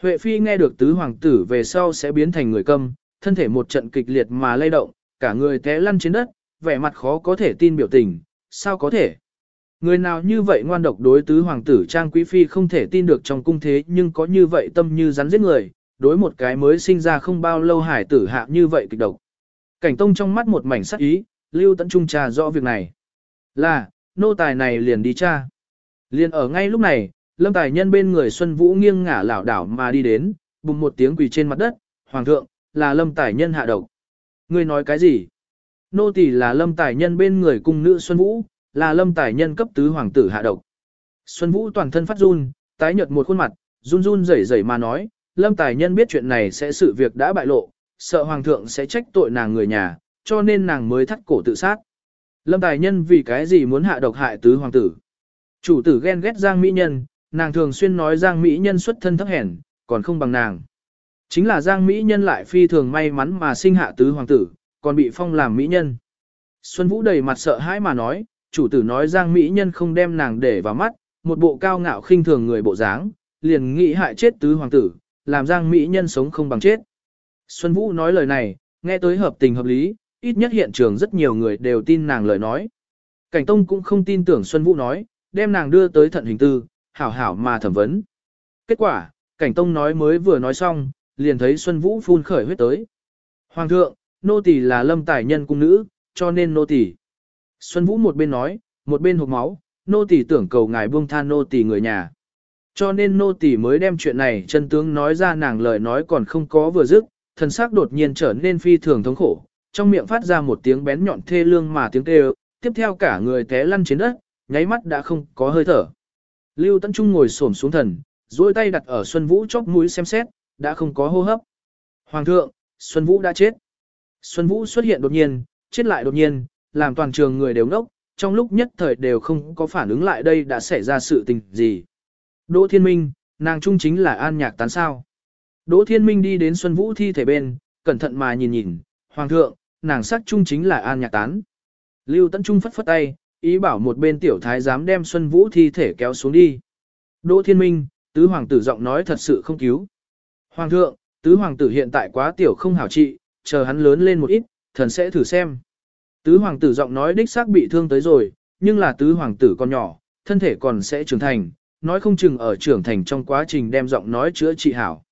Huệ Phi nghe được tứ hoàng tử về sau sẽ biến thành người câm, thân thể một trận kịch liệt mà lay động, cả người té lăn trên đất, vẻ mặt khó có thể tin biểu tình, sao có thể? Người nào như vậy ngoan độc đối tứ hoàng tử Trang Quý Phi không thể tin được trong cung thế nhưng có như vậy tâm như rắn giết người, đối một cái mới sinh ra không bao lâu hải tử hạ như vậy kịch độc. Cảnh tông trong mắt một mảnh sắc ý, lưu tận trung trà rõ việc này. Là, nô tài này liền đi cha. Liền ở ngay lúc này, lâm tài nhân bên người Xuân Vũ nghiêng ngả lảo đảo mà đi đến, bùng một tiếng quỳ trên mặt đất, Hoàng thượng, là lâm tài nhân hạ độc. Ngươi nói cái gì? Nô tỳ là lâm tài nhân bên người cung nữ Xuân Vũ, là lâm tài nhân cấp tứ hoàng tử hạ độc. Xuân Vũ toàn thân phát run, tái nhợt một khuôn mặt, run run rẩy rẩy mà nói, lâm tài nhân biết chuyện này sẽ sự việc đã bại lộ, sợ hoàng thượng sẽ trách tội nàng người nhà, cho nên nàng mới thắt cổ tự sát. Lâm tài nhân vì cái gì muốn hạ độc hại tứ hoàng tử? Chủ tử ghen ghét Giang Mỹ Nhân, nàng thường xuyên nói Giang Mỹ Nhân xuất thân thấp hèn, còn không bằng nàng. Chính là Giang Mỹ Nhân lại phi thường may mắn mà sinh hạ tứ hoàng tử, còn bị phong làm Mỹ Nhân. Xuân Vũ đầy mặt sợ hãi mà nói, chủ tử nói Giang Mỹ Nhân không đem nàng để vào mắt, một bộ cao ngạo khinh thường người bộ dáng, liền nghĩ hại chết tứ hoàng tử, làm Giang Mỹ Nhân sống không bằng chết. Xuân Vũ nói lời này, nghe tới hợp tình hợp lý, ít nhất hiện trường rất nhiều người đều tin nàng lời nói. Cảnh Tông cũng không tin tưởng Xuân Vũ nói, đem nàng đưa tới thận hình tư, hảo hảo mà thẩm vấn. Kết quả, Cảnh Tông nói mới vừa nói xong, liền thấy Xuân Vũ phun khởi huyết tới. Hoàng thượng, nô tỳ là lâm tài nhân cung nữ, cho nên nô tỳ. Xuân Vũ một bên nói, một bên hộc máu, nô tỳ tưởng cầu ngài buông tha nô tỳ người nhà. Cho nên nô tỳ mới đem chuyện này chân tướng nói ra nàng lời nói còn không có vừa dứt, thần sắc đột nhiên trở nên phi thường thống khổ, trong miệng phát ra một tiếng bén nhọn thê lương mà tiếng kêu, tiếp theo cả người té lăn trên đất, nháy mắt đã không có hơi thở. Lưu Tấn Trung ngồi xổm xuống thần, duỗi tay đặt ở Xuân Vũ chóp mũi xem xét, đã không có hô hấp. Hoàng thượng, Xuân Vũ đã chết. Xuân Vũ xuất hiện đột nhiên, chết lại đột nhiên, làm toàn trường người đều ngốc, trong lúc nhất thời đều không có phản ứng lại đây đã xảy ra sự tình gì. Đỗ Thiên Minh, nàng trung chính là an nhạc tán sao. Đỗ Thiên Minh đi đến Xuân Vũ thi thể bên, cẩn thận mà nhìn nhìn, Hoàng thượng, nàng sắc trung chính là an nhạc tán. Lưu Tấn Trung phất phất tay, ý bảo một bên tiểu thái dám đem Xuân Vũ thi thể kéo xuống đi. Đỗ Thiên Minh, tứ hoàng tử giọng nói thật sự không cứu. Hoàng thượng, tứ hoàng tử hiện tại quá tiểu không hảo trị, chờ hắn lớn lên một ít, thần sẽ thử xem. Tứ hoàng tử giọng nói đích xác bị thương tới rồi, nhưng là tứ hoàng tử còn nhỏ, thân thể còn sẽ trưởng thành, nói không chừng ở trưởng thành trong quá trình đem giọng nói chữa trị hảo.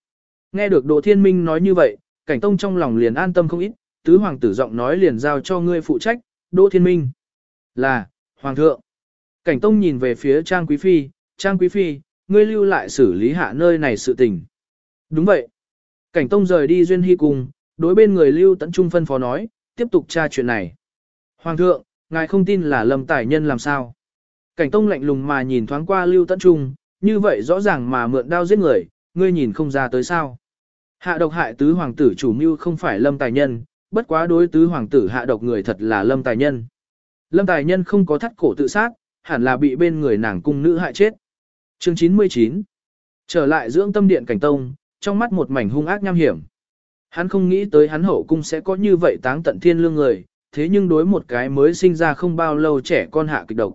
Nghe được Đỗ Thiên Minh nói như vậy, cảnh tông trong lòng liền an tâm không ít, tứ hoàng tử giọng nói liền giao cho ngươi phụ trách, Đỗ Thiên Minh. Là, Hoàng thượng. Cảnh tông nhìn về phía Trang Quý Phi, Trang Quý Phi, ngươi lưu lại xử lý hạ nơi này sự tình. Đúng vậy. Cảnh tông rời đi duyên hy cùng, đối bên người lưu tận trung phân phó nói, tiếp tục tra chuyện này. Hoàng thượng, ngài không tin là lầm tài nhân làm sao. Cảnh tông lạnh lùng mà nhìn thoáng qua lưu tấn trung, như vậy rõ ràng mà mượn đao giết người, ngươi nhìn không ra tới sao. Hạ độc hại tứ hoàng tử chủ mưu không phải lâm tài nhân, bất quá đối tứ hoàng tử hạ độc người thật là lâm tài nhân. Lâm tài nhân không có thắt cổ tự sát, hẳn là bị bên người nàng cung nữ hại chết. Chương 99 Trở lại dưỡng tâm điện cảnh tông, trong mắt một mảnh hung ác nham hiểm. Hắn không nghĩ tới hắn hậu cung sẽ có như vậy táng tận thiên lương người, thế nhưng đối một cái mới sinh ra không bao lâu trẻ con hạ kịch độc.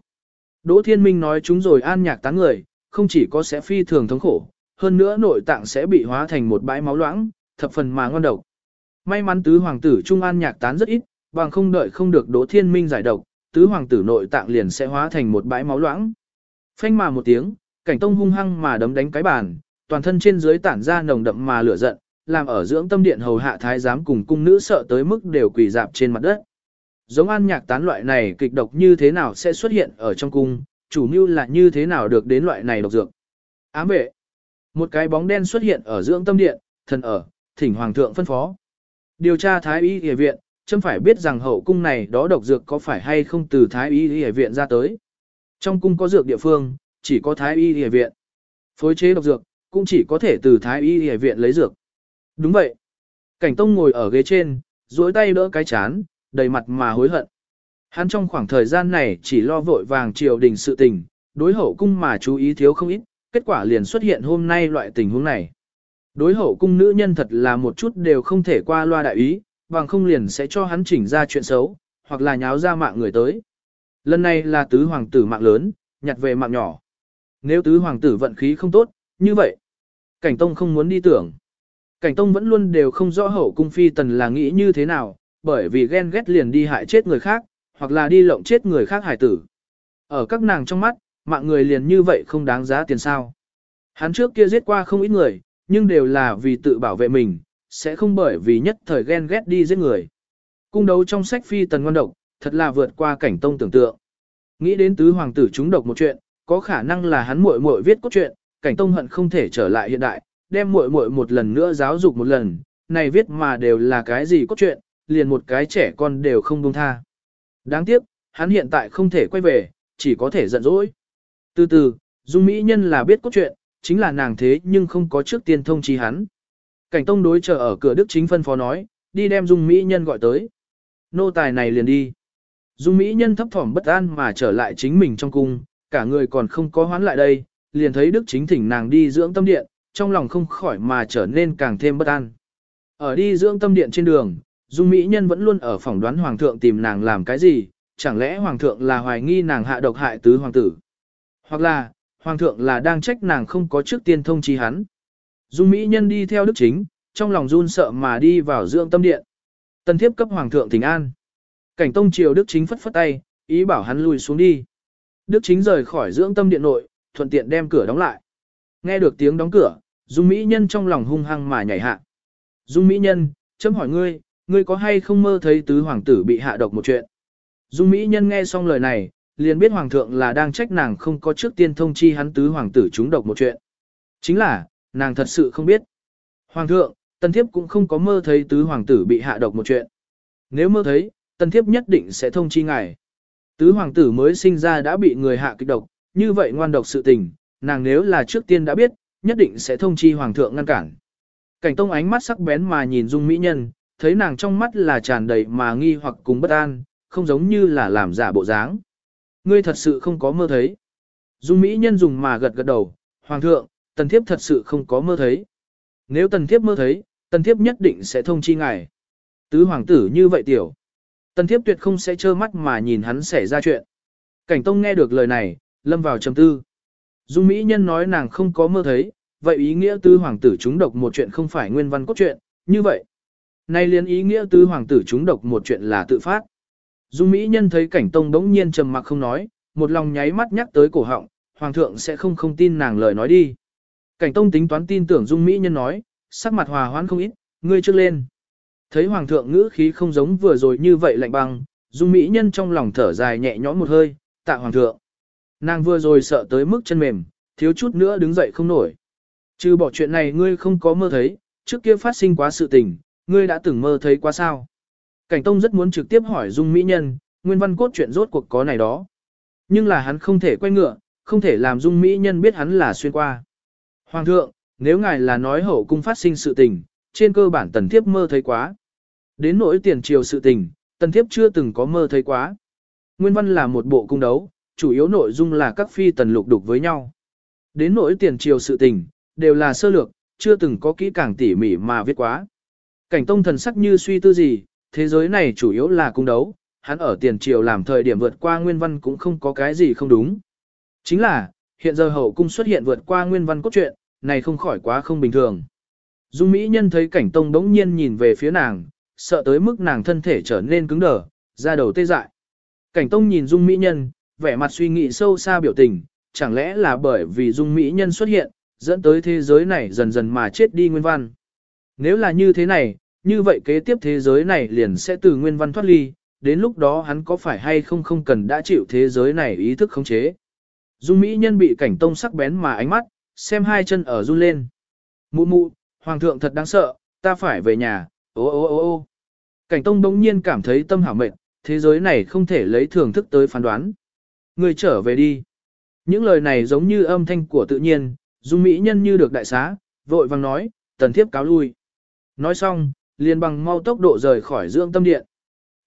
Đỗ Thiên Minh nói chúng rồi an nhạc tán người, không chỉ có sẽ phi thường thống khổ, hơn nữa nội tạng sẽ bị hóa thành một bãi máu loãng, thập phần mà ngon độc. May mắn tứ hoàng tử Trung An nhạc tán rất ít, bằng không đợi không được Đỗ Thiên Minh giải độc, tứ hoàng tử nội tạng liền sẽ hóa thành một bãi máu loãng. Phanh mà một tiếng, cảnh tông hung hăng mà đấm đánh cái bàn, toàn thân trên dưới tản ra nồng đậm mà lửa giận, làm ở dưỡng tâm điện hầu hạ thái giám cùng cung nữ sợ tới mức đều quỳ dạp trên mặt đất. Giống an nhạc tán loại này kịch độc như thế nào sẽ xuất hiện ở trong cung, chủ mưu là như thế nào được đến loại này độc dược. Ám vệ. Một cái bóng đen xuất hiện ở dưỡng tâm điện, thần ở, thỉnh hoàng thượng phân phó. Điều tra thái y y viện, chấm phải biết rằng hậu cung này đó độc dược có phải hay không từ thái y y viện ra tới. Trong cung có dược địa phương, chỉ có thái y y viện. Phối chế độc dược, cũng chỉ có thể từ thái y y viện lấy dược. Đúng vậy. Cảnh tông ngồi ở ghế trên, duỗi tay đỡ cái chán, đầy mặt mà hối hận. Hắn trong khoảng thời gian này chỉ lo vội vàng triều đình sự tình, đối hậu cung mà chú ý thiếu không ít, kết quả liền xuất hiện hôm nay loại tình huống này. Đối hậu cung nữ nhân thật là một chút đều không thể qua loa đại ý, bằng không liền sẽ cho hắn chỉnh ra chuyện xấu, hoặc là nháo ra mạng người tới. Lần này là tứ hoàng tử mạng lớn, nhặt về mạng nhỏ. Nếu tứ hoàng tử vận khí không tốt, như vậy, cảnh tông không muốn đi tưởng. Cảnh tông vẫn luôn đều không rõ hậu cung phi tần là nghĩ như thế nào, bởi vì ghen ghét liền đi hại chết người khác, hoặc là đi lộng chết người khác hải tử. Ở các nàng trong mắt, mạng người liền như vậy không đáng giá tiền sao. Hắn trước kia giết qua không ít người, nhưng đều là vì tự bảo vệ mình, sẽ không bởi vì nhất thời ghen ghét đi giết người. Cung đấu trong sách phi tần ngon độc, thật là vượt qua cảnh tông tưởng tượng. Nghĩ đến tứ hoàng tử chúng độc một chuyện, có khả năng là hắn muội muội viết cốt truyện, cảnh tông hận không thể trở lại hiện đại, đem muội muội một lần nữa giáo dục một lần, này viết mà đều là cái gì cốt truyện, liền một cái trẻ con đều không buông tha. Đáng tiếc, hắn hiện tại không thể quay về, chỉ có thể giận dỗi. Từ từ, Dung Mỹ Nhân là biết cốt truyện, chính là nàng thế nhưng không có trước tiên thông chi hắn. Cảnh tông đối chờ ở cửa đức chính phân phó nói, đi đem dung mỹ nhân gọi tới. Nô tài này liền đi. Dung mỹ nhân thấp thỏm bất an mà trở lại chính mình trong cung, cả người còn không có hoán lại đây, liền thấy đức chính thỉnh nàng đi dưỡng tâm điện, trong lòng không khỏi mà trở nên càng thêm bất an. Ở đi dưỡng tâm điện trên đường, dung mỹ nhân vẫn luôn ở phỏng đoán hoàng thượng tìm nàng làm cái gì, chẳng lẽ hoàng thượng là hoài nghi nàng hạ độc hại tứ hoàng tử. Hoặc là, hoàng thượng là đang trách nàng không có trước tiên thông chi hắn. Dung Mỹ Nhân đi theo đức chính, trong lòng run sợ mà đi vào dưỡng tâm điện. Tân thiếp cấp hoàng thượng thỉnh an. Cảnh tông triều đức chính phất phất tay, ý bảo hắn lùi xuống đi. Đức chính rời khỏi dưỡng tâm điện nội, thuận tiện đem cửa đóng lại. Nghe được tiếng đóng cửa, Dung Mỹ Nhân trong lòng hung hăng mà nhảy hạ. Dung Mỹ Nhân, chấm hỏi ngươi, ngươi có hay không mơ thấy tứ hoàng tử bị hạ độc một chuyện? Dung Mỹ Nhân nghe xong lời này, liền biết hoàng thượng là đang trách nàng không có trước tiên thông chi hắn tứ hoàng tử trúng độc một chuyện. Chính là, nàng thật sự không biết. Hoàng thượng, tần thiếp cũng không có mơ thấy tứ hoàng tử bị hạ độc một chuyện. Nếu mơ thấy, tần thiếp nhất định sẽ thông chi ngài. Tứ hoàng tử mới sinh ra đã bị người hạ kịch độc, như vậy ngoan độc sự tình, nàng nếu là trước tiên đã biết, nhất định sẽ thông chi hoàng thượng ngăn cản. Cảnh tông ánh mắt sắc bén mà nhìn dung mỹ nhân, thấy nàng trong mắt là tràn đầy mà nghi hoặc cùng bất an, không giống như là làm giả bộ dáng. Ngươi thật sự không có mơ thấy. Dung mỹ nhân dùng mà gật gật đầu, hoàng thượng, tần thiếp thật sự không có mơ thấy. Nếu tần thiếp mơ thấy, tần thiếp nhất định sẽ thông chi ngài. Tứ hoàng tử như vậy tiểu. Tần thiếp tuyệt không sẽ trơ mắt mà nhìn hắn xảy ra chuyện. Cảnh tông nghe được lời này, lâm vào trầm tư. Dung Mỹ Nhân nói nàng không có mơ thấy, vậy ý nghĩa tứ hoàng tử chúng độc một chuyện không phải nguyên văn cốt truyện, như vậy. Nay liên ý nghĩa tứ hoàng tử chúng độc một chuyện là tự phát. Dung Mỹ Nhân thấy cảnh tông đống nhiên trầm mặc không nói, một lòng nháy mắt nhắc tới cổ họng, hoàng thượng sẽ không không tin nàng lời nói đi. Cảnh tông tính toán tin tưởng Dung Mỹ Nhân nói, sắc mặt hòa hoãn không ít, ngươi trước lên. Thấy hoàng thượng ngữ khí không giống vừa rồi như vậy lạnh băng, Dung Mỹ Nhân trong lòng thở dài nhẹ nhõm một hơi, tạ hoàng thượng. Nàng vừa rồi sợ tới mức chân mềm, thiếu chút nữa đứng dậy không nổi. Trừ bỏ chuyện này ngươi không có mơ thấy, trước kia phát sinh quá sự tình, ngươi đã từng mơ thấy quá sao. Cảnh Tông rất muốn trực tiếp hỏi Dung Mỹ Nhân, nguyên văn cốt chuyện rốt cuộc có này đó. Nhưng là hắn không thể quay ngựa, không thể làm Dung Mỹ Nhân biết hắn là xuyên qua. Hoàng thượng, nếu ngài là nói hậu cung phát sinh sự tình, trên cơ bản tần thiếp mơ thấy quá. Đến nỗi tiền triều sự tình, tần thiếp chưa từng có mơ thấy quá. Nguyên văn là một bộ cung đấu, chủ yếu nội dung là các phi tần lục đục với nhau. Đến nỗi tiền triều sự tình, đều là sơ lược, chưa từng có kỹ càng tỉ mỉ mà viết quá. Cảnh tông thần sắc như suy tư gì, thế giới này chủ yếu là cung đấu, hắn ở tiền triều làm thời điểm vượt qua nguyên văn cũng không có cái gì không đúng. Chính là, hiện giờ hậu cung xuất hiện vượt qua nguyên văn cốt truyện, này không khỏi quá không bình thường. Dung Mỹ Nhân thấy cảnh tông đống nhiên nhìn về phía nàng, sợ tới mức nàng thân thể trở nên cứng đờ, ra đầu tê dại. Cảnh tông nhìn Dung Mỹ Nhân, vẻ mặt suy nghĩ sâu xa biểu tình, chẳng lẽ là bởi vì dung mỹ nhân xuất hiện, dẫn tới thế giới này dần dần mà chết đi nguyên văn. Nếu là như thế này, như vậy kế tiếp thế giới này liền sẽ từ nguyên văn thoát ly, đến lúc đó hắn có phải hay không không cần đã chịu thế giới này ý thức khống chế. Dung mỹ nhân bị cảnh tông sắc bén mà ánh mắt, xem hai chân ở run lên. Mụ mụ, hoàng thượng thật đáng sợ, ta phải về nhà, ô ô ô ô. Cảnh tông bỗng nhiên cảm thấy tâm hảo mệt, thế giới này không thể lấy thưởng thức tới phán đoán. Người trở về đi. Những lời này giống như âm thanh của tự nhiên, dung mỹ nhân như được đại xá, vội vàng nói, tần thiếp cáo lui. Nói xong, liền bằng mau tốc độ rời khỏi dưỡng tâm điện.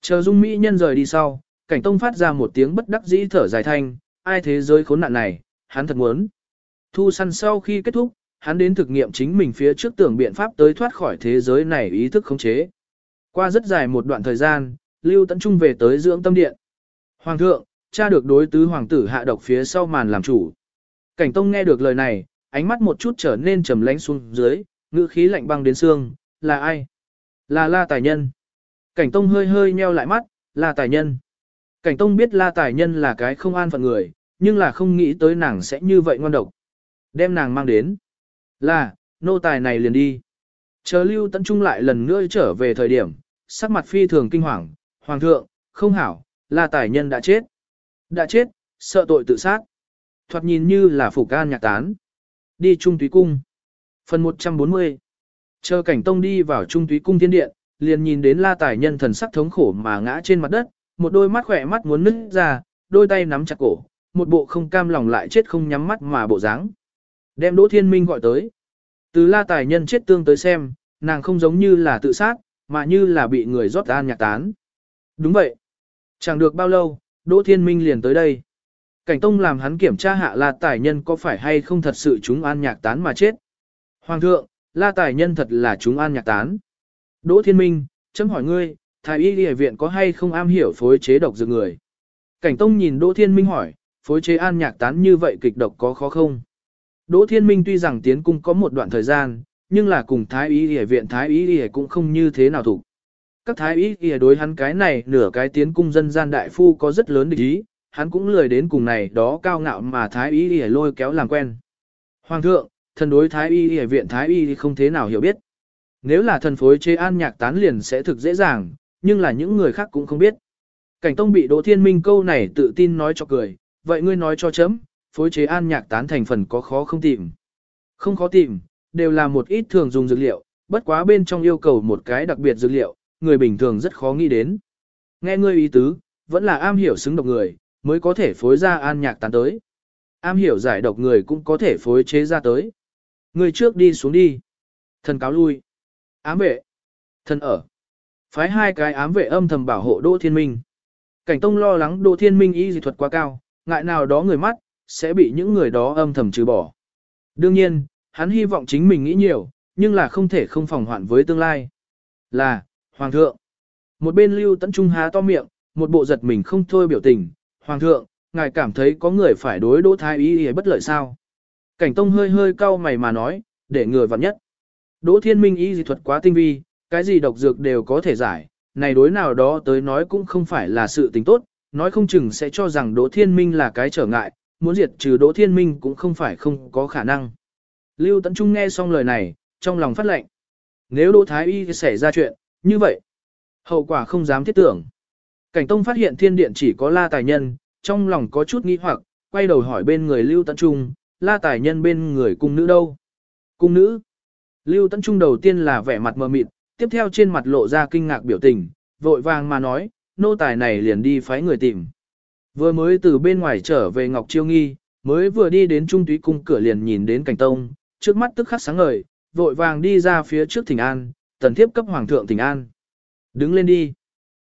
Chờ dung mỹ nhân rời đi sau, cảnh tông phát ra một tiếng bất đắc dĩ thở dài thanh, ai thế giới khốn nạn này, hắn thật muốn. Thu săn sau khi kết thúc, hắn đến thực nghiệm chính mình phía trước tưởng biện pháp tới thoát khỏi thế giới này ý thức khống chế. Qua rất dài một đoạn thời gian, Lưu Tấn Trung về tới dưỡng tâm điện. Hoàng thượng, cha được đối tứ hoàng tử hạ độc phía sau màn làm chủ. Cảnh Tông nghe được lời này, ánh mắt một chút trở nên trầm lánh xuống dưới, ngữ khí lạnh băng đến xương, là ai? Là La Tài Nhân. Cảnh Tông hơi hơi nheo lại mắt, La Tài Nhân. Cảnh Tông biết La Tài Nhân là cái không an phận người, nhưng là không nghĩ tới nàng sẽ như vậy ngoan độc. Đem nàng mang đến. Là, nô tài này liền đi. Chờ Lưu Tấn Trung lại lần nữa trở về thời điểm, sắc mặt phi thường kinh hoàng, Hoàng thượng, không hảo, La Tài Nhân đã chết. Đã chết, sợ tội tự sát. Thoạt nhìn như là phủ can nhạc tán. Đi Trung Túy Cung. Phần 140. Chờ cảnh tông đi vào Trung Túy Cung thiên điện, liền nhìn đến la tài nhân thần sắc thống khổ mà ngã trên mặt đất, một đôi mắt khỏe mắt muốn nứt ra, đôi tay nắm chặt cổ, một bộ không cam lòng lại chết không nhắm mắt mà bộ dáng. Đem Đỗ Thiên Minh gọi tới. Từ la tài nhân chết tương tới xem, nàng không giống như là tự sát, mà như là bị người rót an nhạc tán. Đúng vậy. Chẳng được bao lâu, Đỗ Thiên Minh liền tới đây. Cảnh Tông làm hắn kiểm tra hạ La Tài Nhân có phải hay không thật sự chúng an nhạc tán mà chết. Hoàng thượng, La Tài Nhân thật là chúng an nhạc tán. Đỗ Thiên Minh, chấm hỏi ngươi, Thái y y viện có hay không am hiểu phối chế độc dược người? Cảnh Tông nhìn Đỗ Thiên Minh hỏi, phối chế an nhạc tán như vậy kịch độc có khó không? Đỗ Thiên Minh tuy rằng tiến cung có một đoạn thời gian, nhưng là cùng Thái y y viện Thái y y cũng không như thế nào thủ. Các thái y y đối hắn cái này nửa cái tiến cung dân gian đại phu có rất lớn địch ý, hắn cũng lười đến cùng này đó cao ngạo mà thái y y lôi kéo làm quen. Hoàng thượng, thần đối thái y y viện thái y không thế nào hiểu biết. Nếu là thần phối chế an nhạc tán liền sẽ thực dễ dàng, nhưng là những người khác cũng không biết. Cảnh tông bị Đỗ Thiên Minh câu này tự tin nói cho cười, vậy ngươi nói cho chấm, phối chế an nhạc tán thành phần có khó không tìm. Không khó tìm, đều là một ít thường dùng dược liệu, bất quá bên trong yêu cầu một cái đặc biệt dược liệu, người bình thường rất khó nghĩ đến. Nghe ngươi ý tứ, vẫn là am hiểu xứng độc người, mới có thể phối ra an nhạc tán tới. Am hiểu giải độc người cũng có thể phối chế ra tới. Người trước đi xuống đi. Thần cáo lui. Ám vệ. Thần ở. Phái hai cái ám vệ âm thầm bảo hộ Đỗ Thiên Minh. Cảnh Tông lo lắng Đỗ Thiên Minh y dị thuật quá cao, ngại nào đó người mắt, sẽ bị những người đó âm thầm trừ bỏ. Đương nhiên, hắn hy vọng chính mình nghĩ nhiều, nhưng là không thể không phòng hoạn với tương lai. Là, Hoàng thượng. Một bên lưu tấn trung há to miệng, một bộ giật mình không thôi biểu tình. Hoàng thượng, ngài cảm thấy có người phải đối đỗ thái y y bất lợi sao? Cảnh tông hơi hơi cau mày mà nói, để ngừa vặn nhất. Đỗ thiên minh y dị thuật quá tinh vi, cái gì độc dược đều có thể giải, này đối nào đó tới nói cũng không phải là sự tình tốt, nói không chừng sẽ cho rằng Đỗ Thiên Minh là cái trở ngại, muốn diệt trừ Đỗ Thiên Minh cũng không phải không có khả năng. Lưu Tấn Trung nghe xong lời này, trong lòng phát lệnh. Nếu Đỗ Thái Y xảy ra chuyện, như vậy, hậu quả không dám thiết tưởng. Cảnh Tông phát hiện thiên điện chỉ có la tài nhân, trong lòng có chút nghi hoặc, quay đầu hỏi bên người Lưu Tấn Trung, la tài nhân bên người cung nữ đâu? Cung nữ? Lưu Tấn Trung đầu tiên là vẻ mặt mờ mịt, tiếp theo trên mặt lộ ra kinh ngạc biểu tình, vội vàng mà nói, nô tài này liền đi phái người tìm. Vừa mới từ bên ngoài trở về Ngọc Chiêu Nghi, mới vừa đi đến Trung Túy Cung cửa liền nhìn đến cảnh tông, trước mắt tức khắc sáng ngời, vội vàng đi ra phía trước thỉnh an, tần thiếp cấp hoàng thượng thỉnh an. Đứng lên đi.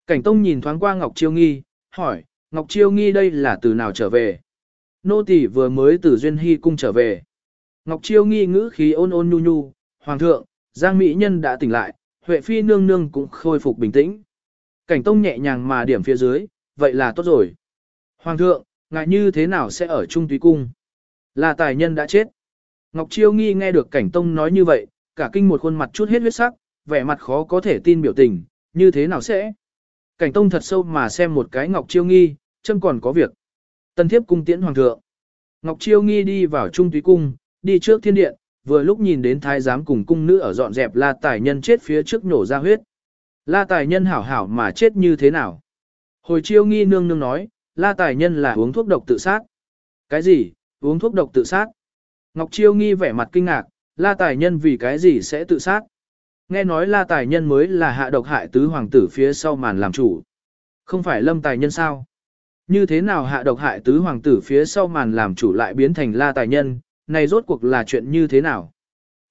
Cảnh tông nhìn thoáng qua Ngọc Chiêu Nghi, hỏi, Ngọc Chiêu Nghi đây là từ nào trở về? Nô tỳ vừa mới từ Duyên Hy Cung trở về. Ngọc Chiêu Nghi ngữ khí ôn ôn nhu nhu, hoàng thượng, Giang Mỹ Nhân đã tỉnh lại, Huệ Phi nương nương cũng khôi phục bình tĩnh. Cảnh tông nhẹ nhàng mà điểm phía dưới, vậy là tốt rồi. Hoàng thượng, ngại như thế nào sẽ ở Trung Túy Cung? Là tài nhân đã chết. Ngọc Chiêu nghi nghe được cảnh tông nói như vậy, cả kinh một khuôn mặt chút hết huyết sắc, vẻ mặt khó có thể tin biểu tình, như thế nào sẽ? Cảnh tông thật sâu mà xem một cái Ngọc Chiêu nghi, chân còn có việc. Tân thiếp cung tiễn hoàng thượng. Ngọc Chiêu nghi đi vào Trung Túy Cung, đi trước thiên điện, vừa lúc nhìn đến thái giám cùng cung nữ ở dọn dẹp la tài nhân chết phía trước nổ ra huyết. La tài nhân hảo hảo mà chết như thế nào? Hồi chiêu nghi nương nương nói, la tài nhân là uống thuốc độc tự sát. Cái gì, uống thuốc độc tự sát? Ngọc chiêu nghi vẻ mặt kinh ngạc, la tài nhân vì cái gì sẽ tự sát? Nghe nói la tài nhân mới là hạ độc hại tứ hoàng tử phía sau màn làm chủ. Không phải lâm tài nhân sao? Như thế nào hạ độc hại tứ hoàng tử phía sau màn làm chủ lại biến thành la tài nhân, này rốt cuộc là chuyện như thế nào?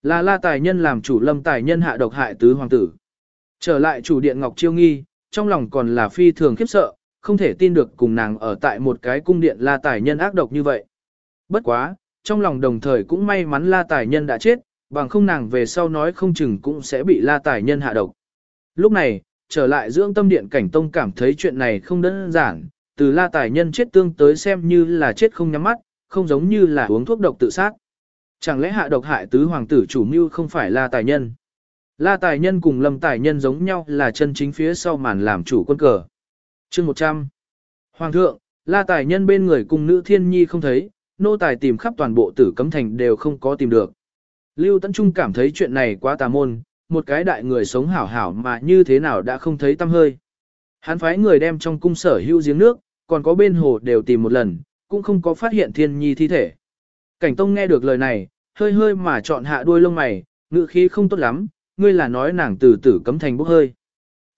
Là la tài nhân làm chủ lâm tài nhân hạ độc hại tứ hoàng tử. Trở lại chủ điện Ngọc Chiêu Nghi, trong lòng còn là phi thường khiếp sợ, không thể tin được cùng nàng ở tại một cái cung điện la tài nhân ác độc như vậy. Bất quá, trong lòng đồng thời cũng may mắn la tài nhân đã chết, bằng không nàng về sau nói không chừng cũng sẽ bị la tài nhân hạ độc. Lúc này, trở lại dưỡng tâm điện cảnh tông cảm thấy chuyện này không đơn giản, từ la tài nhân chết tương tới xem như là chết không nhắm mắt, không giống như là uống thuốc độc tự sát. Chẳng lẽ hạ độc hại tứ hoàng tử chủ mưu không phải la tài nhân? La tài nhân cùng lâm tài nhân giống nhau là chân chính phía sau màn làm chủ quân cờ. chương 100. Hoàng thượng, la tài nhân bên người cùng nữ thiên nhi không thấy, nô tài tìm khắp toàn bộ tử cấm thành đều không có tìm được. Lưu Tấn Trung cảm thấy chuyện này quá tà môn, một cái đại người sống hảo hảo mà như thế nào đã không thấy tâm hơi. Hắn phái người đem trong cung sở hữu giếng nước, còn có bên hồ đều tìm một lần, cũng không có phát hiện thiên nhi thi thể. Cảnh Tông nghe được lời này, hơi hơi mà chọn hạ đuôi lông mày, ngữ khí không tốt lắm, ngươi là nói nàng từ tử cấm thành bốc hơi.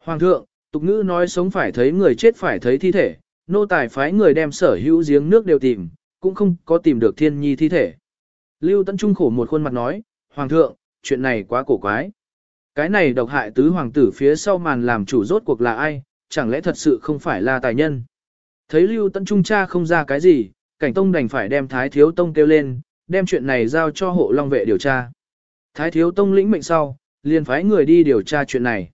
Hoàng thượng, tục ngữ nói sống phải thấy người chết phải thấy thi thể, nô tài phái người đem sở hữu giếng nước đều tìm, cũng không có tìm được thiên nhi thi thể. Lưu Tấn Trung khổ một khuôn mặt nói, Hoàng thượng, chuyện này quá cổ quái. Cái này độc hại tứ hoàng tử phía sau màn làm chủ rốt cuộc là ai, chẳng lẽ thật sự không phải là tài nhân. Thấy Lưu Tấn Trung cha không ra cái gì, cảnh tông đành phải đem Thái Thiếu Tông kêu lên, đem chuyện này giao cho hộ long vệ điều tra. Thái Thiếu Tông lĩnh mệnh sau, liền phái người đi điều tra chuyện này.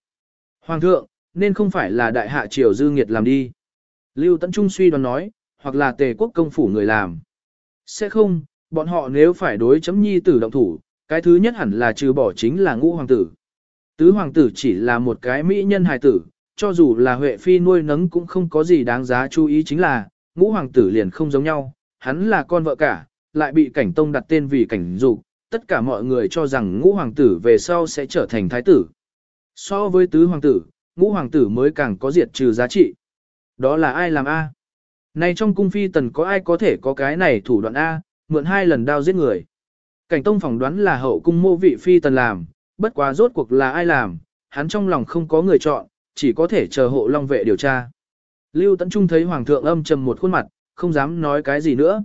Hoàng thượng, nên không phải là đại hạ triều dư nghiệt làm đi. Lưu Tấn Trung suy đoán nói, hoặc là tề quốc công phủ người làm. Sẽ không, bọn họ nếu phải đối chấm nhi tử động thủ, cái thứ nhất hẳn là trừ bỏ chính là ngũ hoàng tử. Tứ hoàng tử chỉ là một cái mỹ nhân hài tử, cho dù là Huệ Phi nuôi nấng cũng không có gì đáng giá chú ý chính là, ngũ hoàng tử liền không giống nhau, hắn là con vợ cả, lại bị cảnh tông đặt tên vì cảnh dục, tất cả mọi người cho rằng ngũ hoàng tử về sau sẽ trở thành thái tử. So với tứ hoàng tử, ngũ hoàng tử mới càng có diệt trừ giá trị. Đó là ai làm A? Này trong cung phi tần có ai có thể có cái này thủ đoạn A, mượn hai lần đao giết người. Cảnh tông phỏng đoán là hậu cung mô vị phi tần làm, bất quá rốt cuộc là ai làm, hắn trong lòng không có người chọn, chỉ có thể chờ hộ long vệ điều tra. Lưu Tấn Trung thấy hoàng thượng âm trầm một khuôn mặt, không dám nói cái gì nữa.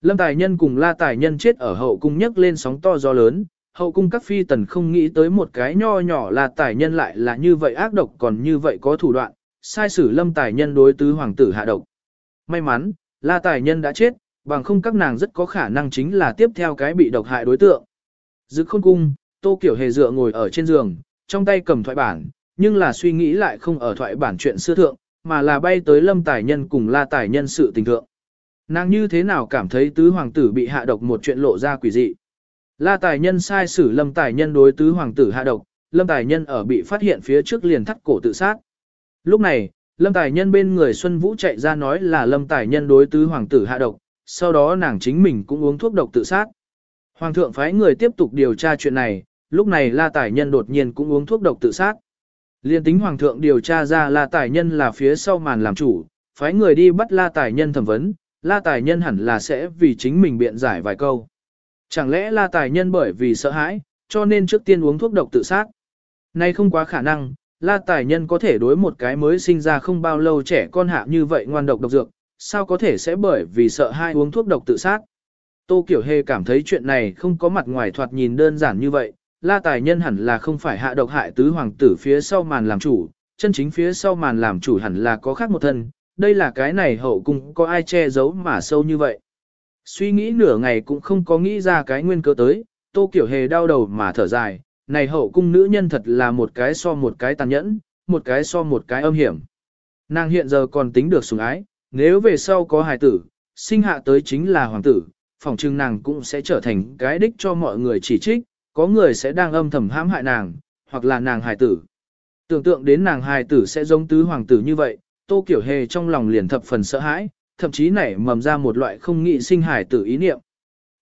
Lâm Tài Nhân cùng La Tài Nhân chết ở hậu cung nhấc lên sóng to gió lớn, hậu cung các phi tần không nghĩ tới một cái nho nhỏ La Tài Nhân lại là như vậy ác độc còn như vậy có thủ đoạn, sai sử Lâm Tài Nhân đối tứ hoàng tử hạ độc. May mắn, La Tài Nhân đã chết, bằng không các nàng rất có khả năng chính là tiếp theo cái bị độc hại đối tượng. Dực khôn cung, Tô Kiểu Hề dựa ngồi ở trên giường, trong tay cầm thoại bản, nhưng là suy nghĩ lại không ở thoại bản chuyện xưa thượng, mà là bay tới lâm tài nhân cùng la tài nhân sự tình thượng. Nàng như thế nào cảm thấy tứ hoàng tử bị hạ độc một chuyện lộ ra quỷ dị. La tài nhân sai xử lâm tài nhân đối tứ hoàng tử hạ độc, lâm tài nhân ở bị phát hiện phía trước liền thắt cổ tự sát. Lúc này, lâm tài nhân bên người Xuân Vũ chạy ra nói là lâm tài nhân đối tứ hoàng tử hạ độc, sau đó nàng chính mình cũng uống thuốc độc tự sát. Hoàng thượng phái người tiếp tục điều tra chuyện này, lúc này la tài nhân đột nhiên cũng uống thuốc độc tự sát. Liên tính hoàng thượng điều tra ra La Tài Nhân là phía sau màn làm chủ, phái người đi bắt La Tài Nhân thẩm vấn, La Tài Nhân hẳn là sẽ vì chính mình biện giải vài câu. Chẳng lẽ La Tài Nhân bởi vì sợ hãi, cho nên trước tiên uống thuốc độc tự sát? Nay không quá khả năng, La Tài Nhân có thể đối một cái mới sinh ra không bao lâu trẻ con hạ như vậy ngoan độc độc dược, sao có thể sẽ bởi vì sợ hai uống thuốc độc tự sát? Tô Kiểu Hề cảm thấy chuyện này không có mặt ngoài thoạt nhìn đơn giản như vậy, La Tài Nhân hẳn là không phải hạ độc hại tứ hoàng tử phía sau màn làm chủ, chân chính phía sau màn làm chủ hẳn là có khác một thân, đây là cái này hậu cung có ai che giấu mà sâu như vậy. Suy nghĩ nửa ngày cũng không có nghĩ ra cái nguyên cơ tới, Tô Kiểu Hề đau đầu mà thở dài, này hậu cung nữ nhân thật là một cái so một cái tàn nhẫn, một cái so một cái âm hiểm. Nàng hiện giờ còn tính được sủng ái, nếu về sau có hài tử, sinh hạ tới chính là hoàng tử, phỏng trưng nàng cũng sẽ trở thành cái đích cho mọi người chỉ trích, có người sẽ đang âm thầm hãm hại nàng, hoặc là nàng hài tử. Tưởng tượng đến nàng hài tử sẽ giống tứ hoàng tử như vậy, Tô Kiểu Hề trong lòng liền thập phần sợ hãi, thậm chí nảy mầm ra một loại không nghĩ sinh hài tử ý niệm.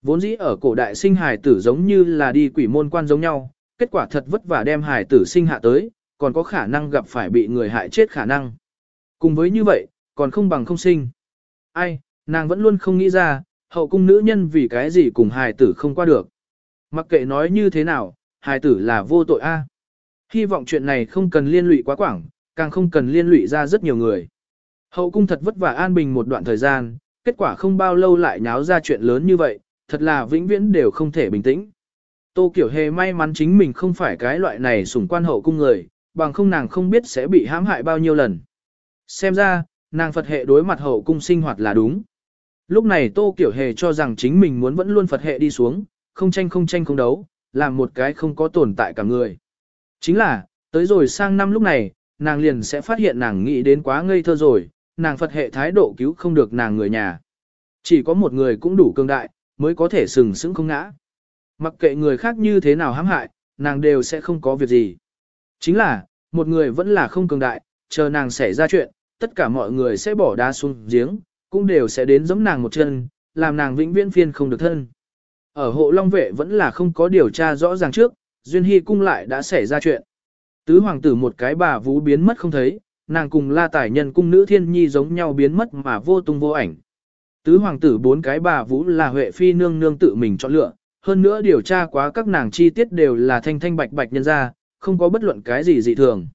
Vốn dĩ ở cổ đại sinh hài tử giống như là đi quỷ môn quan giống nhau, kết quả thật vất vả đem hài tử sinh hạ tới, còn có khả năng gặp phải bị người hại chết khả năng. Cùng với như vậy, còn không bằng không sinh. Ai, nàng vẫn luôn không nghĩ ra, hậu cung nữ nhân vì cái gì cùng hài tử không qua được. Mặc kệ nói như thế nào, hài tử là vô tội a. Hy vọng chuyện này không cần liên lụy quá quảng, càng không cần liên lụy ra rất nhiều người. Hậu cung thật vất vả an bình một đoạn thời gian, kết quả không bao lâu lại nháo ra chuyện lớn như vậy, thật là vĩnh viễn đều không thể bình tĩnh. Tô Kiểu Hề may mắn chính mình không phải cái loại này sủng quan hậu cung người, bằng không nàng không biết sẽ bị hãm hại bao nhiêu lần. Xem ra, nàng Phật hệ đối mặt hậu cung sinh hoạt là đúng. Lúc này Tô Kiểu Hề cho rằng chính mình muốn vẫn luôn Phật hệ đi xuống, không tranh không tranh không đấu, làm một cái không có tồn tại cả người. Chính là, tới rồi sang năm lúc này, nàng liền sẽ phát hiện nàng nghĩ đến quá ngây thơ rồi, nàng Phật hệ thái độ cứu không được nàng người nhà. Chỉ có một người cũng đủ cường đại, mới có thể sừng sững không ngã. Mặc kệ người khác như thế nào hãm hại, nàng đều sẽ không có việc gì. Chính là, một người vẫn là không cường đại, chờ nàng xảy ra chuyện, tất cả mọi người sẽ bỏ đá xuống giếng, cũng đều sẽ đến giống nàng một chân, làm nàng vĩnh viễn phiên không được thân. Ở hộ long vệ vẫn là không có điều tra rõ ràng trước, Duyên Hy cung lại đã xảy ra chuyện. Tứ hoàng tử một cái bà vũ biến mất không thấy, nàng cùng la tài nhân cung nữ thiên nhi giống nhau biến mất mà vô tung vô ảnh. Tứ hoàng tử bốn cái bà vũ là Huệ Phi nương nương tự mình chọn lựa, hơn nữa điều tra quá các nàng chi tiết đều là thanh thanh bạch bạch nhân ra, không có bất luận cái gì dị thường.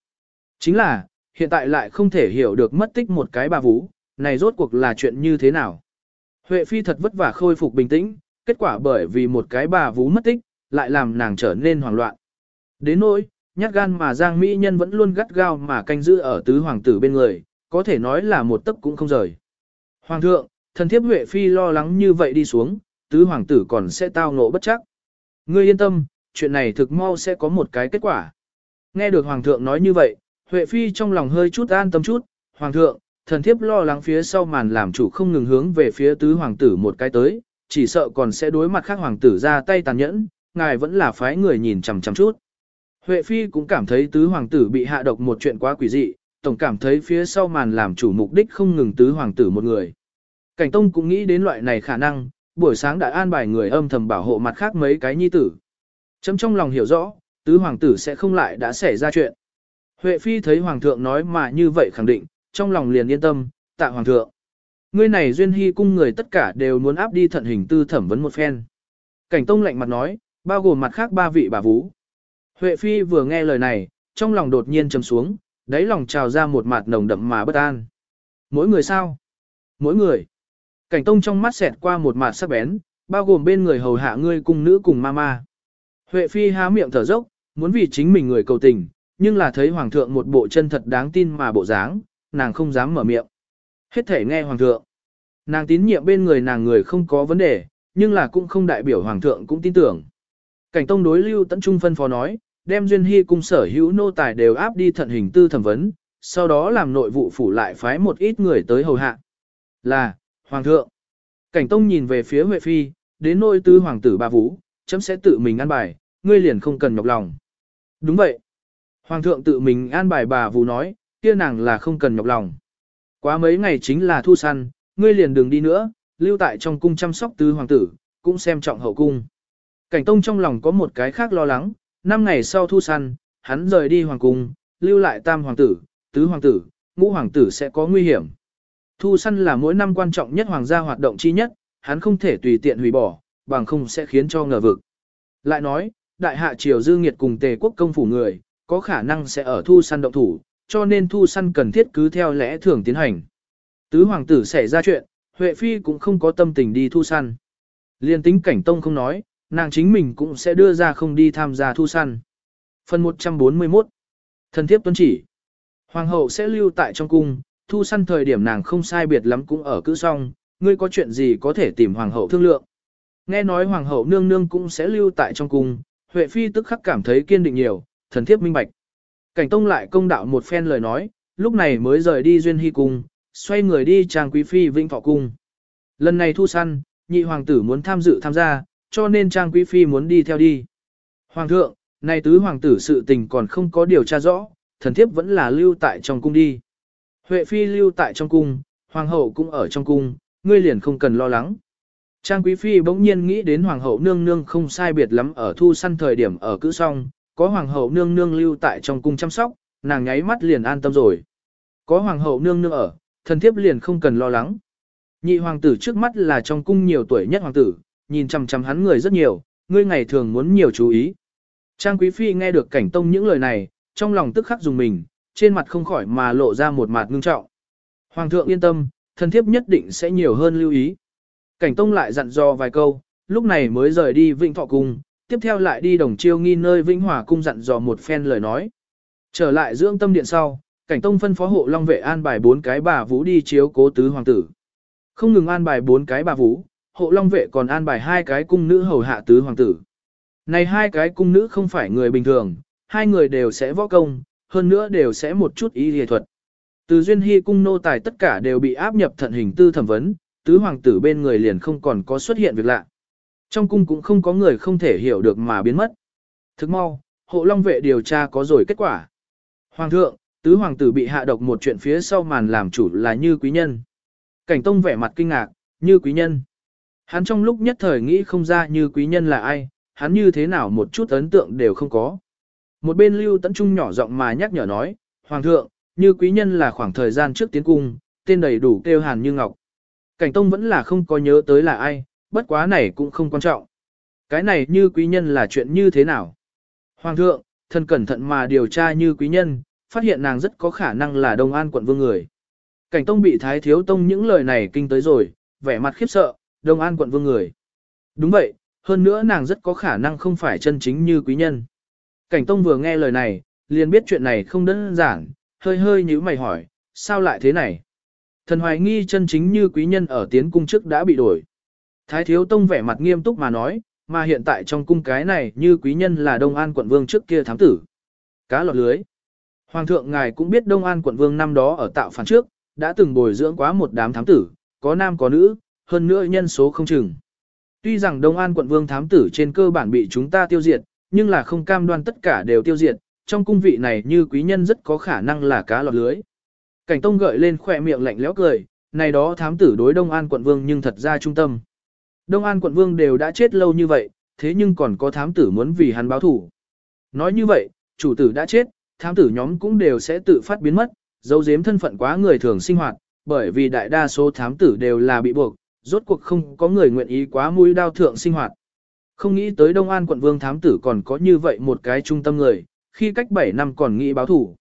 Chính là, hiện tại lại không thể hiểu được mất tích một cái bà vũ, này rốt cuộc là chuyện như thế nào. Huệ Phi thật vất vả khôi phục bình tĩnh, kết quả bởi vì một cái bà vú mất tích, lại làm nàng trở nên hoảng loạn. Đến nỗi, nhát gan mà Giang Mỹ Nhân vẫn luôn gắt gao mà canh giữ ở tứ hoàng tử bên người, có thể nói là một tấc cũng không rời. Hoàng thượng, thần thiếp Huệ Phi lo lắng như vậy đi xuống, tứ hoàng tử còn sẽ tao ngộ bất chắc. Ngươi yên tâm, chuyện này thực mau sẽ có một cái kết quả. Nghe được hoàng thượng nói như vậy, Huệ Phi trong lòng hơi chút an tâm chút, hoàng thượng, thần thiếp lo lắng phía sau màn làm chủ không ngừng hướng về phía tứ hoàng tử một cái tới, chỉ sợ còn sẽ đối mặt khác hoàng tử ra tay tàn nhẫn, ngài vẫn là phái người nhìn chằm chằm chút. Huệ Phi cũng cảm thấy tứ hoàng tử bị hạ độc một chuyện quá quỷ dị, tổng cảm thấy phía sau màn làm chủ mục đích không ngừng tứ hoàng tử một người. Cảnh Tông cũng nghĩ đến loại này khả năng, buổi sáng đã an bài người âm thầm bảo hộ mặt khác mấy cái nhi tử. Chấm trong lòng hiểu rõ, tứ hoàng tử sẽ không lại đã xảy ra chuyện. Huệ Phi thấy hoàng thượng nói mà như vậy khẳng định, trong lòng liền yên tâm, tạ hoàng thượng. Ngươi này duyên hy cung người tất cả đều muốn áp đi thận hình tư thẩm vấn một phen. Cảnh tông lạnh mặt nói, bao gồm mặt khác ba vị bà vũ. Huệ phi vừa nghe lời này, trong lòng đột nhiên trầm xuống, đáy lòng trào ra một mặt nồng đậm mà bất an. Mỗi người sao? Mỗi người. Cảnh tông trong mắt xẹt qua một mặt sắc bén, bao gồm bên người hầu hạ ngươi cùng nữ cùng mama. Huệ phi há miệng thở dốc, muốn vì chính mình người cầu tình, nhưng là thấy hoàng thượng một bộ chân thật đáng tin mà bộ dáng, nàng không dám mở miệng. Hết thể nghe hoàng thượng. Nàng tín nhiệm bên người nàng người không có vấn đề, nhưng là cũng không đại biểu hoàng thượng cũng tin tưởng. Cảnh tông đối lưu tận trung phân phó nói, đem duyên hy cung sở hữu nô tài đều áp đi thận hình tư thẩm vấn, sau đó làm nội vụ phủ lại phái một ít người tới hầu hạ. Là, hoàng thượng. Cảnh tông nhìn về phía Huệ Phi, đến nôi tư hoàng tử bà vũ, chấm sẽ tự mình ăn bài, ngươi liền không cần nhọc lòng. Đúng vậy. Hoàng thượng tự mình an bài bà vũ nói, kia nàng là không cần nhọc lòng. Quá mấy ngày chính là thu săn, ngươi liền đừng đi nữa, lưu tại trong cung chăm sóc tứ hoàng tử, cũng xem trọng hậu cung. Cảnh tông trong lòng có một cái khác lo lắng, năm ngày sau thu săn, hắn rời đi hoàng cung, lưu lại tam hoàng tử, tứ hoàng tử, ngũ hoàng tử sẽ có nguy hiểm. Thu săn là mỗi năm quan trọng nhất hoàng gia hoạt động chi nhất, hắn không thể tùy tiện hủy bỏ, bằng không sẽ khiến cho ngờ vực. Lại nói, đại hạ triều dư nghiệt cùng tề quốc công phủ người, có khả năng sẽ ở thu săn động thủ, cho nên thu săn cần thiết cứ theo lẽ thường tiến hành. Tứ hoàng tử xảy ra chuyện, Huệ Phi cũng không có tâm tình đi thu săn. Liên tính cảnh tông không nói, nàng chính mình cũng sẽ đưa ra không đi tham gia thu săn. Phần 141 Thần thiếp tuân chỉ Hoàng hậu sẽ lưu tại trong cung, thu săn thời điểm nàng không sai biệt lắm cũng ở cữ song ngươi có chuyện gì có thể tìm hoàng hậu thương lượng. Nghe nói hoàng hậu nương nương cũng sẽ lưu tại trong cung, Huệ Phi tức khắc cảm thấy kiên định nhiều, thần thiếp minh bạch. Cảnh tông lại công đạo một phen lời nói, lúc này mới rời đi duyên hy cung, xoay người đi trang quý phi vĩnh thọ cung. Lần này thu săn, nhị hoàng tử muốn tham dự tham gia, cho nên trang quý phi muốn đi theo đi. Hoàng thượng, nay tứ hoàng tử sự tình còn không có điều tra rõ, thần thiếp vẫn là lưu tại trong cung đi. Huệ phi lưu tại trong cung, hoàng hậu cũng ở trong cung, ngươi liền không cần lo lắng. Trang quý phi bỗng nhiên nghĩ đến hoàng hậu nương nương không sai biệt lắm ở thu săn thời điểm ở cữ song, có hoàng hậu nương nương lưu tại trong cung chăm sóc, nàng nháy mắt liền an tâm rồi. Có hoàng hậu nương nương ở, thần thiếp liền không cần lo lắng. Nhị hoàng tử trước mắt là trong cung nhiều tuổi nhất hoàng tử, nhìn chằm chằm hắn người rất nhiều, ngươi ngày thường muốn nhiều chú ý. Trang quý phi nghe được cảnh tông những lời này, trong lòng tức khắc dùng mình, trên mặt không khỏi mà lộ ra một mặt ngưng trọng. Hoàng thượng yên tâm, thần thiếp nhất định sẽ nhiều hơn lưu ý. Cảnh tông lại dặn dò vài câu, lúc này mới rời đi Vĩnh Thọ Cung, tiếp theo lại đi đồng chiêu nghi nơi Vĩnh Hòa Cung dặn dò một phen lời nói. Trở lại dưỡng tâm điện sau, cảnh tông phân phó hộ long vệ an bài bốn cái bà vũ đi chiếu cố tứ hoàng tử. Không ngừng an bài bốn cái bà vũ, hộ long vệ còn an bài hai cái cung nữ hầu hạ tứ hoàng tử. Này hai cái cung nữ không phải người bình thường, hai người đều sẽ võ công, hơn nữa đều sẽ một chút ý y thuật. Từ duyên hy cung nô tài tất cả đều bị áp nhập thận hình tư thẩm vấn, tứ hoàng tử bên người liền không còn có xuất hiện việc lạ. Trong cung cũng không có người không thể hiểu được mà biến mất. Thức mau, hộ long vệ điều tra có rồi kết quả. Hoàng thượng, tứ hoàng tử bị hạ độc một chuyện phía sau màn làm chủ là như quý nhân. Cảnh tông vẻ mặt kinh ngạc, như quý nhân. Hắn trong lúc nhất thời nghĩ không ra như quý nhân là ai, hắn như thế nào một chút ấn tượng đều không có. Một bên lưu tấn trung nhỏ giọng mà nhắc nhở nói, Hoàng thượng, như quý nhân là khoảng thời gian trước tiến cung, tên đầy đủ kêu hàn như ngọc. Cảnh tông vẫn là không có nhớ tới là ai, bất quá này cũng không quan trọng. Cái này như quý nhân là chuyện như thế nào? Hoàng thượng, thần cẩn thận mà điều tra như quý nhân, phát hiện nàng rất có khả năng là Đông An quận vương người. Cảnh tông bị thái thiếu tông những lời này kinh tới rồi, vẻ mặt khiếp sợ, Đông An quận vương người. Đúng vậy, hơn nữa nàng rất có khả năng không phải chân chính như quý nhân. Cảnh tông vừa nghe lời này, liền biết chuyện này không đơn giản, hơi hơi như mày hỏi, sao lại thế này? Thần hoài nghi chân chính như quý nhân ở tiến cung trước đã bị đổi. Thái thiếu tông vẻ mặt nghiêm túc mà nói, mà hiện tại trong cung cái này như quý nhân là Đông An quận vương trước kia thám tử. Cá lọt lưới. Hoàng thượng ngài cũng biết Đông An quận vương năm đó ở tạo phản trước, đã từng bồi dưỡng quá một đám thám tử, có nam có nữ, hơn nữa nhân số không chừng. Tuy rằng Đông An quận vương thám tử trên cơ bản bị chúng ta tiêu diệt, nhưng là không cam đoan tất cả đều tiêu diệt, trong cung vị này như quý nhân rất có khả năng là cá lọt lưới. Cảnh Tông gợi lên khỏe miệng lạnh lẽo cười, này đó thám tử đối Đông An quận vương nhưng thật ra trung tâm. Đông An quận vương đều đã chết lâu như vậy, thế nhưng còn có thám tử muốn vì hắn báo thủ. Nói như vậy, chủ tử đã chết, thám tử nhóm cũng đều sẽ tự phát biến mất, dấu giếm thân phận quá người thường sinh hoạt, bởi vì đại đa số thám tử đều là bị buộc, rốt cuộc không có người nguyện ý quá mũi đao thượng sinh hoạt. Không nghĩ tới Đông An quận vương thám tử còn có như vậy một cái trung tâm người, khi cách 7 năm còn nghĩ báo thủ.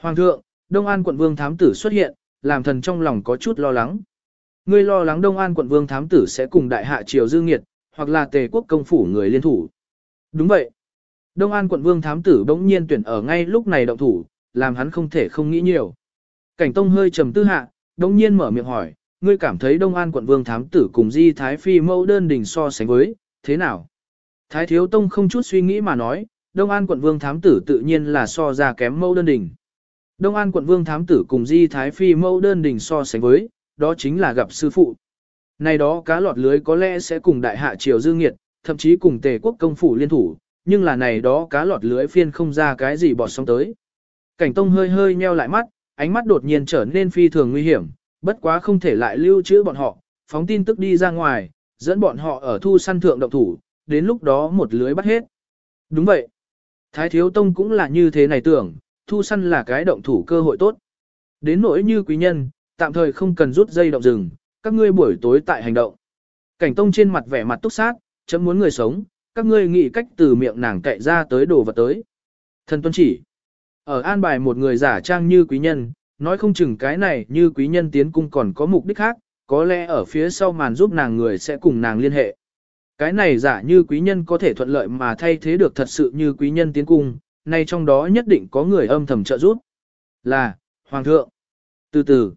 Hoàng thượng, Đông An quận vương thám tử xuất hiện, làm thần trong lòng có chút lo lắng ngươi lo lắng Đông An quận vương thám tử sẽ cùng đại hạ triều dư nghiệt, hoặc là tề quốc công phủ người liên thủ. Đúng vậy. Đông An quận vương thám tử bỗng nhiên tuyển ở ngay lúc này động thủ, làm hắn không thể không nghĩ nhiều. Cảnh Tông hơi trầm tư hạ, bỗng nhiên mở miệng hỏi, ngươi cảm thấy Đông An quận vương thám tử cùng Di Thái Phi mẫu đơn đình so sánh với, thế nào? Thái Thiếu Tông không chút suy nghĩ mà nói, Đông An quận vương thám tử tự nhiên là so ra kém mẫu đơn đình. Đông An quận vương thám tử cùng Di Thái Phi mẫu đơn đình so sánh với, đó chính là gặp sư phụ. Này đó cá lọt lưới có lẽ sẽ cùng đại hạ triều dương nghiệt, thậm chí cùng tề quốc công phủ liên thủ, nhưng là này đó cá lọt lưới phiên không ra cái gì bọt sóng tới. Cảnh tông hơi hơi nheo lại mắt, ánh mắt đột nhiên trở nên phi thường nguy hiểm, bất quá không thể lại lưu trữ bọn họ, phóng tin tức đi ra ngoài, dẫn bọn họ ở thu săn thượng động thủ, đến lúc đó một lưới bắt hết. Đúng vậy. Thái thiếu tông cũng là như thế này tưởng, thu săn là cái động thủ cơ hội tốt. Đến nỗi như quý nhân, tạm thời không cần rút dây động rừng, các ngươi buổi tối tại hành động. Cảnh tông trên mặt vẻ mặt túc sát, chấm muốn người sống, các ngươi nghĩ cách từ miệng nàng cậy ra tới đồ vật tới. Thần tuân chỉ. Ở an bài một người giả trang như quý nhân, nói không chừng cái này như quý nhân tiến cung còn có mục đích khác, có lẽ ở phía sau màn giúp nàng người sẽ cùng nàng liên hệ. Cái này giả như quý nhân có thể thuận lợi mà thay thế được thật sự như quý nhân tiến cung, nay trong đó nhất định có người âm thầm trợ giúp. Là, Hoàng thượng. Từ từ,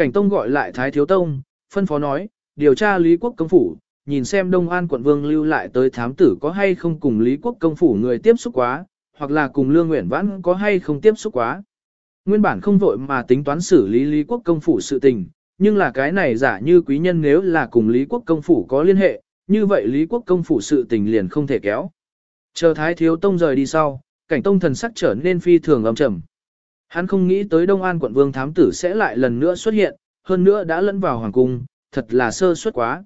Cảnh Tông gọi lại Thái Thiếu Tông, phân phó nói, điều tra Lý Quốc Công Phủ, nhìn xem Đông An quận vương lưu lại tới thám tử có hay không cùng Lý Quốc Công Phủ người tiếp xúc quá, hoặc là cùng Lương Nguyễn Vãn có hay không tiếp xúc quá. Nguyên bản không vội mà tính toán xử lý Lý Quốc Công Phủ sự tình, nhưng là cái này giả như quý nhân nếu là cùng Lý Quốc Công Phủ có liên hệ, như vậy Lý Quốc Công Phủ sự tình liền không thể kéo. Chờ Thái Thiếu Tông rời đi sau, cảnh tông thần sắc trở nên phi thường âm trầm. Hắn không nghĩ tới Đông An quận vương thám tử sẽ lại lần nữa xuất hiện, hơn nữa đã lẫn vào hoàng cung, thật là sơ suất quá.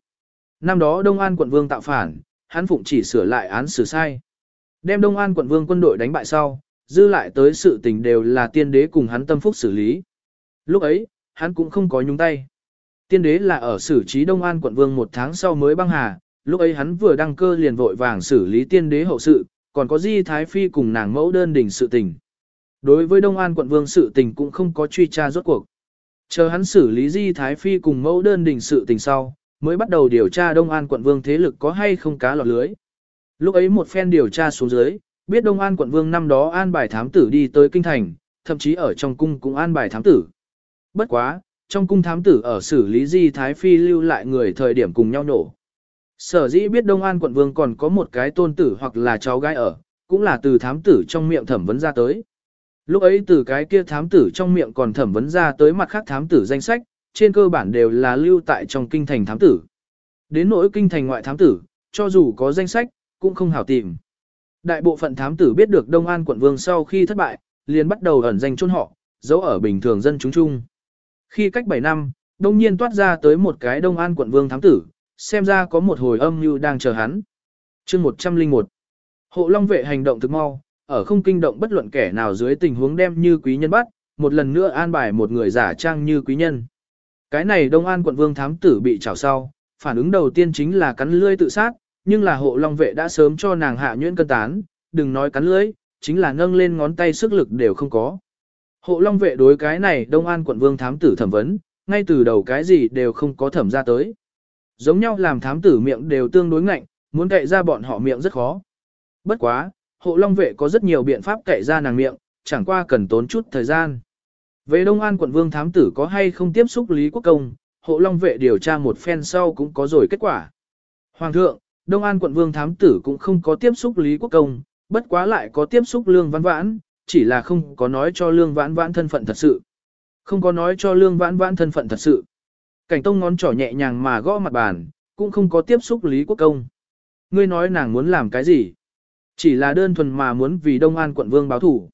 Năm đó Đông An quận vương tạo phản, hắn phụng chỉ sửa lại án xử sai. Đem Đông An quận vương quân đội đánh bại sau, dư lại tới sự tình đều là tiên đế cùng hắn tâm phúc xử lý. Lúc ấy, hắn cũng không có nhúng tay. Tiên đế là ở xử trí Đông An quận vương một tháng sau mới băng hà, lúc ấy hắn vừa đăng cơ liền vội vàng xử lý tiên đế hậu sự, còn có Di Thái Phi cùng nàng mẫu đơn đình sự tình. Đối với Đông An quận vương sự tình cũng không có truy tra rốt cuộc. Chờ hắn xử lý Di Thái Phi cùng mẫu đơn đình sự tình sau, mới bắt đầu điều tra Đông An quận vương thế lực có hay không cá lọt lưới. Lúc ấy một phen điều tra xuống dưới, biết Đông An quận vương năm đó an bài thám tử đi tới kinh thành, thậm chí ở trong cung cũng an bài thám tử. Bất quá, trong cung thám tử ở xử lý Di Thái Phi lưu lại người thời điểm cùng nhau nổ. Sở dĩ biết Đông An quận vương còn có một cái tôn tử hoặc là cháu gái ở, cũng là từ thám tử trong miệng thẩm vấn ra tới. Lúc ấy từ cái kia thám tử trong miệng còn thẩm vấn ra tới mặt khác thám tử danh sách, trên cơ bản đều là lưu tại trong kinh thành thám tử. Đến nỗi kinh thành ngoại thám tử, cho dù có danh sách, cũng không hảo tìm. Đại bộ phận thám tử biết được Đông An quận vương sau khi thất bại, liền bắt đầu ẩn danh chôn họ, giấu ở bình thường dân chúng chung. Khi cách 7 năm, đông nhiên toát ra tới một cái Đông An quận vương thám tử, xem ra có một hồi âm như đang chờ hắn. chương 101 Hộ Long vệ hành động thực mau, ở không kinh động bất luận kẻ nào dưới tình huống đem như quý nhân bắt, một lần nữa an bài một người giả trang như quý nhân. Cái này Đông An quận vương thám tử bị trảo sau, phản ứng đầu tiên chính là cắn lưỡi tự sát, nhưng là hộ long vệ đã sớm cho nàng hạ nhuyễn cân tán, đừng nói cắn lưỡi, chính là nâng lên ngón tay sức lực đều không có. Hộ long vệ đối cái này Đông An quận vương thám tử thẩm vấn, ngay từ đầu cái gì đều không có thẩm ra tới. Giống nhau làm thám tử miệng đều tương đối ngạnh, muốn cậy ra bọn họ miệng rất khó. Bất quá, hộ long vệ có rất nhiều biện pháp cậy ra nàng miệng, chẳng qua cần tốn chút thời gian. Về Đông An quận vương thám tử có hay không tiếp xúc Lý Quốc Công, hộ long vệ điều tra một phen sau cũng có rồi kết quả. Hoàng thượng, Đông An quận vương thám tử cũng không có tiếp xúc Lý Quốc Công, bất quá lại có tiếp xúc Lương Vãn Vãn, chỉ là không có nói cho Lương Vãn Vãn thân phận thật sự. Không có nói cho Lương Vãn Vãn thân phận thật sự. Cảnh Tông ngón trỏ nhẹ nhàng mà gõ mặt bàn, cũng không có tiếp xúc Lý Quốc Công. Ngươi nói nàng muốn làm cái gì? Chỉ là đơn thuần mà muốn vì Đông An quận vương báo thủ.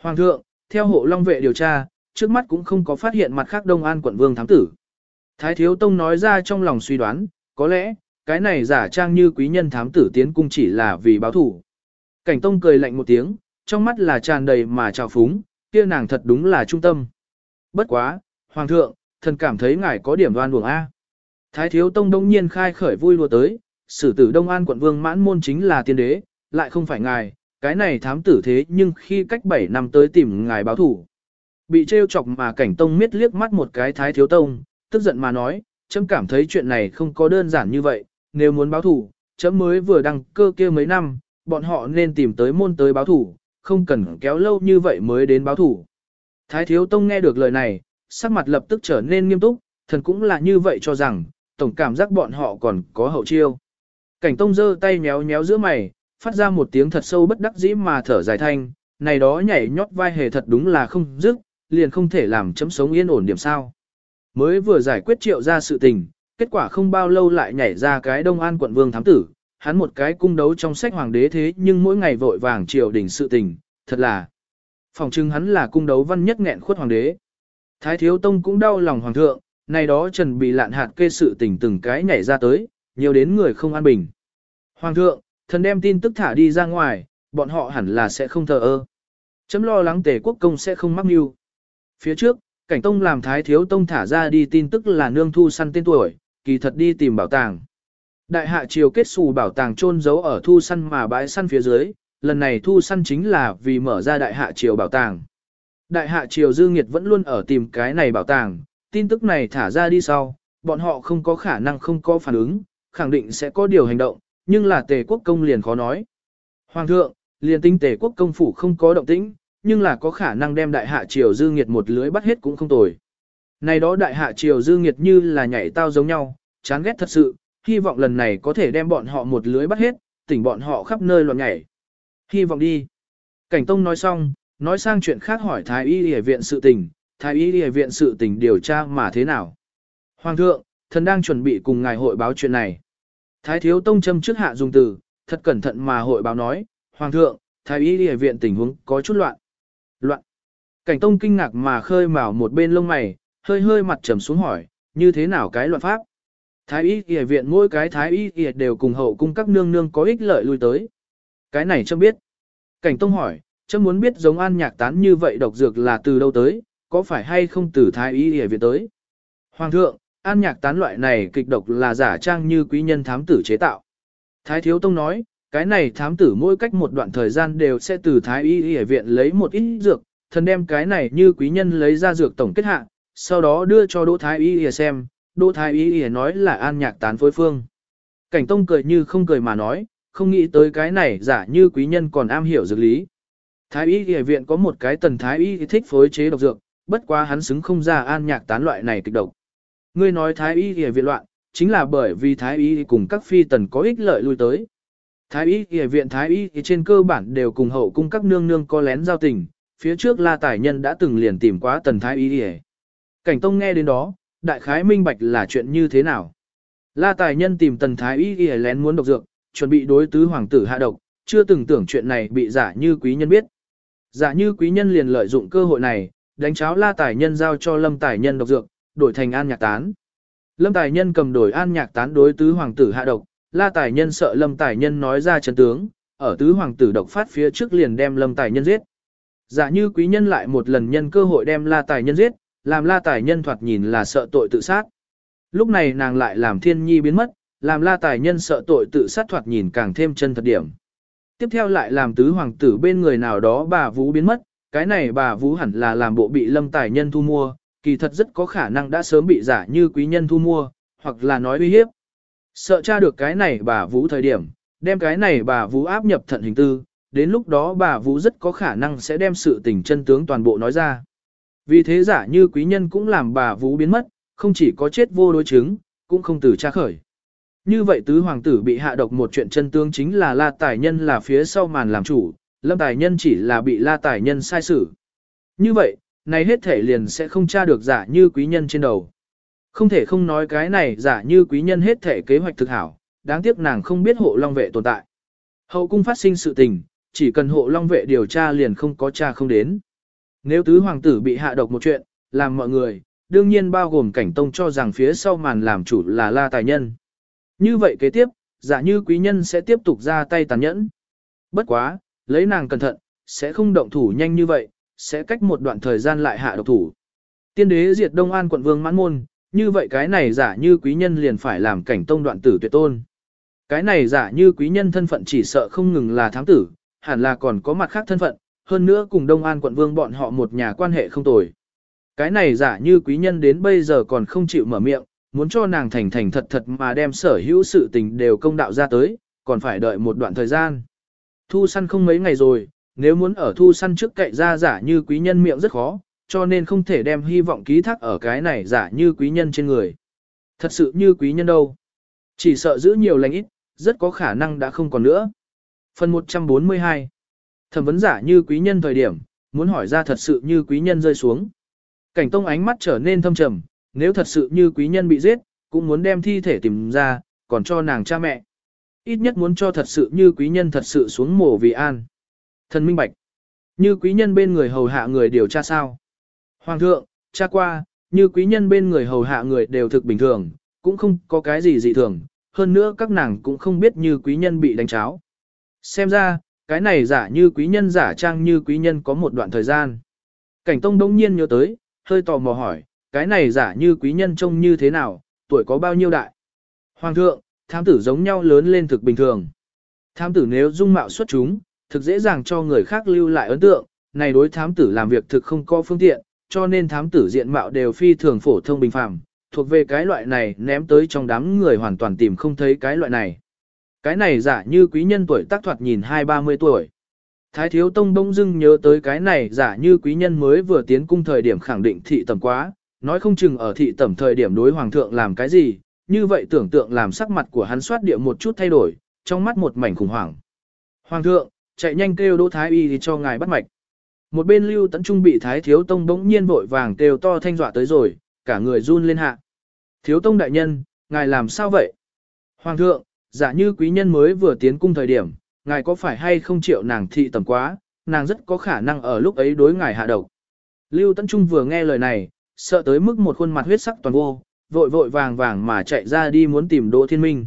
Hoàng thượng, theo hộ long vệ điều tra, trước mắt cũng không có phát hiện mặt khác Đông An quận vương thám tử. Thái Thiếu Tông nói ra trong lòng suy đoán, có lẽ, cái này giả trang như quý nhân thám tử tiến cung chỉ là vì báo thủ. Cảnh Tông cười lạnh một tiếng, trong mắt là tràn đầy mà trào phúng, kia nàng thật đúng là trung tâm. Bất quá, Hoàng thượng, thần cảm thấy ngài có điểm đoan buồng A. Thái Thiếu Tông đông nhiên khai khởi vui lùa tới, sử tử Đông An quận vương mãn môn chính là tiên đế, lại không phải ngài, cái này thám tử thế nhưng khi cách 7 năm tới tìm ngài báo thủ. Bị trêu chọc mà cảnh tông miết liếc mắt một cái Thái Thiếu Tông, tức giận mà nói, chấm cảm thấy chuyện này không có đơn giản như vậy, nếu muốn báo thủ, chấm mới vừa đăng cơ kia mấy năm, bọn họ nên tìm tới môn tới báo thủ, không cần kéo lâu như vậy mới đến báo thủ. Thái Thiếu Tông nghe được lời này, sắc mặt lập tức trở nên nghiêm túc, thần cũng là như vậy cho rằng, tổng cảm giác bọn họ còn có hậu chiêu. Cảnh Tông giơ tay méo méo giữa mày, phát ra một tiếng thật sâu bất đắc dĩ mà thở dài thanh, này đó nhảy nhót vai hề thật đúng là không dứt, liền không thể làm chấm sống yên ổn điểm sao. Mới vừa giải quyết triệu ra sự tình, kết quả không bao lâu lại nhảy ra cái Đông An quận vương thám tử, hắn một cái cung đấu trong sách hoàng đế thế nhưng mỗi ngày vội vàng triều đình sự tình, thật là. Phòng trưng hắn là cung đấu văn nhất nghẹn khuất hoàng đế. Thái thiếu tông cũng đau lòng hoàng thượng, này đó trần bị lạn hạt kê sự tình từng cái nhảy ra tới, nhiều đến người không an bình. Hoàng thượng, thần đem tin tức thả đi ra ngoài, bọn họ hẳn là sẽ không thờ ơ. Chấm lo lắng tề quốc công sẽ không mắc mưu. Phía trước, cảnh tông làm thái thiếu tông thả ra đi tin tức là nương thu săn tên tuổi, kỳ thật đi tìm bảo tàng. Đại hạ triều kết xù bảo tàng trôn giấu ở thu săn mà bãi săn phía dưới, lần này thu săn chính là vì mở ra đại hạ triều bảo tàng. Đại hạ triều dư nghiệt vẫn luôn ở tìm cái này bảo tàng, tin tức này thả ra đi sau, bọn họ không có khả năng không có phản ứng, khẳng định sẽ có điều hành động, nhưng là tề quốc công liền khó nói. Hoàng thượng, liền tinh tề quốc công phủ không có động tĩnh, nhưng là có khả năng đem đại hạ triều dư nghiệt một lưới bắt hết cũng không tồi. Này đó đại hạ triều dư nghiệt như là nhảy tao giống nhau, chán ghét thật sự, hy vọng lần này có thể đem bọn họ một lưới bắt hết, tỉnh bọn họ khắp nơi loạn nhảy. Hy vọng đi. Cảnh Tông nói xong, nói sang chuyện khác hỏi Thái Y Lìa viện sự tình, Thái Y Lìa viện sự tình điều tra mà thế nào. Hoàng thượng, thần đang chuẩn bị cùng ngài hội báo chuyện này. Thái Thiếu Tông châm trước hạ dùng từ, thật cẩn thận mà hội báo nói, Hoàng thượng, Thái Y địa viện tình huống có chút loạn. Loạn. Cảnh Tông kinh ngạc mà khơi mào một bên lông mày, hơi hơi mặt trầm xuống hỏi, như thế nào cái loạn pháp? Thái y địa viện mỗi cái thái y địa đều cùng hậu cung các nương nương có ích lợi lui tới. Cái này châm biết. Cảnh Tông hỏi, châm muốn biết giống an nhạc tán như vậy độc dược là từ đâu tới, có phải hay không từ thái y địa viện tới. Hoàng thượng, an nhạc tán loại này kịch độc là giả trang như quý nhân thám tử chế tạo. Thái Thiếu Tông nói, cái này thám tử mỗi cách một đoạn thời gian đều sẽ từ thái y y viện lấy một ít dược, thần đem cái này như quý nhân lấy ra dược tổng kết hạ, sau đó đưa cho Đỗ Thái y y xem, Đỗ Thái Y Y nói là an nhạc tán phối phương. Cảnh Tông cười như không cười mà nói, không nghĩ tới cái này giả như quý nhân còn am hiểu dược lý. Thái Y Y viện có một cái tần Thái Y thích phối chế độc dược, bất quá hắn xứng không ra an nhạc tán loại này kịch độc. Ngươi nói Thái Y Y viện loạn, chính là bởi vì Thái Y cùng các phi tần có ích lợi lui tới. Thái Y Y viện Thái Y trên cơ bản đều cùng hậu cung các nương nương có lén giao tình, phía trước La Tài Nhân đã từng liền tìm quá tần Thái Y Y. Cảnh Tông nghe đến đó, đại khái minh bạch là chuyện như thế nào. La tài nhân tìm tần thái y y lén muốn độc dược, chuẩn bị đối tứ hoàng tử hạ độc, chưa từng tưởng chuyện này bị giả như quý nhân biết. Giả như quý nhân liền lợi dụng cơ hội này, đánh cháo la tài nhân giao cho lâm tài nhân độc dược, đổi thành an nhạc tán. Lâm tài nhân cầm đổi an nhạc tán đối tứ hoàng tử hạ độc, la tài nhân sợ lâm tài nhân nói ra chân tướng, ở tứ hoàng tử độc phát phía trước liền đem lâm tài nhân giết. Giả như quý nhân lại một lần nhân cơ hội đem la tài nhân giết, làm la tài nhân thoạt nhìn là sợ tội tự sát. Lúc này nàng lại làm thiên nhi biến mất, làm la tài nhân sợ tội tự sát thoạt nhìn càng thêm chân thật điểm. Tiếp theo lại làm tứ hoàng tử bên người nào đó bà Vũ biến mất, cái này bà Vũ hẳn là làm bộ bị lâm tài nhân thu mua, kỳ thật rất có khả năng đã sớm bị giả như quý nhân thu mua, hoặc là nói uy hiếp. Sợ tra được cái này bà Vũ thời điểm, đem cái này bà Vũ áp nhập thận hình tư, đến lúc đó bà Vũ rất có khả năng sẽ đem sự tình chân tướng toàn bộ nói ra. Vì thế giả như quý nhân cũng làm bà Vũ biến mất, không chỉ có chết vô đối chứng, cũng không từ tra khởi. Như vậy tứ hoàng tử bị hạ độc một chuyện chân tướng chính là La Tài Nhân là phía sau màn làm chủ, Lâm Tài Nhân chỉ là bị La Tài Nhân sai xử. Như vậy, này hết thể liền sẽ không tra được giả như quý nhân trên đầu. Không thể không nói cái này giả như quý nhân hết thể kế hoạch thực hảo, đáng tiếc nàng không biết hộ long vệ tồn tại. Hậu cung phát sinh sự tình, chỉ cần hộ long vệ điều tra liền không có tra không đến. Nếu tứ hoàng tử bị hạ độc một chuyện, làm mọi người, đương nhiên bao gồm cảnh tông cho rằng phía sau màn làm chủ là la tài nhân. Như vậy kế tiếp, giả như quý nhân sẽ tiếp tục ra tay tàn nhẫn. Bất quá, lấy nàng cẩn thận, sẽ không động thủ nhanh như vậy, sẽ cách một đoạn thời gian lại hạ độc thủ. Tiên đế diệt Đông An quận vương mãn môn, như vậy cái này giả như quý nhân liền phải làm cảnh tông đoạn tử tuyệt tôn. Cái này giả như quý nhân thân phận chỉ sợ không ngừng là thám tử, hẳn là còn có mặt khác thân phận, hơn nữa cùng Đông An quận vương bọn họ một nhà quan hệ không tồi. Cái này giả như quý nhân đến bây giờ còn không chịu mở miệng, muốn cho nàng thành thành thật thật mà đem sở hữu sự tình đều công đạo ra tới, còn phải đợi một đoạn thời gian. Thu săn không mấy ngày rồi, nếu muốn ở thu săn trước cậy ra giả như quý nhân miệng rất khó, cho nên không thể đem hy vọng ký thác ở cái này giả như quý nhân trên người. Thật sự như quý nhân đâu. Chỉ sợ giữ nhiều lành ít, rất có khả năng đã không còn nữa. Phần 142 Thẩm vấn giả như quý nhân thời điểm, muốn hỏi ra thật sự như quý nhân rơi xuống. Cảnh tông ánh mắt trở nên thâm trầm, nếu thật sự như quý nhân bị giết, cũng muốn đem thi thể tìm ra, còn cho nàng cha mẹ. Ít nhất muốn cho thật sự như quý nhân thật sự xuống mổ vì an. Thần minh bạch. Như quý nhân bên người hầu hạ người điều tra sao. Hoàng thượng, cha qua, như quý nhân bên người hầu hạ người đều thực bình thường, cũng không có cái gì dị thường, hơn nữa các nàng cũng không biết như quý nhân bị đánh cháo. Xem ra, cái này giả như quý nhân giả trang như quý nhân có một đoạn thời gian. Cảnh Tông đông nhiên nhớ tới, hơi tò mò hỏi, cái này giả như quý nhân trông như thế nào, tuổi có bao nhiêu đại? Hoàng thượng, thám tử giống nhau lớn lên thực bình thường. Thám tử nếu dung mạo xuất chúng, thực dễ dàng cho người khác lưu lại ấn tượng, này đối thám tử làm việc thực không có phương tiện, cho nên thám tử diện mạo đều phi thường phổ thông bình phàm, thuộc về cái loại này ném tới trong đám người hoàn toàn tìm không thấy cái loại này. Cái này giả như quý nhân tuổi tác thoạt nhìn hai ba mươi tuổi. Thái thiếu tông đông dưng nhớ tới cái này giả như quý nhân mới vừa tiến cung thời điểm khẳng định thị tầm quá, nói không chừng ở thị tầm thời điểm đối hoàng thượng làm cái gì, như vậy tưởng tượng làm sắc mặt của hắn soát địa một chút thay đổi, trong mắt một mảnh khủng hoảng. Hoàng thượng, chạy nhanh kêu đỗ thái y thì cho ngài bắt mạch. Một bên lưu tấn trung bị thái thiếu tông bỗng nhiên vội vàng kêu to thanh dọa tới rồi, cả người run lên hạ. Thiếu tông đại nhân, ngài làm sao vậy? Hoàng thượng, giả như quý nhân mới vừa tiến cung thời điểm, ngài có phải hay không chịu nàng thị tầm quá, nàng rất có khả năng ở lúc ấy đối ngài hạ độc. Lưu Tấn Trung vừa nghe lời này, sợ tới mức một khuôn mặt huyết sắc toàn vô, vội vội vàng vàng mà chạy ra đi muốn tìm Đỗ Thiên Minh.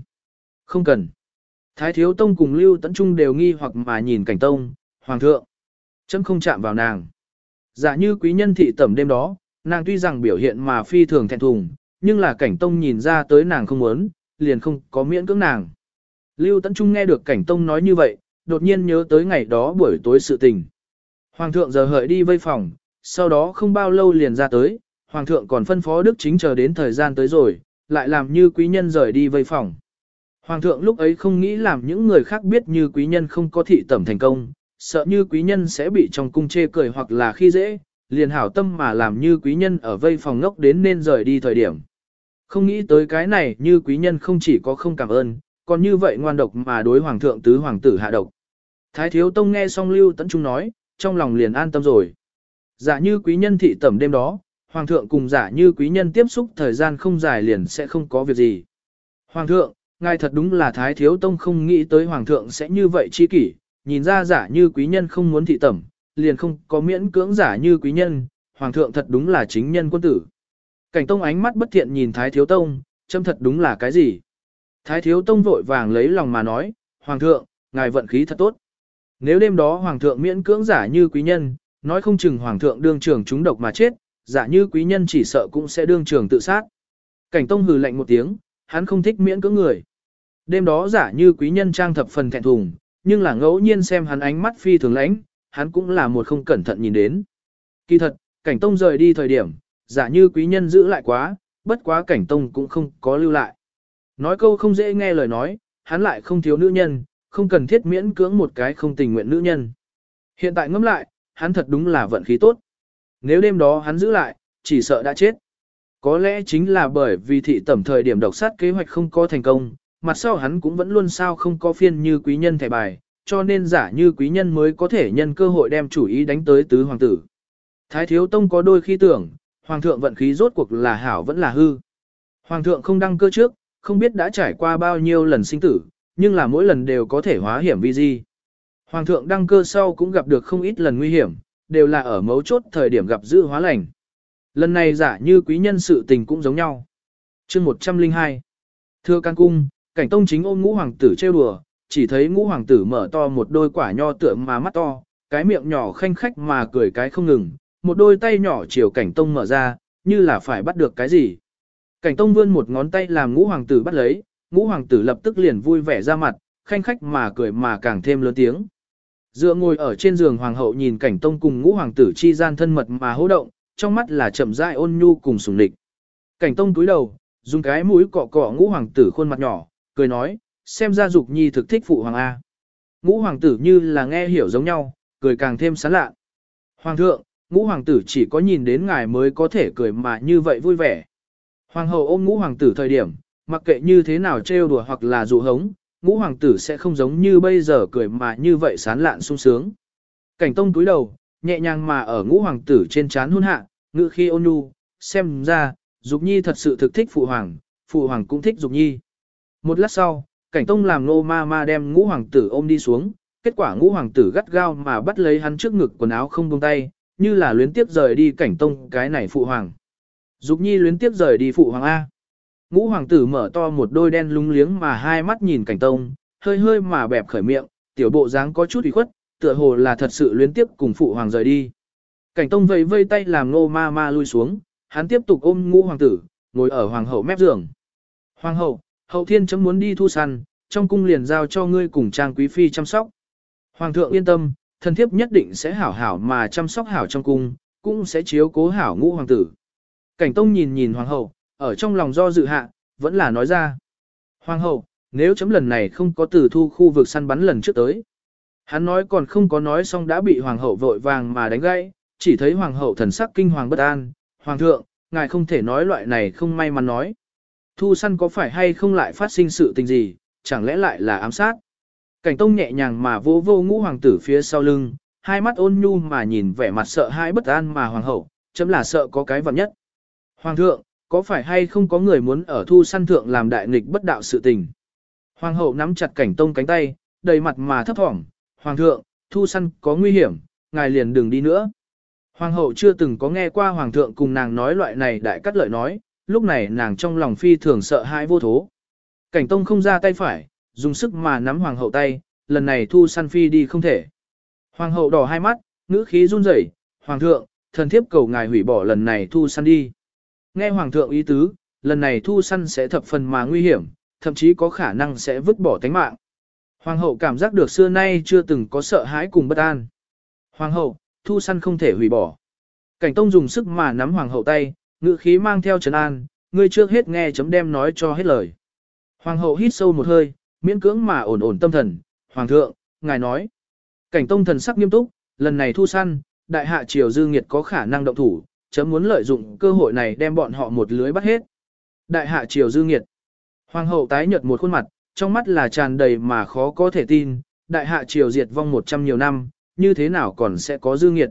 Không cần. Thái Thiếu Tông cùng Lưu Tấn Trung đều nghi hoặc mà nhìn cảnh tông, Hoàng thượng. Chấm không chạm vào nàng. Giả như quý nhân thị tẩm đêm đó, nàng tuy rằng biểu hiện mà phi thường thẹn thùng, nhưng là cảnh tông nhìn ra tới nàng không muốn, liền không có miễn cưỡng nàng. Lưu Tấn Trung nghe được cảnh tông nói như vậy, đột nhiên nhớ tới ngày đó buổi tối sự tình. Hoàng thượng giờ hợi đi vây phòng, sau đó không bao lâu liền ra tới, Hoàng thượng còn phân phó Đức Chính chờ đến thời gian tới rồi, lại làm như quý nhân rời đi vây phòng. Hoàng thượng lúc ấy không nghĩ làm những người khác biết như quý nhân không có thị tẩm thành công, sợ như quý nhân sẽ bị trong cung chê cười hoặc là khi dễ, liền hảo tâm mà làm như quý nhân ở vây phòng ngốc đến nên rời đi thời điểm. Không nghĩ tới cái này như quý nhân không chỉ có không cảm ơn, còn như vậy ngoan độc mà đối hoàng thượng tứ hoàng tử hạ độc. Thái thiếu tông nghe xong lưu tấn trung nói, trong lòng liền an tâm rồi. Giả như quý nhân thị tẩm đêm đó, hoàng thượng cùng giả như quý nhân tiếp xúc thời gian không dài liền sẽ không có việc gì. Hoàng thượng, ngài thật đúng là thái thiếu tông không nghĩ tới hoàng thượng sẽ như vậy chi kỷ, nhìn ra giả như quý nhân không muốn thị tẩm, liền không có miễn cưỡng giả như quý nhân, hoàng thượng thật đúng là chính nhân quân tử. Cảnh tông ánh mắt bất thiện nhìn thái thiếu tông, châm thật đúng là cái gì? Thái thiếu tông vội vàng lấy lòng mà nói, Hoàng thượng, ngài vận khí thật tốt. Nếu đêm đó Hoàng thượng miễn cưỡng giả như quý nhân, nói không chừng Hoàng thượng đương trường chúng độc mà chết, giả như quý nhân chỉ sợ cũng sẽ đương trường tự sát. Cảnh tông hừ lạnh một tiếng, hắn không thích miễn cưỡng người. Đêm đó giả như quý nhân trang thập phần thẹn thùng, nhưng là ngẫu nhiên xem hắn ánh mắt phi thường lãnh, hắn cũng là một không cẩn thận nhìn đến. Kỳ thật, cảnh tông rời đi thời điểm, giả như quý nhân giữ lại quá, bất quá cảnh tông cũng không có lưu lại. Nói câu không dễ nghe lời nói, hắn lại không thiếu nữ nhân, không cần thiết miễn cưỡng một cái không tình nguyện nữ nhân. Hiện tại ngẫm lại, hắn thật đúng là vận khí tốt. Nếu đêm đó hắn giữ lại, chỉ sợ đã chết. Có lẽ chính là bởi vì thị tẩm thời điểm độc sát kế hoạch không có thành công, mặt sau hắn cũng vẫn luôn sao không có phiên như quý nhân thẻ bài, cho nên giả như quý nhân mới có thể nhân cơ hội đem chủ ý đánh tới tứ hoàng tử. Thái thiếu tông có đôi khi tưởng, hoàng thượng vận khí rốt cuộc là hảo vẫn là hư. Hoàng thượng không đăng cơ trước, không biết đã trải qua bao nhiêu lần sinh tử, nhưng là mỗi lần đều có thể hóa hiểm vi di. Hoàng thượng đăng cơ sau cũng gặp được không ít lần nguy hiểm, đều là ở mấu chốt thời điểm gặp dự hóa lành. Lần này giả như quý nhân sự tình cũng giống nhau. chương 102 Thưa can cung, cảnh tông chính ôm ngũ hoàng tử trêu đùa, chỉ thấy ngũ hoàng tử mở to một đôi quả nho tựa mà mắt to, cái miệng nhỏ khanh khách mà cười cái không ngừng, một đôi tay nhỏ chiều cảnh tông mở ra, như là phải bắt được cái gì. Cảnh tông vươn một ngón tay làm ngũ hoàng tử bắt lấy, ngũ hoàng tử lập tức liền vui vẻ ra mặt, khanh khách mà cười mà càng thêm lớn tiếng. Dựa ngồi ở trên giường hoàng hậu nhìn cảnh tông cùng ngũ hoàng tử chi gian thân mật mà hô động, trong mắt là chậm rãi ôn nhu cùng sùng địch. Cảnh tông túi đầu, dùng cái mũi cọ cọ ngũ hoàng tử khuôn mặt nhỏ, cười nói, xem ra dục nhi thực thích phụ hoàng A. Ngũ hoàng tử như là nghe hiểu giống nhau, cười càng thêm sán lạ. Hoàng thượng, ngũ hoàng tử chỉ có nhìn đến ngài mới có thể cười mà như vậy vui vẻ. Hoàng hậu ôm ngũ hoàng tử thời điểm, mặc kệ như thế nào trêu đùa hoặc là dụ hống, ngũ hoàng tử sẽ không giống như bây giờ cười mà như vậy sán lạn sung sướng. Cảnh tông túi đầu, nhẹ nhàng mà ở ngũ hoàng tử trên trán hôn hạ, ngự khi ôn nhu, xem ra, Dục Nhi thật sự thực thích phụ hoàng, phụ hoàng cũng thích Dục Nhi. Một lát sau, cảnh tông làm nô ma ma đem ngũ hoàng tử ôm đi xuống, kết quả ngũ hoàng tử gắt gao mà bắt lấy hắn trước ngực quần áo không buông tay, như là luyến tiếp rời đi cảnh tông cái này phụ hoàng. Dục Nhi luyến tiếp rời đi phụ hoàng A. Ngũ hoàng tử mở to một đôi đen lúng liếng mà hai mắt nhìn cảnh tông, hơi hơi mà bẹp khởi miệng, tiểu bộ dáng có chút ủy khuất, tựa hồ là thật sự luyến tiếp cùng phụ hoàng rời đi. Cảnh tông vẫy vây tay làm nô ma ma lui xuống, hắn tiếp tục ôm ngũ hoàng tử, ngồi ở hoàng hậu mép giường. Hoàng hậu, hậu thiên chấm muốn đi thu săn, trong cung liền giao cho ngươi cùng trang quý phi chăm sóc. Hoàng thượng yên tâm, thần thiếp nhất định sẽ hảo hảo mà chăm sóc hảo trong cung, cũng sẽ chiếu cố hảo ngũ hoàng tử. Cảnh tông nhìn nhìn hoàng hậu, ở trong lòng do dự hạ, vẫn là nói ra. Hoàng hậu, nếu chấm lần này không có tử thu khu vực săn bắn lần trước tới. Hắn nói còn không có nói xong đã bị hoàng hậu vội vàng mà đánh gãy, chỉ thấy hoàng hậu thần sắc kinh hoàng bất an, hoàng thượng, ngài không thể nói loại này không may mắn nói. Thu săn có phải hay không lại phát sinh sự tình gì, chẳng lẽ lại là ám sát. Cảnh tông nhẹ nhàng mà vô vô ngũ hoàng tử phía sau lưng, hai mắt ôn nhu mà nhìn vẻ mặt sợ hãi bất an mà hoàng hậu, chấm là sợ có cái vật nhất. Hoàng thượng, có phải hay không có người muốn ở thu săn thượng làm đại nghịch bất đạo sự tình. Hoàng hậu nắm chặt cảnh tông cánh tay, đầy mặt mà thấp thỏm, Hoàng thượng, thu săn có nguy hiểm, ngài liền đừng đi nữa. Hoàng hậu chưa từng có nghe qua hoàng thượng cùng nàng nói loại này đại cắt lợi nói, lúc này nàng trong lòng phi thường sợ hãi vô thố. Cảnh tông không ra tay phải, dùng sức mà nắm hoàng hậu tay, lần này thu săn phi đi không thể. Hoàng hậu đỏ hai mắt, ngữ khí run rẩy, hoàng thượng, thần thiếp cầu ngài hủy bỏ lần này thu săn đi. Nghe hoàng thượng ý tứ, lần này thu săn sẽ thập phần mà nguy hiểm, thậm chí có khả năng sẽ vứt bỏ tánh mạng. Hoàng hậu cảm giác được xưa nay chưa từng có sợ hãi cùng bất an. Hoàng hậu, thu săn không thể hủy bỏ. Cảnh tông dùng sức mà nắm hoàng hậu tay, ngự khí mang theo trấn an, ngươi trước hết nghe chấm đem nói cho hết lời. Hoàng hậu hít sâu một hơi, miễn cưỡng mà ổn ổn tâm thần, hoàng thượng, ngài nói. Cảnh tông thần sắc nghiêm túc, lần này thu săn, đại hạ triều dư nghiệt có khả năng động thủ, chấm muốn lợi dụng cơ hội này đem bọn họ một lưới bắt hết. Đại hạ triều dư nghiệt. Hoàng hậu tái nhợt một khuôn mặt, trong mắt là tràn đầy mà khó có thể tin, đại hạ triều diệt vong một trăm nhiều năm, như thế nào còn sẽ có dư nghiệt.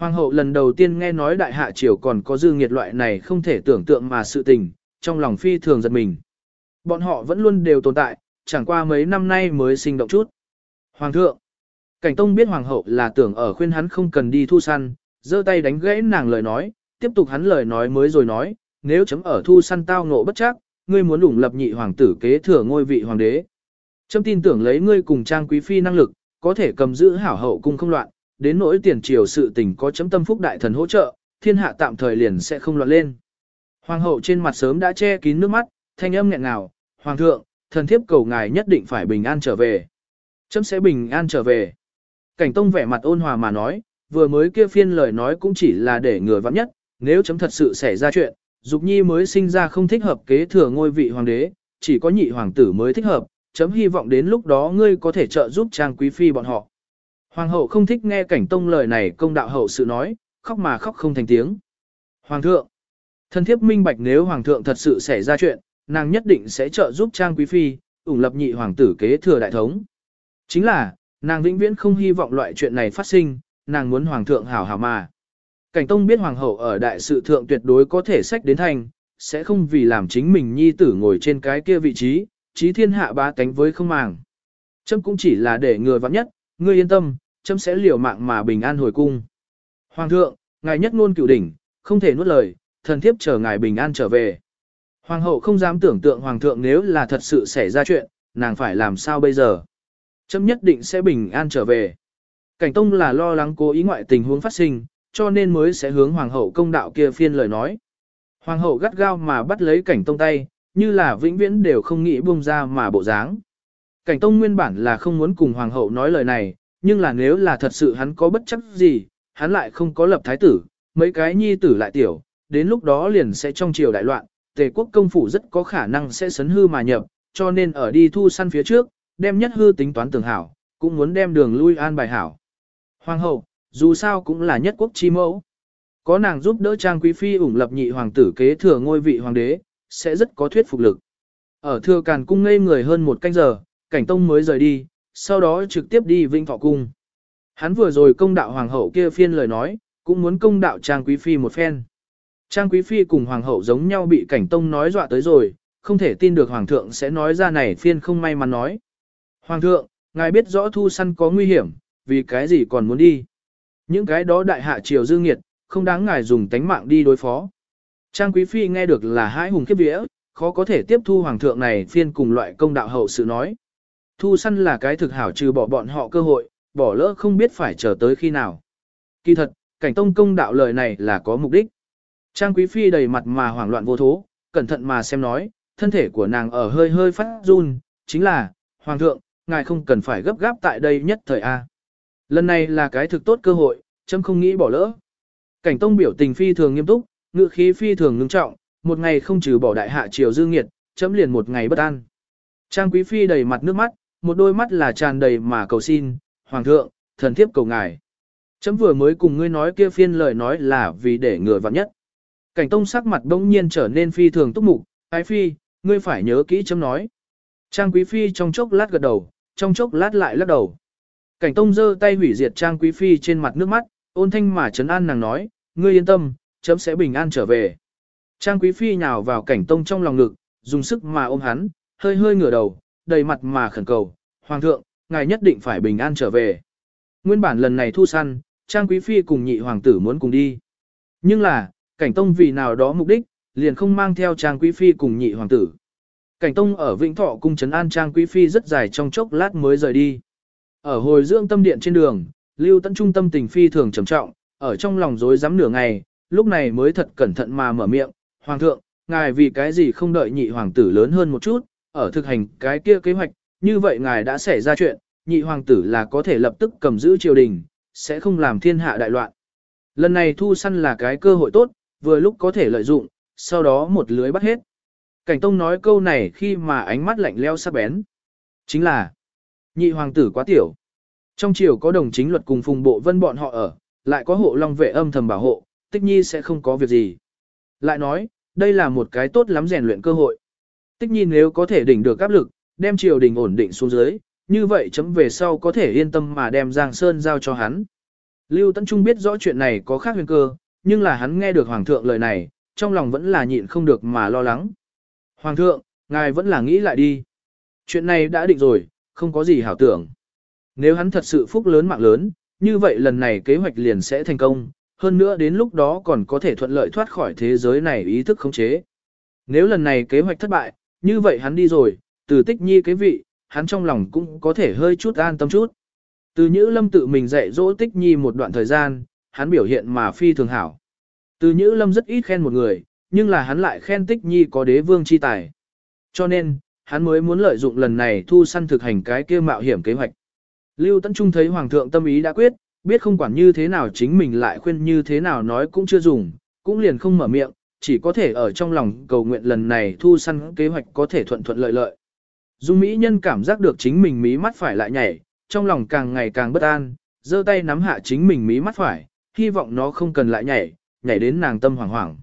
Hoàng hậu lần đầu tiên nghe nói đại hạ triều còn có dư nghiệt loại này không thể tưởng tượng mà sự tình, trong lòng phi thường giật mình. Bọn họ vẫn luôn đều tồn tại, chẳng qua mấy năm nay mới sinh động chút. Hoàng thượng, cảnh tông biết hoàng hậu là tưởng ở khuyên hắn không cần đi thu săn, giơ tay đánh gãy nàng lời nói, tiếp tục hắn lời nói mới rồi nói, nếu chấm ở thu săn tao ngộ bất chắc, ngươi muốn ủng lập nhị hoàng tử kế thừa ngôi vị hoàng đế. Chấm tin tưởng lấy ngươi cùng trang quý phi năng lực, có thể cầm giữ hảo hậu cung không loạn, đến nỗi tiền triều sự tình có chấm tâm phúc đại thần hỗ trợ, thiên hạ tạm thời liền sẽ không loạn lên. Hoàng hậu trên mặt sớm đã che kín nước mắt, thanh âm nghẹn ngào, hoàng thượng, thần thiếp cầu ngài nhất định phải bình an trở về. Chấm sẽ bình an trở về. Cảnh tông vẻ mặt ôn hòa mà nói, vừa mới kia phiên lời nói cũng chỉ là để người vắng nhất, nếu chấm thật sự xảy ra chuyện, Dục Nhi mới sinh ra không thích hợp kế thừa ngôi vị hoàng đế, chỉ có nhị hoàng tử mới thích hợp, chấm hy vọng đến lúc đó ngươi có thể trợ giúp trang quý phi bọn họ. Hoàng hậu không thích nghe cảnh tông lời này công đạo hậu sự nói, khóc mà khóc không thành tiếng. Hoàng thượng, thân thiếp minh bạch nếu hoàng thượng thật sự xảy ra chuyện, nàng nhất định sẽ trợ giúp trang quý phi, ủng lập nhị hoàng tử kế thừa đại thống. Chính là, nàng vĩnh viễn không hy vọng loại chuyện này phát sinh, nàng muốn hoàng thượng hảo hảo mà. Cảnh Tông biết hoàng hậu ở đại sự thượng tuyệt đối có thể sách đến thành, sẽ không vì làm chính mình nhi tử ngồi trên cái kia vị trí, trí thiên hạ ba cánh với không màng. Châm cũng chỉ là để người vắng nhất, ngươi yên tâm, chấm sẽ liều mạng mà bình an hồi cung. Hoàng thượng, ngài nhất ngôn cựu đỉnh, không thể nuốt lời, thần thiếp chờ ngài bình an trở về. Hoàng hậu không dám tưởng tượng hoàng thượng nếu là thật sự xảy ra chuyện, nàng phải làm sao bây giờ. Chấm nhất định sẽ bình an trở về. Cảnh tông là lo lắng cố ý ngoại tình huống phát sinh, cho nên mới sẽ hướng hoàng hậu công đạo kia phiên lời nói. Hoàng hậu gắt gao mà bắt lấy cảnh tông tay, như là vĩnh viễn đều không nghĩ buông ra mà bộ dáng. Cảnh tông nguyên bản là không muốn cùng hoàng hậu nói lời này, nhưng là nếu là thật sự hắn có bất chấp gì, hắn lại không có lập thái tử, mấy cái nhi tử lại tiểu, đến lúc đó liền sẽ trong triều đại loạn, tề quốc công phủ rất có khả năng sẽ sấn hư mà nhập, cho nên ở đi thu săn phía trước, đem nhất hư tính toán tường hảo, cũng muốn đem đường lui an bài hảo. Hoàng hậu, dù sao cũng là nhất quốc chi mẫu. Có nàng giúp đỡ Trang Quý Phi ủng lập nhị hoàng tử kế thừa ngôi vị hoàng đế, sẽ rất có thuyết phục lực. Ở thừa càn cung ngây người hơn một canh giờ, cảnh tông mới rời đi, sau đó trực tiếp đi Vinh Thọ Cung. Hắn vừa rồi công đạo hoàng hậu kia phiên lời nói, cũng muốn công đạo Trang Quý Phi một phen. Trang Quý Phi cùng hoàng hậu giống nhau bị cảnh tông nói dọa tới rồi, không thể tin được hoàng thượng sẽ nói ra này phiên không may mắn nói. Hoàng thượng, ngài biết rõ thu săn có nguy hiểm, vì cái gì còn muốn đi. Những cái đó đại hạ triều dư nghiệt, không đáng ngài dùng tánh mạng đi đối phó. Trang Quý Phi nghe được là hai hùng kiếp vía, khó có thể tiếp thu hoàng thượng này phiên cùng loại công đạo hậu sự nói. Thu săn là cái thực hảo trừ bỏ bọn họ cơ hội, bỏ lỡ không biết phải chờ tới khi nào. Kỳ thật, cảnh tông công đạo lời này là có mục đích. Trang Quý Phi đầy mặt mà hoảng loạn vô thố, cẩn thận mà xem nói, thân thể của nàng ở hơi hơi phát run, chính là, Hoàng thượng, ngài không cần phải gấp gáp tại đây nhất thời A. Lần này là cái thực tốt cơ hội, chấm không nghĩ bỏ lỡ. Cảnh tông biểu tình phi thường nghiêm túc, ngự khí phi thường ngưng trọng, một ngày không trừ bỏ đại hạ triều dư nghiệt, chấm liền một ngày bất an. Trang quý phi đầy mặt nước mắt, một đôi mắt là tràn đầy mà cầu xin, hoàng thượng, thần thiếp cầu ngài. Chấm vừa mới cùng ngươi nói kia phiên lời nói là vì để ngừa vặn nhất. Cảnh tông sắc mặt bỗng nhiên trở nên phi thường túc mục, ái phi, ngươi phải nhớ kỹ chấm nói. Trang quý phi trong chốc lát gật đầu, trong chốc lát lại lắc đầu. Cảnh tông giơ tay hủy diệt trang quý phi trên mặt nước mắt, ôn thanh mà trấn an nàng nói, ngươi yên tâm, chấm sẽ bình an trở về. Trang quý phi nhào vào cảnh tông trong lòng ngực, dùng sức mà ôm hắn, hơi hơi ngửa đầu, đầy mặt mà khẩn cầu, Hoàng thượng, ngài nhất định phải bình an trở về. Nguyên bản lần này thu săn, Trang quý phi cùng nhị hoàng tử muốn cùng đi. Nhưng là, cảnh tông vì nào đó mục đích, liền không mang theo Trang quý phi cùng nhị hoàng tử. Cảnh tông ở Vĩnh Thọ cung trấn an Trang quý phi rất dài trong chốc lát mới rời đi. Ở hồi dưỡng tâm điện trên đường, Lưu Tấn Trung tâm tình phi thường trầm trọng, ở trong lòng rối rắm nửa ngày, lúc này mới thật cẩn thận mà mở miệng, Hoàng thượng, ngài vì cái gì không đợi nhị hoàng tử lớn hơn một chút, ở thực hành cái kia kế hoạch, như vậy ngài đã xảy ra chuyện, nhị hoàng tử là có thể lập tức cầm giữ triều đình, sẽ không làm thiên hạ đại loạn. Lần này thu săn là cái cơ hội tốt, vừa lúc có thể lợi dụng, sau đó một lưới bắt hết. Cảnh Tông nói câu này khi mà ánh mắt lạnh leo sắc bén. Chính là, nhị hoàng tử quá tiểu. Trong triều có đồng chính luật cùng phùng bộ vân bọn họ ở, lại có hộ long vệ âm thầm bảo hộ, tích nhi sẽ không có việc gì. Lại nói, đây là một cái tốt lắm rèn luyện cơ hội. Tích nhìn nếu có thể đỉnh được áp lực, đem triều đình ổn định xuống dưới, như vậy chấm về sau có thể yên tâm mà đem Giang Sơn giao cho hắn. Lưu Tấn Trung biết rõ chuyện này có khác huyền cơ, nhưng là hắn nghe được Hoàng thượng lời này, trong lòng vẫn là nhịn không được mà lo lắng. Hoàng thượng, ngài vẫn là nghĩ lại đi. Chuyện này đã định rồi, không có gì hảo tưởng. Nếu hắn thật sự phúc lớn mạng lớn, như vậy lần này kế hoạch liền sẽ thành công, hơn nữa đến lúc đó còn có thể thuận lợi thoát khỏi thế giới này ý thức khống chế. Nếu lần này kế hoạch thất bại, như vậy hắn đi rồi, từ tích nhi cái vị, hắn trong lòng cũng có thể hơi chút an tâm chút. Từ Nhữ Lâm tự mình dạy dỗ tích nhi một đoạn thời gian, hắn biểu hiện mà phi thường hảo. Từ Nhữ Lâm rất ít khen một người, nhưng là hắn lại khen tích nhi có đế vương chi tài. Cho nên, hắn mới muốn lợi dụng lần này thu săn thực hành cái kia mạo hiểm kế hoạch. Lưu Tấn Trung thấy Hoàng thượng tâm ý đã quyết, biết không quản như thế nào chính mình lại khuyên như thế nào nói cũng chưa dùng, cũng liền không mở miệng, chỉ có thể ở trong lòng cầu nguyện lần này thu săn kế hoạch có thể thuận thuận lợi lợi. Dung Mỹ Nhân cảm giác được chính mình mí mắt phải lại nhảy, trong lòng càng ngày càng bất an, giơ tay nắm hạ chính mình mí mắt phải, hy vọng nó không cần lại nhảy, nhảy đến nàng tâm hoảng hoảng.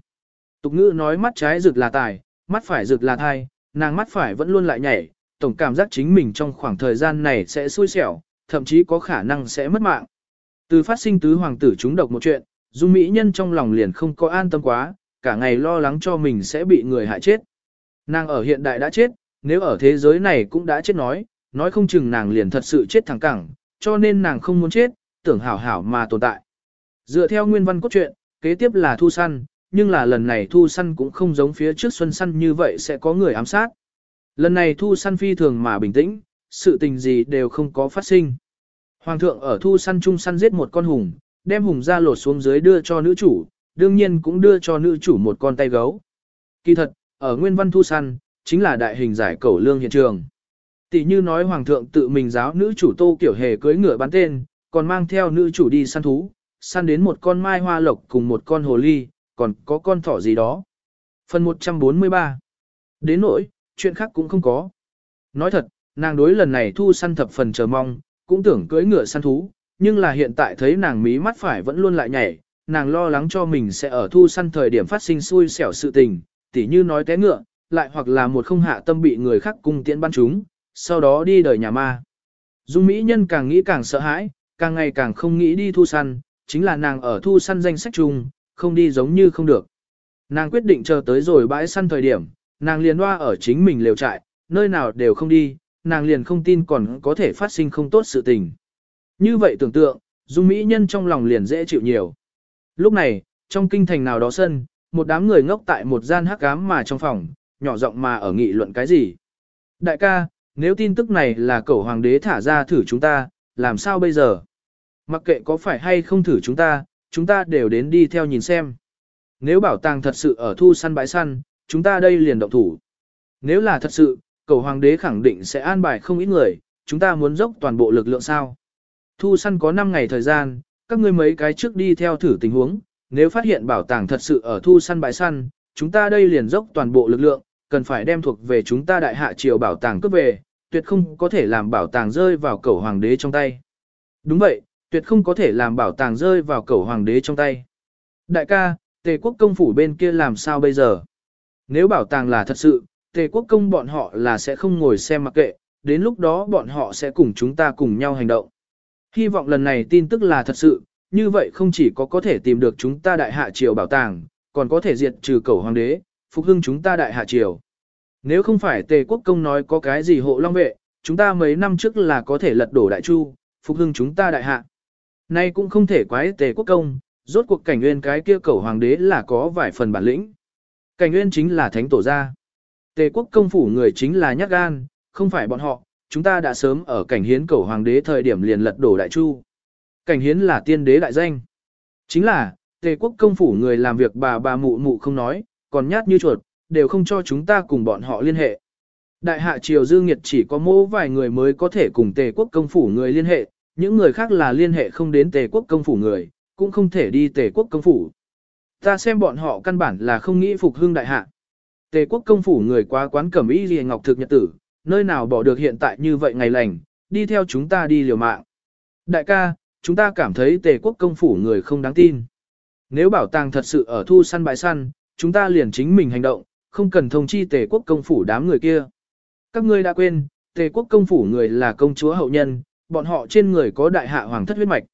Tục ngữ nói mắt trái rực là tài, mắt phải rực là thai, nàng mắt phải vẫn luôn lại nhảy, tổng cảm giác chính mình trong khoảng thời gian này sẽ xui xẻo, thậm chí có khả năng sẽ mất mạng. Từ phát sinh tứ hoàng tử trúng độc một chuyện, Dung Mỹ Nhân trong lòng liền không có an tâm quá, cả ngày lo lắng cho mình sẽ bị người hại chết. Nàng ở hiện đại đã chết, nếu ở thế giới này cũng đã chết nói, nói không chừng nàng liền thật sự chết thẳng cẳng, cho nên nàng không muốn chết, tưởng hảo hảo mà tồn tại. Dựa theo nguyên văn cốt truyện, kế tiếp là thu săn, nhưng là lần này thu săn cũng không giống phía trước xuân săn như vậy sẽ có người ám sát. Lần này thu săn phi thường mà bình tĩnh, sự tình gì đều không có phát sinh. Hoàng thượng ở thu săn chung săn giết một con hùng, đem hùng ra lột xuống dưới đưa cho nữ chủ, đương nhiên cũng đưa cho nữ chủ một con tay gấu. Kỳ thật, ở nguyên văn thu săn, chính là đại hình giải cẩu lương hiện trường. Tỷ như nói hoàng thượng tự mình giáo nữ chủ tô kiểu hề cưới ngựa bán tên, còn mang theo nữ chủ đi săn thú, săn đến một con mai hoa lộc cùng một con hồ ly, còn có con thỏ gì đó. Phần 143 Đến nỗi, chuyện khác cũng không có. Nói thật, nàng đối lần này thu săn thập phần chờ mong, cũng tưởng cưỡi ngựa săn thú, nhưng là hiện tại thấy nàng mí mắt phải vẫn luôn lại nhảy, nàng lo lắng cho mình sẽ ở thu săn thời điểm phát sinh xui xẻo sự tình, tỉ như nói té ngựa, lại hoặc là một không hạ tâm bị người khác cung tiễn ban chúng, sau đó đi đời nhà ma. Dung Mỹ Nhân càng nghĩ càng sợ hãi, càng ngày càng không nghĩ đi thu săn, chính là nàng ở thu săn danh sách chung, không đi giống như không được. Nàng quyết định chờ tới rồi bãi săn thời điểm, nàng liền hoa ở chính mình lều trại, nơi nào đều không đi, nàng liền không tin còn có thể phát sinh không tốt sự tình. Như vậy tưởng tượng, Dung Mỹ Nhân trong lòng liền dễ chịu nhiều. Lúc này, trong kinh thành nào đó sân, một đám người ngốc tại một gian hắc ám mà trong phòng, nhỏ giọng mà ở nghị luận cái gì. Đại ca, nếu tin tức này là cẩu hoàng đế thả ra thử chúng ta, làm sao bây giờ? Mặc kệ có phải hay không thử chúng ta, chúng ta đều đến đi theo nhìn xem. Nếu bảo tàng thật sự ở thu săn bãi săn, chúng ta đây liền động thủ. Nếu là thật sự, cầu hoàng đế khẳng định sẽ an bài không ít người, chúng ta muốn dốc toàn bộ lực lượng sao. Thu săn có 5 ngày thời gian, các ngươi mấy cái trước đi theo thử tình huống, nếu phát hiện bảo tàng thật sự ở thu săn bãi săn, chúng ta đây liền dốc toàn bộ lực lượng, cần phải đem thuộc về chúng ta đại hạ triều bảo tàng cướp về, tuyệt không có thể làm bảo tàng rơi vào cẩu hoàng đế trong tay. Đúng vậy, tuyệt không có thể làm bảo tàng rơi vào cẩu hoàng đế trong tay. Đại ca, tề quốc công phủ bên kia làm sao bây giờ? Nếu bảo tàng là thật sự, tề quốc công bọn họ là sẽ không ngồi xem mặc kệ, đến lúc đó bọn họ sẽ cùng chúng ta cùng nhau hành động. Hy vọng lần này tin tức là thật sự, như vậy không chỉ có có thể tìm được chúng ta đại hạ triều bảo tàng, còn có thể diệt trừ cầu hoàng đế, phục hưng chúng ta đại hạ triều. Nếu không phải tề quốc công nói có cái gì hộ long vệ, chúng ta mấy năm trước là có thể lật đổ đại chu, phục hưng chúng ta đại hạ. Nay cũng không thể quái tề quốc công, rốt cuộc cảnh nguyên cái kia cầu hoàng đế là có vài phần bản lĩnh. Cảnh nguyên chính là thánh tổ gia. Tề quốc công phủ người chính là nhát gan, không phải bọn họ, chúng ta đã sớm ở cảnh hiến cầu hoàng đế thời điểm liền lật đổ đại chu. Cảnh hiến là tiên đế đại danh. Chính là, tề quốc công phủ người làm việc bà bà mụ mụ không nói, còn nhát như chuột, đều không cho chúng ta cùng bọn họ liên hệ. Đại hạ triều dư nghiệt chỉ có mô vài người mới có thể cùng tề quốc công phủ người liên hệ, những người khác là liên hệ không đến tề quốc công phủ người, cũng không thể đi tề quốc công phủ. Ta xem bọn họ căn bản là không nghĩ phục hưng đại hạ. Tề quốc công phủ người quá quán cẩm y gì ngọc thực nhật tử, nơi nào bỏ được hiện tại như vậy ngày lành, đi theo chúng ta đi liều mạng. Đại ca, chúng ta cảm thấy tề quốc công phủ người không đáng tin. Nếu bảo tàng thật sự ở thu săn bãi săn, chúng ta liền chính mình hành động, không cần thông chi tề quốc công phủ đám người kia. Các ngươi đã quên, tề quốc công phủ người là công chúa hậu nhân, bọn họ trên người có đại hạ hoàng thất huyết mạch.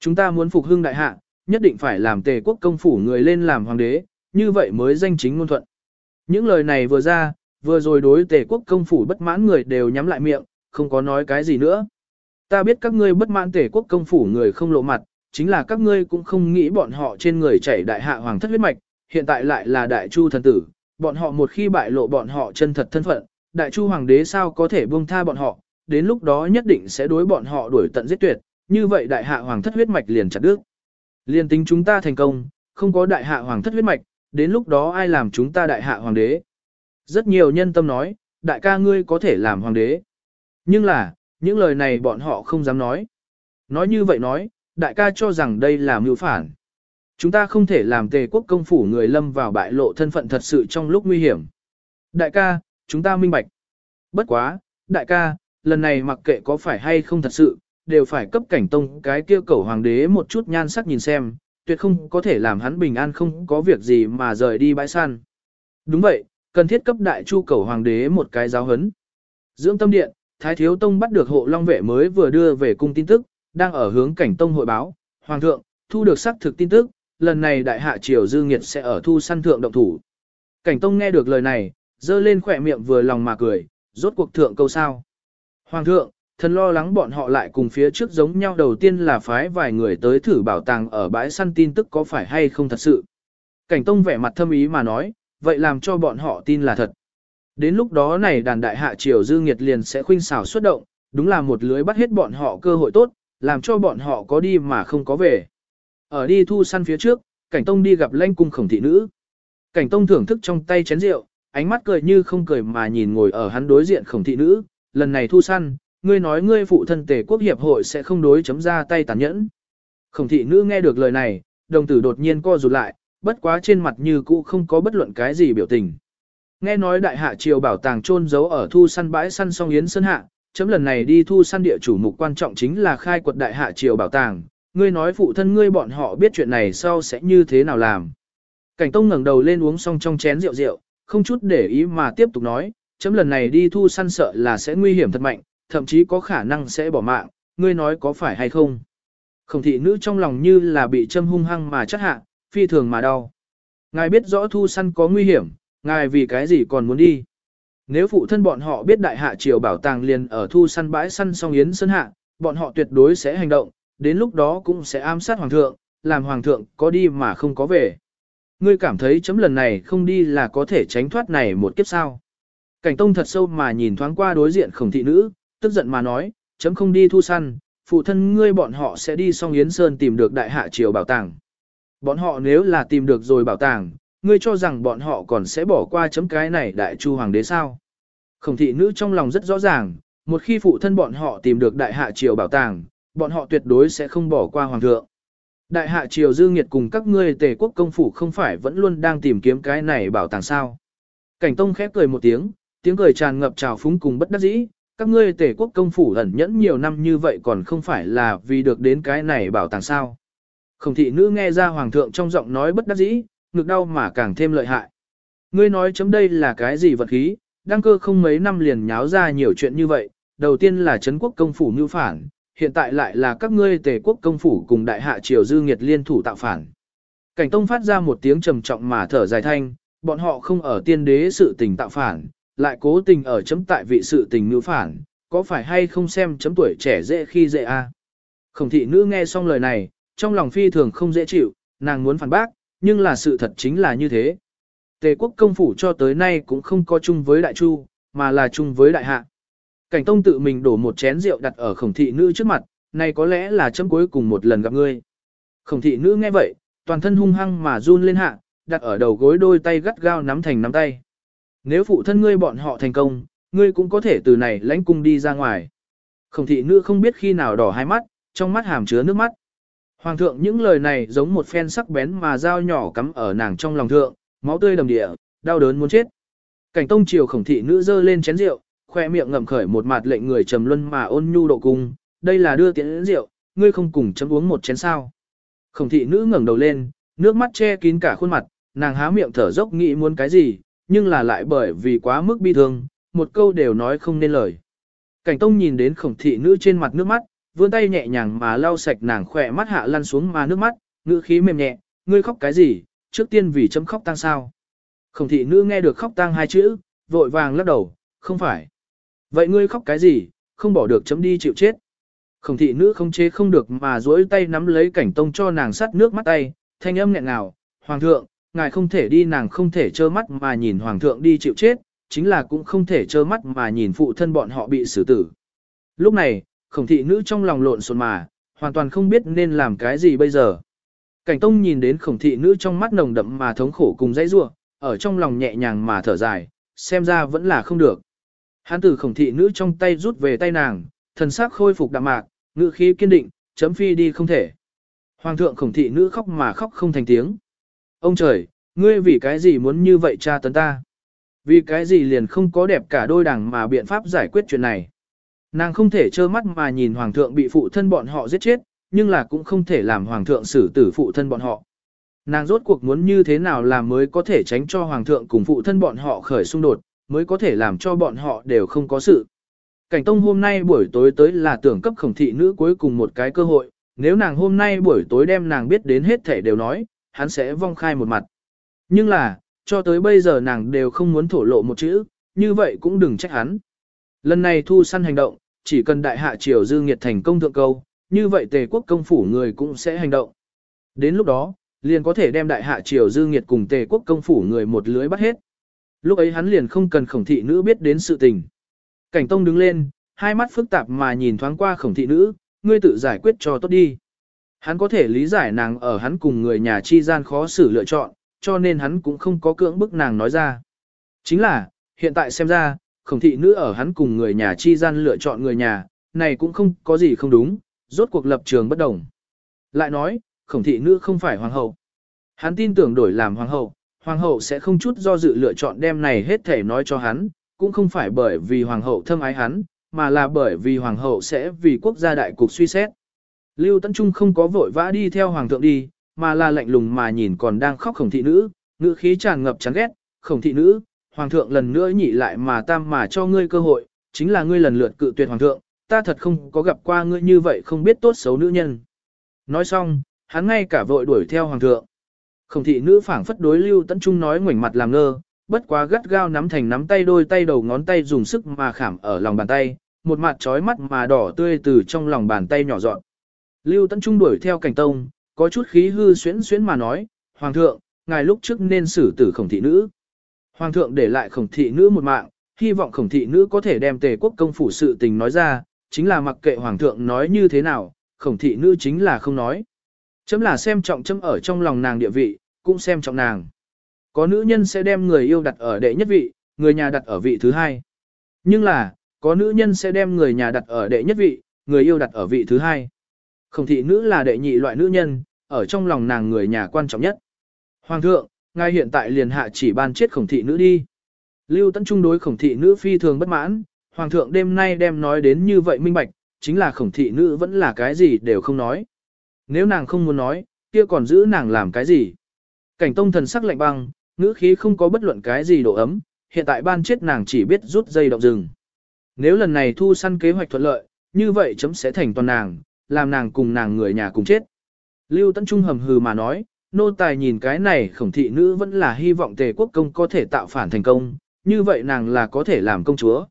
Chúng ta muốn phục hưng đại hạ, nhất định phải làm tề quốc công phủ người lên làm hoàng đế, như vậy mới danh chính ngôn thuận. Những lời này vừa ra, vừa rồi đối tề quốc công phủ bất mãn người đều nhắm lại miệng, không có nói cái gì nữa. Ta biết các ngươi bất mãn tề quốc công phủ người không lộ mặt, chính là các ngươi cũng không nghĩ bọn họ trên người chảy đại hạ hoàng thất huyết mạch, hiện tại lại là đại chu thần tử, bọn họ một khi bại lộ bọn họ chân thật thân phận, đại chu hoàng đế sao có thể buông tha bọn họ, đến lúc đó nhất định sẽ đối bọn họ đuổi tận giết tuyệt, như vậy đại hạ hoàng thất huyết mạch liền chặt đứt. Liên tính chúng ta thành công, không có đại hạ hoàng thất huyết mạch, đến lúc đó ai làm chúng ta đại hạ hoàng đế. Rất nhiều nhân tâm nói, đại ca ngươi có thể làm hoàng đế. Nhưng là, những lời này bọn họ không dám nói. Nói như vậy nói, đại ca cho rằng đây là mưu phản. Chúng ta không thể làm tề quốc công phủ người lâm vào bại lộ thân phận thật sự trong lúc nguy hiểm. Đại ca, chúng ta minh bạch. Bất quá, đại ca, lần này mặc kệ có phải hay không thật sự, đều phải cấp cảnh tông cái kia cầu hoàng đế một chút nhan sắc nhìn xem, tuyệt không có thể làm hắn bình an không có việc gì mà rời đi bãi săn. Đúng vậy, cần thiết cấp đại chu cầu hoàng đế một cái giáo hấn. Dưỡng tâm điện, Thái Thiếu Tông bắt được hộ long vệ mới vừa đưa về cung tin tức, đang ở hướng cảnh tông hội báo, Hoàng thượng, thu được xác thực tin tức, lần này đại hạ triều dư nghiệt sẽ ở thu săn thượng động thủ. Cảnh tông nghe được lời này, dơ lên khỏe miệng vừa lòng mà cười, rốt cuộc thượng câu sao. Hoàng thượng, thần lo lắng bọn họ lại cùng phía trước giống nhau đầu tiên là phái vài người tới thử bảo tàng ở bãi săn tin tức có phải hay không thật sự. Cảnh tông vẻ mặt thâm ý mà nói, vậy làm cho bọn họ tin là thật. Đến lúc đó này đàn đại hạ triều dư nghiệt liền sẽ khuynh xảo xuất động, đúng là một lưới bắt hết bọn họ cơ hội tốt, làm cho bọn họ có đi mà không có về. Ở đi thu săn phía trước, cảnh tông đi gặp lanh cung khổng thị nữ. Cảnh tông thưởng thức trong tay chén rượu, ánh mắt cười như không cười mà nhìn ngồi ở hắn đối diện khổng thị nữ, lần này thu săn, ngươi nói ngươi phụ thân tề quốc hiệp hội sẽ không đối chấm ra tay tàn nhẫn. Khổng thị nữ nghe được lời này, đồng tử đột nhiên co rụt lại, bất quá trên mặt như cũ không có bất luận cái gì biểu tình. Nghe nói đại hạ triều bảo tàng trôn giấu ở thu săn bãi săn song yến sơn hạ, chấm lần này đi thu săn địa chủ mục quan trọng chính là khai quật đại hạ triều bảo tàng, ngươi nói phụ thân ngươi bọn họ biết chuyện này sau sẽ như thế nào làm. Cảnh Tông ngẩng đầu lên uống xong trong chén rượu rượu, không chút để ý mà tiếp tục nói, chấm lần này đi thu săn sợ là sẽ nguy hiểm thật mạnh, thậm chí có khả năng sẽ bỏ mạng, ngươi nói có phải hay không. Khổng thị nữ trong lòng như là bị châm hung hăng mà chắc hạ, phi thường mà đau. Ngài biết rõ thu săn có nguy hiểm, ngài vì cái gì còn muốn đi. Nếu phụ thân bọn họ biết đại hạ triều bảo tàng liền ở thu săn bãi săn song yến sân hạ, bọn họ tuyệt đối sẽ hành động, đến lúc đó cũng sẽ ám sát hoàng thượng, làm hoàng thượng có đi mà không có về. Ngươi cảm thấy chấm lần này không đi là có thể tránh thoát này một kiếp sao. Cảnh tông thật sâu mà nhìn thoáng qua đối diện khổng thị nữ, tức giận mà nói, chấm không đi thu săn, phụ thân ngươi bọn họ sẽ đi song Yến Sơn tìm được đại hạ triều bảo tàng. Bọn họ nếu là tìm được rồi bảo tàng, ngươi cho rằng bọn họ còn sẽ bỏ qua chấm cái này đại chu hoàng đế sao. Khổng thị nữ trong lòng rất rõ ràng, một khi phụ thân bọn họ tìm được đại hạ triều bảo tàng, bọn họ tuyệt đối sẽ không bỏ qua hoàng thượng. Đại hạ triều dư nghiệt cùng các ngươi tề quốc công phủ không phải vẫn luôn đang tìm kiếm cái này bảo tàng sao. Cảnh tông khép cười một tiếng, tiếng cười tràn ngập trào phúng cùng bất đắc dĩ, các ngươi tề quốc công phủ ẩn nhẫn nhiều năm như vậy còn không phải là vì được đến cái này bảo tàng sao. Khổng thị nữ nghe ra hoàng thượng trong giọng nói bất đắc dĩ, ngực đau mà càng thêm lợi hại. Ngươi nói chấm đây là cái gì vật khí, đăng cơ không mấy năm liền nháo ra nhiều chuyện như vậy, đầu tiên là Trấn quốc công phủ mưu phản, hiện tại lại là các ngươi tề quốc công phủ cùng đại hạ triều dư nghiệt liên thủ tạo phản. Cảnh tông phát ra một tiếng trầm trọng mà thở dài thanh, bọn họ không ở tiên đế sự tình tạo phản, lại cố tình ở chấm tại vị sự tình mưu phản, có phải hay không xem chấm tuổi trẻ dễ khi dễ a? À? Khổng thị nữ nghe xong lời này, trong lòng phi thường không dễ chịu, nàng muốn phản bác, nhưng là sự thật chính là như thế. Tề quốc công phủ cho tới nay cũng không có chung với đại chu, mà là chung với đại hạ. Cảnh tông tự mình đổ một chén rượu đặt ở khổng thị nữ trước mặt, này có lẽ là chấm cuối cùng một lần gặp ngươi. Khổng thị nữ nghe vậy, toàn thân hung hăng mà run lên hạ, đặt ở đầu gối đôi tay gắt gao nắm thành nắm tay. Nếu phụ thân ngươi bọn họ thành công, ngươi cũng có thể từ này lãnh cung đi ra ngoài. Khổng thị nữ không biết khi nào đỏ hai mắt, trong mắt hàm chứa nước mắt. Hoàng thượng những lời này giống một phen sắc bén mà dao nhỏ cắm ở nàng trong lòng thượng, máu tươi đầm địa, đau đớn muốn chết. Cảnh tông triều khổng thị nữ dơ lên chén rượu, khoe miệng ngậm khởi một mặt lệnh người trầm luân mà ôn nhu độ cung, đây là đưa tiễn rượu, ngươi không cùng chấm uống một chén sao. Khổng thị nữ ngẩng đầu lên, nước mắt che kín cả khuôn mặt, nàng há miệng thở dốc nghĩ muốn cái gì, nhưng là lại bởi vì quá mức bi thương, một câu đều nói không nên lời. Cảnh tông nhìn đến khổng thị nữ trên mặt nước mắt, vươn tay nhẹ nhàng mà lau sạch nàng khỏe mắt hạ lăn xuống mà nước mắt, ngữ khí mềm nhẹ, ngươi khóc cái gì, trước tiên vì chấm khóc tang sao. Khổng thị nữ nghe được khóc tang hai chữ, vội vàng lắc đầu, không phải. Vậy ngươi khóc cái gì, không bỏ được chấm đi chịu chết. Khổng thị nữ không chế không được mà duỗi tay nắm lấy cảnh tông cho nàng sắt nước mắt tay, thanh âm nghẹn ngào, hoàng thượng, ngài không thể đi nàng không thể trơ mắt mà nhìn hoàng thượng đi chịu chết, chính là cũng không thể trơ mắt mà nhìn phụ thân bọn họ bị xử tử. Lúc này, khổng thị nữ trong lòng lộn xộn mà, hoàn toàn không biết nên làm cái gì bây giờ. Cảnh tông nhìn đến khổng thị nữ trong mắt nồng đậm mà thống khổ cùng dãy rua, ở trong lòng nhẹ nhàng mà thở dài, xem ra vẫn là không được. Hán tử khổng thị nữ trong tay rút về tay nàng, thần sắc khôi phục đạm mạc, ngữ khí kiên định, chấm phi đi không thể. Hoàng thượng khổng thị nữ khóc mà khóc không thành tiếng. Ông trời, ngươi vì cái gì muốn như vậy cha tấn ta? Vì cái gì liền không có đẹp cả đôi đảng mà biện pháp giải quyết chuyện này? Nàng không thể trơ mắt mà nhìn hoàng thượng bị phụ thân bọn họ giết chết, nhưng là cũng không thể làm hoàng thượng xử tử phụ thân bọn họ. Nàng rốt cuộc muốn như thế nào làm mới có thể tránh cho hoàng thượng cùng phụ thân bọn họ khởi xung đột, mới có thể làm cho bọn họ đều không có sự. Cảnh Tông hôm nay buổi tối tới là tưởng cấp khổng thị nữ cuối cùng một cái cơ hội, nếu nàng hôm nay buổi tối đem nàng biết đến hết thể đều nói, hắn sẽ vong khai một mặt. Nhưng là, cho tới bây giờ nàng đều không muốn thổ lộ một chữ, như vậy cũng đừng trách hắn. Lần này thu săn hành động, chỉ cần đại hạ triều dư nghiệt thành công thượng câu, như vậy tề quốc công phủ người cũng sẽ hành động. Đến lúc đó, liền có thể đem đại hạ triều dư nghiệt cùng tề quốc công phủ người một lưới bắt hết. Lúc ấy hắn liền không cần khổng thị nữ biết đến sự tình. Cảnh tông đứng lên, hai mắt phức tạp mà nhìn thoáng qua khổng thị nữ, ngươi tự giải quyết cho tốt đi. Hắn có thể lý giải nàng ở hắn cùng người nhà chi gian khó xử lựa chọn, cho nên hắn cũng không có cưỡng bức nàng nói ra. Chính là, hiện tại xem ra, khổng thị nữ ở hắn cùng người nhà chi gian lựa chọn người nhà, này cũng không có gì không đúng, rốt cuộc lập trường bất đồng. Lại nói, khổng thị nữ không phải hoàng hậu. Hắn tin tưởng đổi làm hoàng hậu, hoàng hậu sẽ không chút do dự lựa chọn đem này hết thể nói cho hắn, cũng không phải bởi vì hoàng hậu thâm ái hắn, mà là bởi vì hoàng hậu sẽ vì quốc gia đại cục suy xét. Lưu Tấn Trung không có vội vã đi theo hoàng thượng đi, mà là lạnh lùng mà nhìn còn đang khóc khổng thị nữ, ngữ khí tràn ngập chán ghét, khổng thị nữ, hoàng thượng lần nữa nhị lại mà tam mà cho ngươi cơ hội, chính là ngươi lần lượt cự tuyệt hoàng thượng, ta thật không có gặp qua ngươi như vậy không biết tốt xấu nữ nhân. Nói xong, hắn ngay cả vội đuổi theo hoàng thượng. Khổng thị nữ phảng phất đối Lưu Tấn Trung nói ngoảnh mặt làm ngơ, bất quá gắt gao nắm thành nắm tay đôi tay đầu ngón tay dùng sức mà khảm ở lòng bàn tay, một mặt trói mắt mà đỏ tươi từ trong lòng bàn tay nhỏ dọn. Lưu Tấn Trung đuổi theo cảnh tông, có chút khí hư xuyến xuyến mà nói, Hoàng thượng, ngài lúc trước nên xử tử khổng thị nữ. Hoàng thượng để lại khổng thị nữ một mạng, hy vọng khổng thị nữ có thể đem tề quốc công phủ sự tình nói ra, chính là mặc kệ Hoàng thượng nói như thế nào, khổng thị nữ chính là không nói. Chấm là xem trọng chấm ở trong lòng nàng địa vị, cũng xem trọng nàng. Có nữ nhân sẽ đem người yêu đặt ở đệ nhất vị, người nhà đặt ở vị thứ hai. Nhưng là, có nữ nhân sẽ đem người nhà đặt ở đệ nhất vị, người yêu đặt ở vị thứ hai. Khổng thị nữ là đệ nhị loại nữ nhân, ở trong lòng nàng người nhà quan trọng nhất. Hoàng thượng, ngài hiện tại liền hạ chỉ ban chết khổng thị nữ đi. Lưu Tấn Trung đối khổng thị nữ phi thường bất mãn, Hoàng thượng đêm nay đem nói đến như vậy minh bạch, chính là khổng thị nữ vẫn là cái gì đều không nói. Nếu nàng không muốn nói, kia còn giữ nàng làm cái gì? Cảnh tông thần sắc lạnh băng, ngữ khí không có bất luận cái gì độ ấm, hiện tại ban chết nàng chỉ biết rút dây động rừng. Nếu lần này thu săn kế hoạch thuận lợi, như vậy chấm sẽ thành toàn nàng, làm nàng cùng nàng người nhà cùng chết. Lưu Tấn Trung hầm hừ mà nói, nô tài nhìn cái này khổng thị nữ vẫn là hy vọng tề quốc công có thể tạo phản thành công, như vậy nàng là có thể làm công chúa.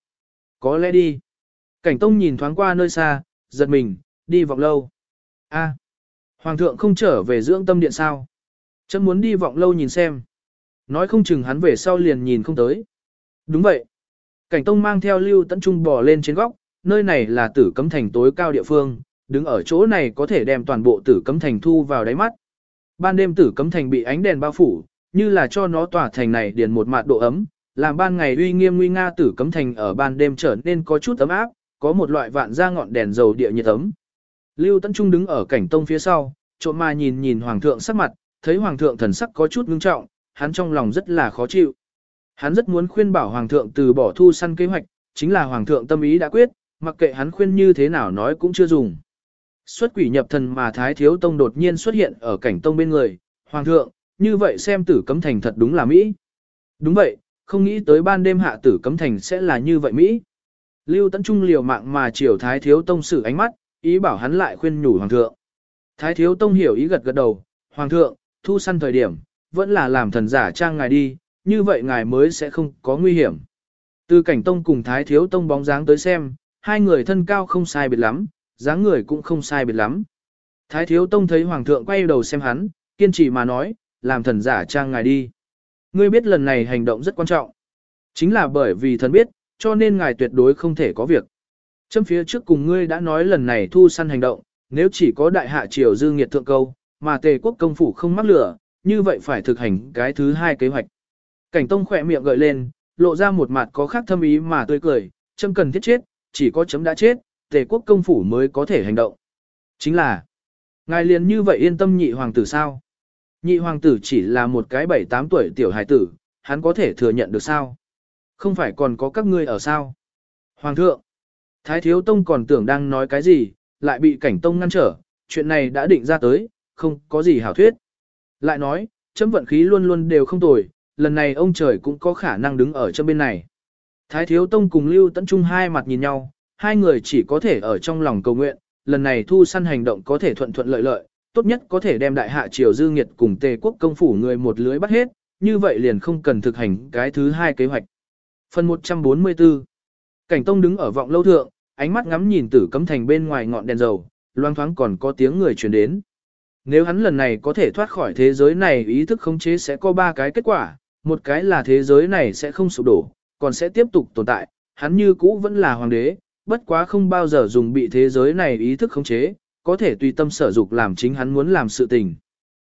Có lẽ đi. Cảnh Tông nhìn thoáng qua nơi xa, giật mình, đi vọng lâu. A, Hoàng thượng không trở về dưỡng tâm điện sao? Chấm muốn đi vọng lâu nhìn xem. Nói không chừng hắn về sau liền nhìn không tới. Đúng vậy. Cảnh Tông mang theo Lưu Tấn Trung bò lên trên góc, nơi này là tử cấm thành tối cao địa phương, đứng ở chỗ này có thể đem toàn bộ tử cấm thành thu vào đáy mắt. Ban đêm tử cấm thành bị ánh đèn bao phủ, như là cho nó tỏa thành này điền một mạt độ ấm, làm ban ngày uy nghiêm nguy nga tử cấm thành ở ban đêm trở nên có chút ấm áp, có một loại vạn ra ngọn đèn dầu địa nhiệt ấm. Lưu Tấn Trung đứng ở cảnh tông phía sau, trộm mà nhìn nhìn hoàng thượng sắc mặt, thấy hoàng thượng thần sắc có chút ngưng trọng, hắn trong lòng rất là khó chịu. Hắn rất muốn khuyên bảo hoàng thượng từ bỏ thu săn kế hoạch, chính là hoàng thượng tâm ý đã quyết, mặc kệ hắn khuyên như thế nào nói cũng chưa dùng. Xuất quỷ nhập thần mà Thái Thiếu Tông đột nhiên xuất hiện ở cảnh tông bên người, Hoàng thượng, như vậy xem tử cấm thành thật đúng là Mỹ. Đúng vậy, không nghĩ tới ban đêm hạ tử cấm thành sẽ là như vậy Mỹ. Lưu Tấn Trung liều mạng mà chiều Thái Thiếu Tông sử ánh mắt, ý bảo hắn lại khuyên nhủ Hoàng thượng. Thái Thiếu Tông hiểu ý gật gật đầu, Hoàng thượng, thu săn thời điểm, vẫn là làm thần giả trang ngài đi, như vậy ngài mới sẽ không có nguy hiểm. Từ cảnh tông cùng Thái Thiếu Tông bóng dáng tới xem, hai người thân cao không sai biệt lắm, dáng người cũng không sai biệt lắm. Thái thiếu tông thấy hoàng thượng quay đầu xem hắn, kiên trì mà nói, làm thần giả trang ngài đi. Ngươi biết lần này hành động rất quan trọng. Chính là bởi vì thần biết, cho nên ngài tuyệt đối không thể có việc. Châm phía trước cùng ngươi đã nói lần này thu săn hành động, nếu chỉ có đại hạ triều dư nghiệt thượng câu, mà tề quốc công phủ không mắc lửa, như vậy phải thực hành cái thứ hai kế hoạch. Cảnh tông khỏe miệng gợi lên, lộ ra một mặt có khác thâm ý mà tươi cười, châm cần thiết chết, chỉ có chấm đã chết, tề quốc công phủ mới có thể hành động. Chính là, ngài liền như vậy yên tâm nhị hoàng tử sao? Nhị hoàng tử chỉ là một cái bảy tám tuổi tiểu hài tử, hắn có thể thừa nhận được sao? Không phải còn có các ngươi ở sao? Hoàng thượng, Thái Thiếu Tông còn tưởng đang nói cái gì, lại bị cảnh tông ngăn trở, chuyện này đã định ra tới, không có gì hảo thuyết. Lại nói, chấm vận khí luôn luôn đều không tồi, lần này ông trời cũng có khả năng đứng ở trong bên này. Thái Thiếu Tông cùng Lưu Tấn Trung hai mặt nhìn nhau, hai người chỉ có thể ở trong lòng cầu nguyện, lần này thu săn hành động có thể thuận thuận lợi lợi, tốt nhất có thể đem đại hạ triều dư nghiệt cùng tề quốc công phủ người một lưới bắt hết, như vậy liền không cần thực hành cái thứ hai kế hoạch. Phần 144 Cảnh Tông đứng ở vọng lâu thượng, ánh mắt ngắm nhìn tử cấm thành bên ngoài ngọn đèn dầu, loang thoáng còn có tiếng người truyền đến. Nếu hắn lần này có thể thoát khỏi thế giới này ý thức khống chế sẽ có ba cái kết quả, một cái là thế giới này sẽ không sụp đổ, còn sẽ tiếp tục tồn tại, hắn như cũ vẫn là hoàng đế, bất quá không bao giờ dùng bị thế giới này ý thức khống chế, có thể tùy tâm sở dục làm chính hắn muốn làm sự tình.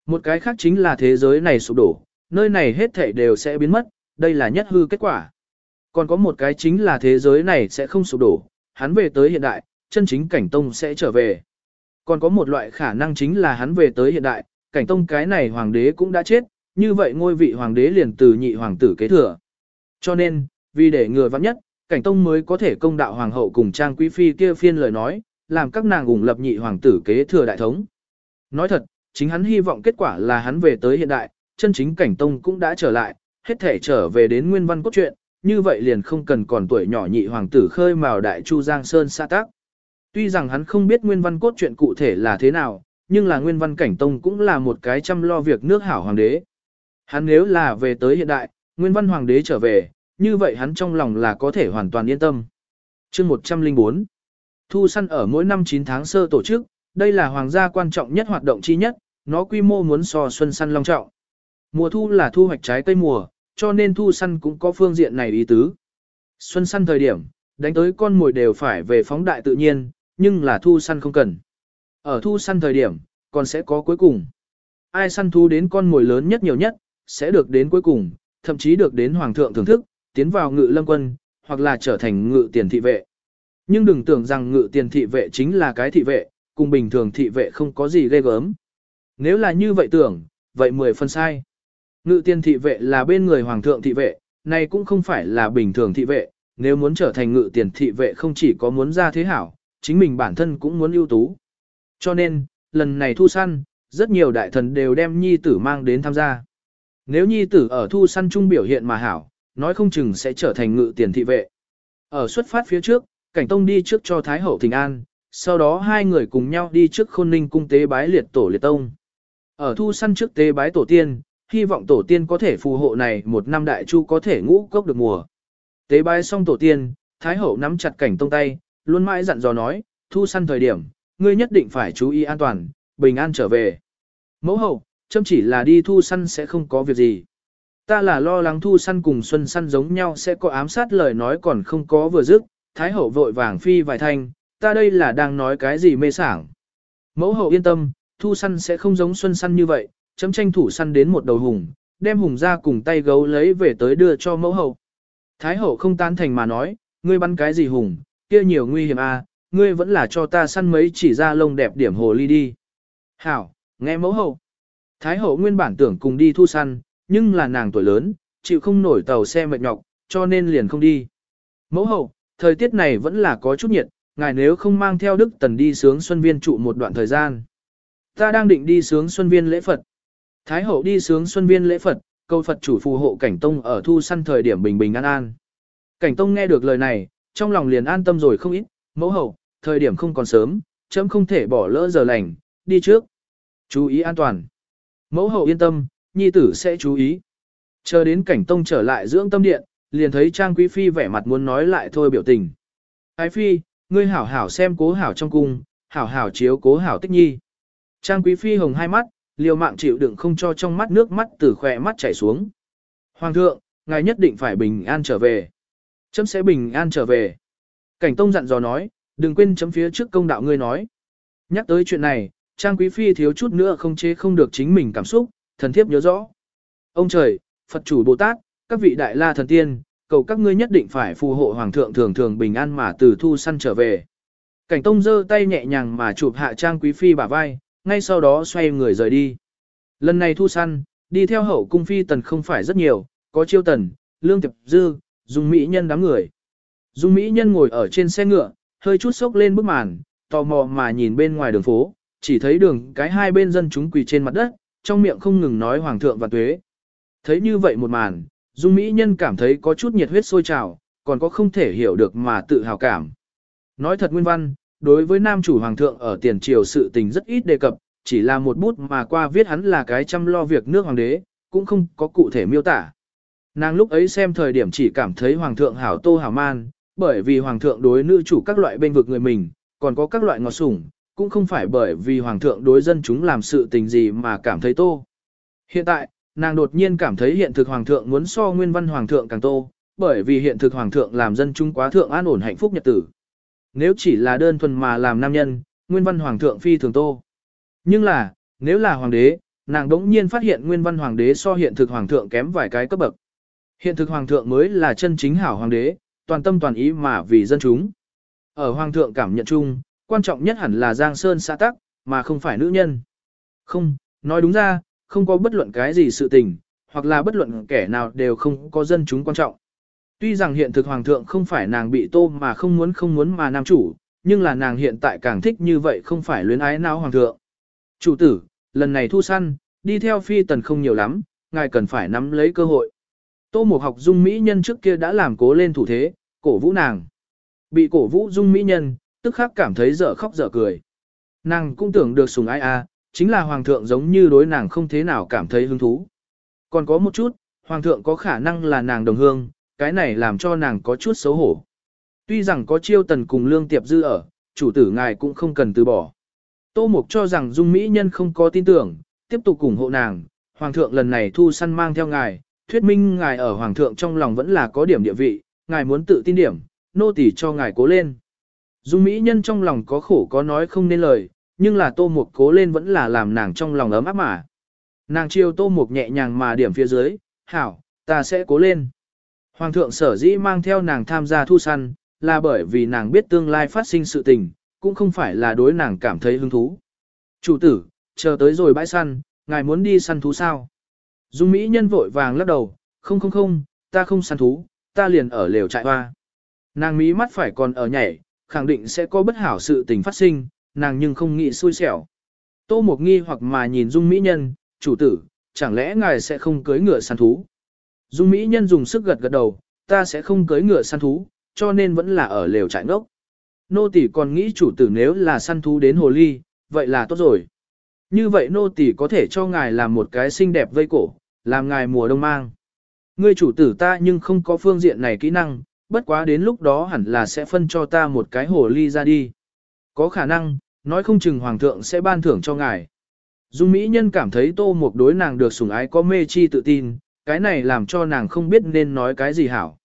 Một cái khác chính là thế giới này sụp đổ, nơi này hết thảy đều sẽ biến mất, đây là nhất hư kết quả. Còn có một cái chính là thế giới này sẽ không sụp đổ, hắn về tới hiện đại, chân chính cảnh tông sẽ trở về. Còn có một loại khả năng chính là hắn về tới hiện đại, cảnh tông cái này hoàng đế cũng đã chết, như vậy ngôi vị hoàng đế liền từ nhị hoàng tử kế thừa. Cho nên, vì để ngừa vắng nhất, cảnh tông mới có thể công đạo hoàng hậu cùng trang quý phi kia phiên lời nói, làm các nàng ủng lập nhị hoàng tử kế thừa đại thống. Nói thật, chính hắn hy vọng kết quả là hắn về tới hiện đại, chân chính cảnh tông cũng đã trở lại, hết thể trở về đến nguyên văn cốt truyện, như vậy liền không cần còn tuổi nhỏ nhị hoàng tử khơi mào đại chu giang sơn sa tác. Tuy rằng hắn không biết nguyên văn cốt truyện cụ thể là thế nào, nhưng là nguyên văn cảnh tông cũng là một cái chăm lo việc nước hảo hoàng đế. Hắn nếu là về tới hiện đại, nguyên văn hoàng đế trở về, như vậy hắn trong lòng là có thể hoàn toàn yên tâm. chương 104 Thu săn ở mỗi năm 9 tháng sơ tổ chức, đây là hoàng gia quan trọng nhất hoạt động chi nhất, nó quy mô muốn so xuân săn long trọng. Mùa thu là thu hoạch trái cây mùa, cho nên thu săn cũng có phương diện này ý tứ. Xuân săn thời điểm, đánh tới con mồi đều phải về phóng đại tự nhiên, nhưng là thu săn không cần. Ở thu săn thời điểm, còn sẽ có cuối cùng. Ai săn thu đến con mồi lớn nhất nhiều nhất, sẽ được đến cuối cùng, thậm chí được đến hoàng thượng thưởng thức, tiến vào ngự lâm quân, hoặc là trở thành ngự tiền thị vệ. Nhưng đừng tưởng rằng ngự tiền thị vệ chính là cái thị vệ, cùng bình thường thị vệ không có gì ghê gớm. Nếu là như vậy tưởng, vậy mười phân sai. Ngự tiền thị vệ là bên người hoàng thượng thị vệ, này cũng không phải là bình thường thị vệ, nếu muốn trở thành ngự tiền thị vệ không chỉ có muốn ra thế hảo, chính mình bản thân cũng muốn ưu tú. Cho nên, lần này thu săn, rất nhiều đại thần đều đem nhi tử mang đến tham gia. Nếu nhi tử ở thu săn trung biểu hiện mà hảo, nói không chừng sẽ trở thành ngự tiền thị vệ. Ở xuất phát phía trước, cảnh tông đi trước cho Thái Hậu Thịnh An, sau đó hai người cùng nhau đi trước khôn ninh cung tế bái liệt tổ liệt tông. Ở thu săn trước tế bái tổ tiên, hy vọng tổ tiên có thể phù hộ này một năm đại chu có thể ngũ cốc được mùa. Tế bái xong tổ tiên, Thái Hậu nắm chặt cảnh tông tay, luôn mãi dặn dò nói, thu săn thời điểm, ngươi nhất định phải chú ý an toàn, bình an trở về. Mẫu hậu, châm chỉ là đi thu săn sẽ không có việc gì. Ta là lo lắng thu săn cùng xuân săn giống nhau sẽ có ám sát lời nói còn không có vừa dứt, thái hậu vội vàng phi vài thanh, ta đây là đang nói cái gì mê sảng. Mẫu hậu yên tâm, thu săn sẽ không giống xuân săn như vậy, chấm tranh thủ săn đến một đầu hùng, đem hùng ra cùng tay gấu lấy về tới đưa cho mẫu hậu. Thái hậu không tan thành mà nói, ngươi bắn cái gì hùng, kia nhiều nguy hiểm à, ngươi vẫn là cho ta săn mấy chỉ ra lông đẹp điểm hồ ly đi. Hảo, nghe mẫu hậu. Thái hậu nguyên bản tưởng cùng đi thu săn, nhưng là nàng tuổi lớn, chịu không nổi tàu xe mệt nhọc, cho nên liền không đi. Mẫu hậu, thời tiết này vẫn là có chút nhiệt, ngài nếu không mang theo Đức Tần đi sướng Xuân Viên trụ một đoạn thời gian. Ta đang định đi sướng Xuân Viên lễ Phật. Thái hậu đi sướng Xuân Viên lễ Phật, câu Phật chủ phù hộ Cảnh Tông ở thu săn thời điểm bình bình an an. Cảnh Tông nghe được lời này, trong lòng liền an tâm rồi không ít, mẫu hậu, thời điểm không còn sớm, chấm không thể bỏ lỡ giờ lành, đi trước. Chú ý an toàn. Mẫu hậu yên tâm, nhi tử sẽ chú ý. Chờ đến cảnh tông trở lại dưỡng tâm điện, liền thấy Trang Quý Phi vẻ mặt muốn nói lại thôi biểu tình. Ái Phi, ngươi hảo hảo xem cố hảo trong cung, hảo hảo chiếu cố hảo tích nhi. Trang Quý Phi hồng hai mắt, liều mạng chịu đựng không cho trong mắt nước mắt từ khỏe mắt chảy xuống. Hoàng thượng, ngài nhất định phải bình an trở về. Chấm sẽ bình an trở về. Cảnh Tông dặn dò nói, đừng quên chấm phía trước công đạo ngươi nói. Nhắc tới chuyện này, Trang Quý Phi thiếu chút nữa không chế không được chính mình cảm xúc, thần thiếp nhớ rõ. Ông trời, Phật chủ Bồ Tát, các vị đại la thần tiên, cầu các ngươi nhất định phải phù hộ Hoàng thượng thường thường bình an mà từ thu săn trở về. Cảnh Tông giơ tay nhẹ nhàng mà chụp hạ Trang Quý Phi bả vai, ngay sau đó xoay người rời đi. Lần này thu săn, đi theo hậu cung phi tần không phải rất nhiều, có chiêu tần, lương tiệp dư, dùng mỹ nhân đám người. Dung mỹ nhân ngồi ở trên xe ngựa, hơi chút sốc lên bức màn, tò mò mà nhìn bên ngoài đường phố, chỉ thấy đường cái hai bên dân chúng quỳ trên mặt đất, trong miệng không ngừng nói hoàng thượng và tuế. Thấy như vậy một màn, Dung Mỹ Nhân cảm thấy có chút nhiệt huyết sôi trào, còn có không thể hiểu được mà tự hào cảm. Nói thật nguyên văn, đối với nam chủ hoàng thượng ở tiền triều sự tình rất ít đề cập, chỉ là một bút mà qua viết hắn là cái chăm lo việc nước hoàng đế, cũng không có cụ thể miêu tả. Nàng lúc ấy xem thời điểm chỉ cảm thấy hoàng thượng hảo tô hảo man, bởi vì hoàng thượng đối nữ chủ các loại bên vực người mình, còn có các loại ngọt sủng, cũng không phải bởi vì hoàng thượng đối dân chúng làm sự tình gì mà cảm thấy tô. Hiện tại, nàng đột nhiên cảm thấy hiện thực hoàng thượng muốn so nguyên văn hoàng thượng càng tô, bởi vì hiện thực hoàng thượng làm dân chúng quá thượng an ổn hạnh phúc nhật tử. Nếu chỉ là đơn thuần mà làm nam nhân, nguyên văn hoàng thượng phi thường tô. Nhưng là, nếu là hoàng đế, nàng đống nhiên phát hiện nguyên văn hoàng đế so hiện thực hoàng thượng kém vài cái cấp bậc. Hiện thực hoàng thượng mới là chân chính hảo hoàng đế, toàn tâm toàn ý mà vì dân chúng. Ở hoàng thượng cảm nhận chung, quan trọng nhất hẳn là Giang Sơn xã tắc, mà không phải nữ nhân. Không, nói đúng ra, không có bất luận cái gì sự tình, hoặc là bất luận kẻ nào đều không có dân chúng quan trọng. Tuy rằng hiện thực hoàng thượng không phải nàng bị tô mà không muốn không muốn mà nam chủ, nhưng là nàng hiện tại càng thích như vậy không phải luyến ái nào hoàng thượng. Chủ tử, lần này thu săn, đi theo phi tần không nhiều lắm, ngài cần phải nắm lấy cơ hội. Tô Mục học dung mỹ nhân trước kia đã làm cố lên thủ thế, cổ vũ nàng. Bị cổ vũ dung mỹ nhân, tức khắc cảm thấy dở khóc dở cười. Nàng cũng tưởng được sùng ai a, à, chính là hoàng thượng giống như đối nàng không thế nào cảm thấy hứng thú. Còn có một chút, hoàng thượng có khả năng là nàng đồng hương, cái này làm cho nàng có chút xấu hổ. Tuy rằng có chiêu tần cùng lương tiệp dư ở, chủ tử ngài cũng không cần từ bỏ. Tô Mục cho rằng dung mỹ nhân không có tin tưởng, tiếp tục ủng hộ nàng, hoàng thượng lần này thu săn mang theo ngài, thuyết minh ngài ở hoàng thượng trong lòng vẫn là có điểm địa vị, ngài muốn tự tin điểm, nô tỳ cho ngài cố lên. Dung mỹ nhân trong lòng có khổ có nói không nên lời, nhưng là tô mục cố lên vẫn là làm nàng trong lòng ấm áp mà. Nàng chiêu tô mục nhẹ nhàng mà điểm phía dưới, hảo, ta sẽ cố lên. Hoàng thượng sở dĩ mang theo nàng tham gia thu săn, là bởi vì nàng biết tương lai phát sinh sự tình, cũng không phải là đối nàng cảm thấy hứng thú. Chủ tử, chờ tới rồi bãi săn, ngài muốn đi săn thú sao? Dung Mỹ nhân vội vàng lắc đầu, không không không, ta không săn thú, ta liền ở lều trại hoa. Nàng Mỹ mắt phải còn ở nhảy, khẳng định sẽ có bất hảo sự tình phát sinh, nàng nhưng không nghĩ xui xẻo. Tô Mộc nghi hoặc mà nhìn Dung Mỹ nhân, chủ tử, chẳng lẽ ngài sẽ không cưới ngựa săn thú? Dung Mỹ nhân dùng sức gật gật đầu, ta sẽ không cưới ngựa săn thú, cho nên vẫn là ở lều trại ngốc. Nô tỷ còn nghĩ chủ tử nếu là săn thú đến hồ ly, vậy là tốt rồi. Như vậy nô tỷ có thể cho ngài làm một cái xinh đẹp vây cổ, làm ngài mùa đông mang. Ngươi chủ tử ta nhưng không có phương diện này kỹ năng, bất quá đến lúc đó hẳn là sẽ phân cho ta một cái hồ ly ra đi. Có khả năng, nói không chừng hoàng thượng sẽ ban thưởng cho ngài. Dung Mỹ Nhân cảm thấy tô một đối nàng được sủng ái có mê chi tự tin, cái này làm cho nàng không biết nên nói cái gì hảo.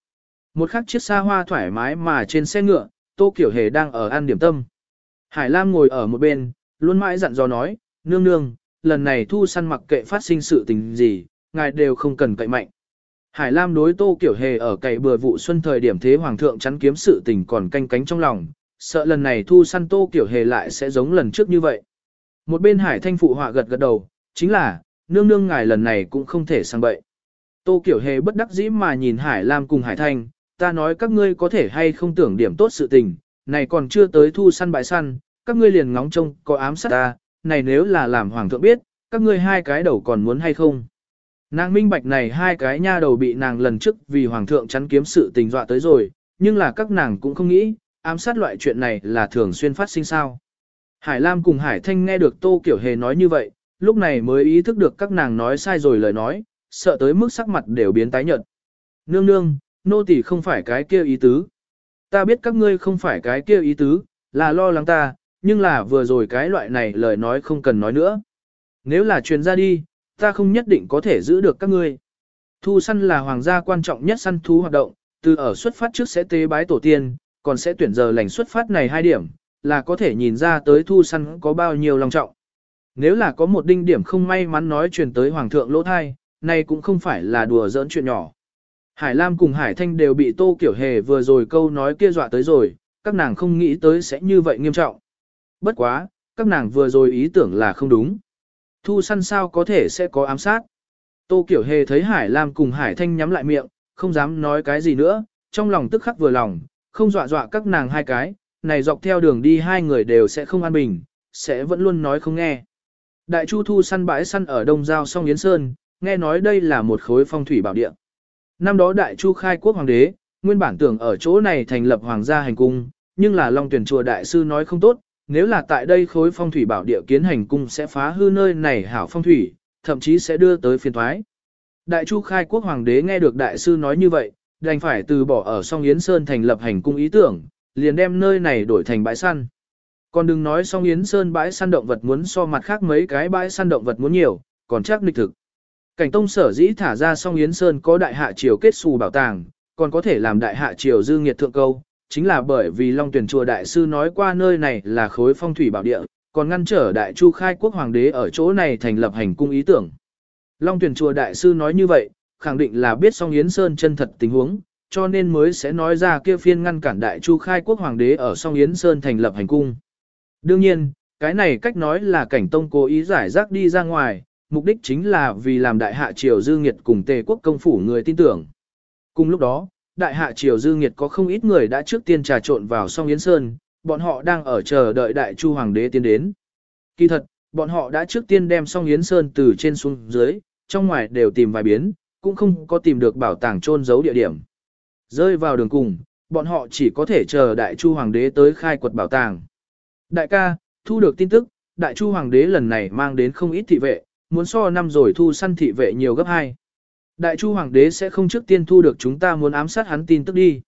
Một khắc chiếc xa hoa thoải mái mà trên xe ngựa, tô kiểu hề đang ở ăn điểm tâm. Hải Lam ngồi ở một bên, luôn mãi dặn dò nói, nương nương, lần này thu săn mặc kệ phát sinh sự tình gì, ngài đều không cần cậy mạnh. Hải Lam đối Tô Kiểu Hề ở cậy bừa vụ xuân thời điểm thế hoàng thượng chắn kiếm sự tình còn canh cánh trong lòng, sợ lần này thu săn Tô Kiểu Hề lại sẽ giống lần trước như vậy. Một bên Hải Thanh phụ họa gật gật đầu, chính là, nương nương ngài lần này cũng không thể sang bậy. Tô Kiểu Hề bất đắc dĩ mà nhìn Hải Lam cùng Hải Thanh, ta nói các ngươi có thể hay không tưởng điểm tốt sự tình, này còn chưa tới thu săn bãi săn, các ngươi liền ngóng trông có ám sát ta, này nếu là làm hoàng thượng biết, các ngươi hai cái đầu còn muốn hay không. Nàng minh bạch này hai cái nha đầu bị nàng lần trước vì hoàng thượng chắn kiếm sự tình dọa tới rồi, nhưng là các nàng cũng không nghĩ, ám sát loại chuyện này là thường xuyên phát sinh sao. Hải Lam cùng Hải Thanh nghe được Tô Kiểu Hề nói như vậy, lúc này mới ý thức được các nàng nói sai rồi lời nói, sợ tới mức sắc mặt đều biến tái nhợt. Nương nương, nô tỳ không phải cái kia ý tứ. Ta biết các ngươi không phải cái kia ý tứ, là lo lắng ta, nhưng là vừa rồi cái loại này lời nói không cần nói nữa. Nếu là truyền ra đi, ta không nhất định có thể giữ được các ngươi. Thu săn là hoàng gia quan trọng nhất săn thú hoạt động, từ ở xuất phát trước sẽ tế bái tổ tiên, còn sẽ tuyển giờ lành xuất phát này hai điểm, là có thể nhìn ra tới thu săn có bao nhiêu long trọng. Nếu là có một đinh điểm không may mắn nói truyền tới hoàng thượng lỗ thai, này cũng không phải là đùa giỡn chuyện nhỏ. Hải Lam cùng Hải Thanh đều bị Tô Kiểu Hề vừa rồi câu nói kia dọa tới rồi, các nàng không nghĩ tới sẽ như vậy nghiêm trọng. Bất quá, các nàng vừa rồi ý tưởng là không đúng. Thu săn sao có thể sẽ có ám sát. Tô Kiểu Hề thấy Hải Lam cùng Hải Thanh nhắm lại miệng, không dám nói cái gì nữa, trong lòng tức khắc vừa lòng, không dọa dọa các nàng hai cái, này dọc theo đường đi hai người đều sẽ không an bình, sẽ vẫn luôn nói không nghe. Đại Chu thu săn bãi săn ở Đông Giao song Yến Sơn, nghe nói đây là một khối phong thủy bảo địa. Năm đó Đại Chu khai quốc hoàng đế, nguyên bản tưởng ở chỗ này thành lập hoàng gia hành cung, nhưng là Long Tuyển chùa đại sư nói không tốt, nếu là tại đây khối phong thủy bảo địa kiến hành cung sẽ phá hư nơi này hảo phong thủy, thậm chí sẽ đưa tới phiền thoái. Đại Chu khai quốc hoàng đế nghe được đại sư nói như vậy, đành phải từ bỏ ở song Yến Sơn thành lập hành cung ý tưởng, liền đem nơi này đổi thành bãi săn. Còn đừng nói song Yến Sơn bãi săn động vật muốn so mặt khác mấy cái bãi săn động vật muốn nhiều, còn chắc lịch thực. Cảnh tông sở dĩ thả ra song Yến Sơn có đại hạ triều kết xù bảo tàng, còn có thể làm đại hạ triều dư nghiệt thượng câu, chính là bởi vì Long Tuyển chùa đại sư nói qua nơi này là khối phong thủy bảo địa, còn ngăn trở đại chu khai quốc hoàng đế ở chỗ này thành lập hành cung ý tưởng. Long Tuyển chùa đại sư nói như vậy, khẳng định là biết song Yến Sơn chân thật tình huống, cho nên mới sẽ nói ra kia phiên ngăn cản đại chu khai quốc hoàng đế ở song Yến Sơn thành lập hành cung. Đương nhiên, cái này cách nói là cảnh tông cố ý giải rác đi ra ngoài, mục đích chính là vì làm đại hạ triều dư nghiệt cùng tề quốc công phủ người tin tưởng. Cùng lúc đó, đại hạ triều dư nghiệt có không ít người đã trước tiên trà trộn vào song Yến Sơn, bọn họ đang ở chờ đợi đại chu hoàng đế tiến đến. Kỳ thật, bọn họ đã trước tiên đem song Yến Sơn từ trên xuống dưới, trong ngoài đều tìm vài biến, cũng không có tìm được bảo tàng trôn giấu địa điểm. Rơi vào đường cùng, bọn họ chỉ có thể chờ đại chu hoàng đế tới khai quật bảo tàng. Đại ca, thu được tin tức, đại chu hoàng đế lần này mang đến không ít thị vệ, muốn so năm rồi thu săn thị vệ nhiều gấp hai. Đại chu hoàng đế sẽ không trước tiên thu được chúng ta muốn ám sát hắn tin tức đi.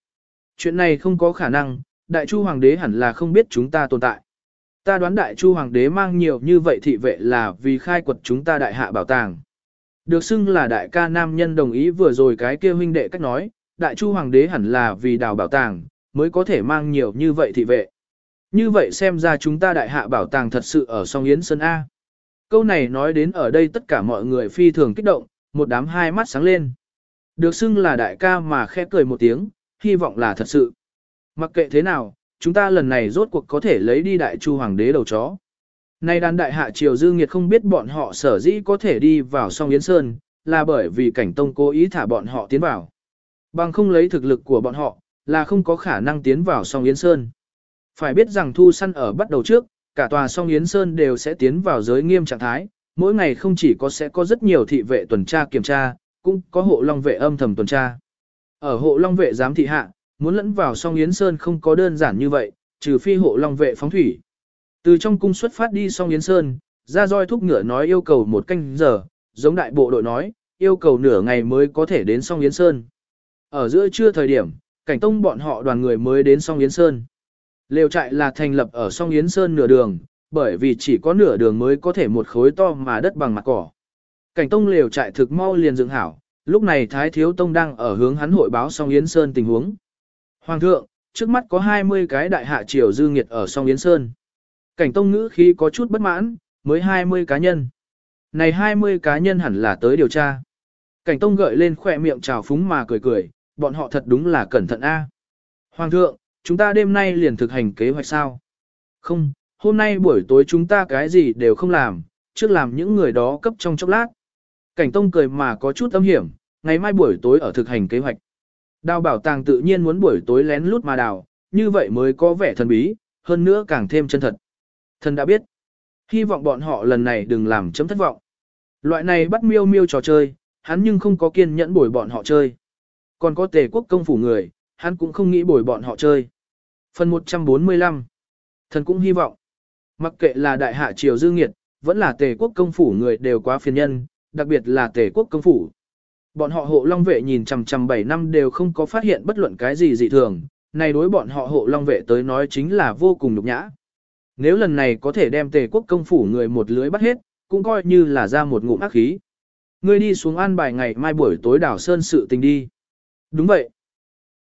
Chuyện này không có khả năng, đại chu hoàng đế hẳn là không biết chúng ta tồn tại. Ta đoán đại chu hoàng đế mang nhiều như vậy thị vệ là vì khai quật chúng ta đại hạ bảo tàng. Được xưng là đại ca nam nhân đồng ý vừa rồi cái kia huynh đệ cách nói, đại chu hoàng đế hẳn là vì đào bảo tàng, mới có thể mang nhiều như vậy thị vệ. Như vậy xem ra chúng ta đại hạ bảo tàng thật sự ở song Yến Sơn A. Câu này nói đến ở đây tất cả mọi người phi thường kích động, một đám hai mắt sáng lên. Được xưng là đại ca mà khẽ cười một tiếng, hy vọng là thật sự. Mặc kệ thế nào, chúng ta lần này rốt cuộc có thể lấy đi đại chu hoàng đế đầu chó. Nay đàn đại hạ triều dư nghiệt không biết bọn họ sở dĩ có thể đi vào song Yến Sơn, là bởi vì cảnh tông cố ý thả bọn họ tiến vào. Bằng không lấy thực lực của bọn họ, là không có khả năng tiến vào song Yến Sơn. Phải biết rằng thu săn ở bắt đầu trước, cả tòa song Yến Sơn đều sẽ tiến vào giới nghiêm trạng thái, mỗi ngày không chỉ có sẽ có rất nhiều thị vệ tuần tra kiểm tra, cũng có hộ long vệ âm thầm tuần tra. Ở hộ long vệ giám thị hạ, muốn lẫn vào song Yến Sơn không có đơn giản như vậy, trừ phi hộ long vệ phóng thủy. Từ trong cung xuất phát đi song Yến Sơn, ra roi thúc ngựa nói yêu cầu một canh giờ, giống đại bộ đội nói, yêu cầu nửa ngày mới có thể đến song Yến Sơn. Ở giữa trưa thời điểm, cảnh tông bọn họ đoàn người mới đến song Yến Sơn. Lều trại là thành lập ở song Yến Sơn nửa đường, bởi vì chỉ có nửa đường mới có thể một khối to mà đất bằng mặt cỏ. Cảnh tông lều trại thực mau liền dựng hảo, lúc này Thái Thiếu Tông đang ở hướng hắn hội báo song Yến Sơn tình huống. Hoàng thượng, trước mắt có 20 cái đại hạ triều dư nghiệt ở song Yến Sơn. Cảnh tông ngữ khí có chút bất mãn, mới 20 cá nhân. Này 20 cá nhân hẳn là tới điều tra. Cảnh tông gợi lên khỏe miệng trào phúng mà cười cười, bọn họ thật đúng là cẩn thận a. Hoàng thượng, chúng ta đêm nay liền thực hành kế hoạch sao? Không, hôm nay buổi tối chúng ta cái gì đều không làm, trước làm những người đó cấp trong chốc lát. Cảnh tông cười mà có chút âm hiểm, ngày mai buổi tối ở thực hành kế hoạch. Đào bảo tàng tự nhiên muốn buổi tối lén lút mà đào, như vậy mới có vẻ thần bí, hơn nữa càng thêm chân thật. Thần đã biết. Hy vọng bọn họ lần này đừng làm chấm thất vọng. Loại này bắt miêu miêu trò chơi, hắn nhưng không có kiên nhẫn bồi bọn họ chơi. Còn có tề quốc công phủ người, hắn cũng không nghĩ bồi bọn họ chơi. Phần 145 Thần cũng hy vọng, mặc kệ là đại hạ triều dư nghiệt, vẫn là tề quốc công phủ người đều quá phiền nhân, đặc biệt là tề quốc công phủ. Bọn họ hộ long vệ nhìn chằm chằm 7 năm đều không có phát hiện bất luận cái gì dị thường, này đối bọn họ hộ long vệ tới nói chính là vô cùng nhục nhã. Nếu lần này có thể đem tề quốc công phủ người một lưới bắt hết, cũng coi như là ra một ngụm ác khí. Ngươi đi xuống an bài ngày mai buổi tối đảo sơn sự tình đi. Đúng vậy.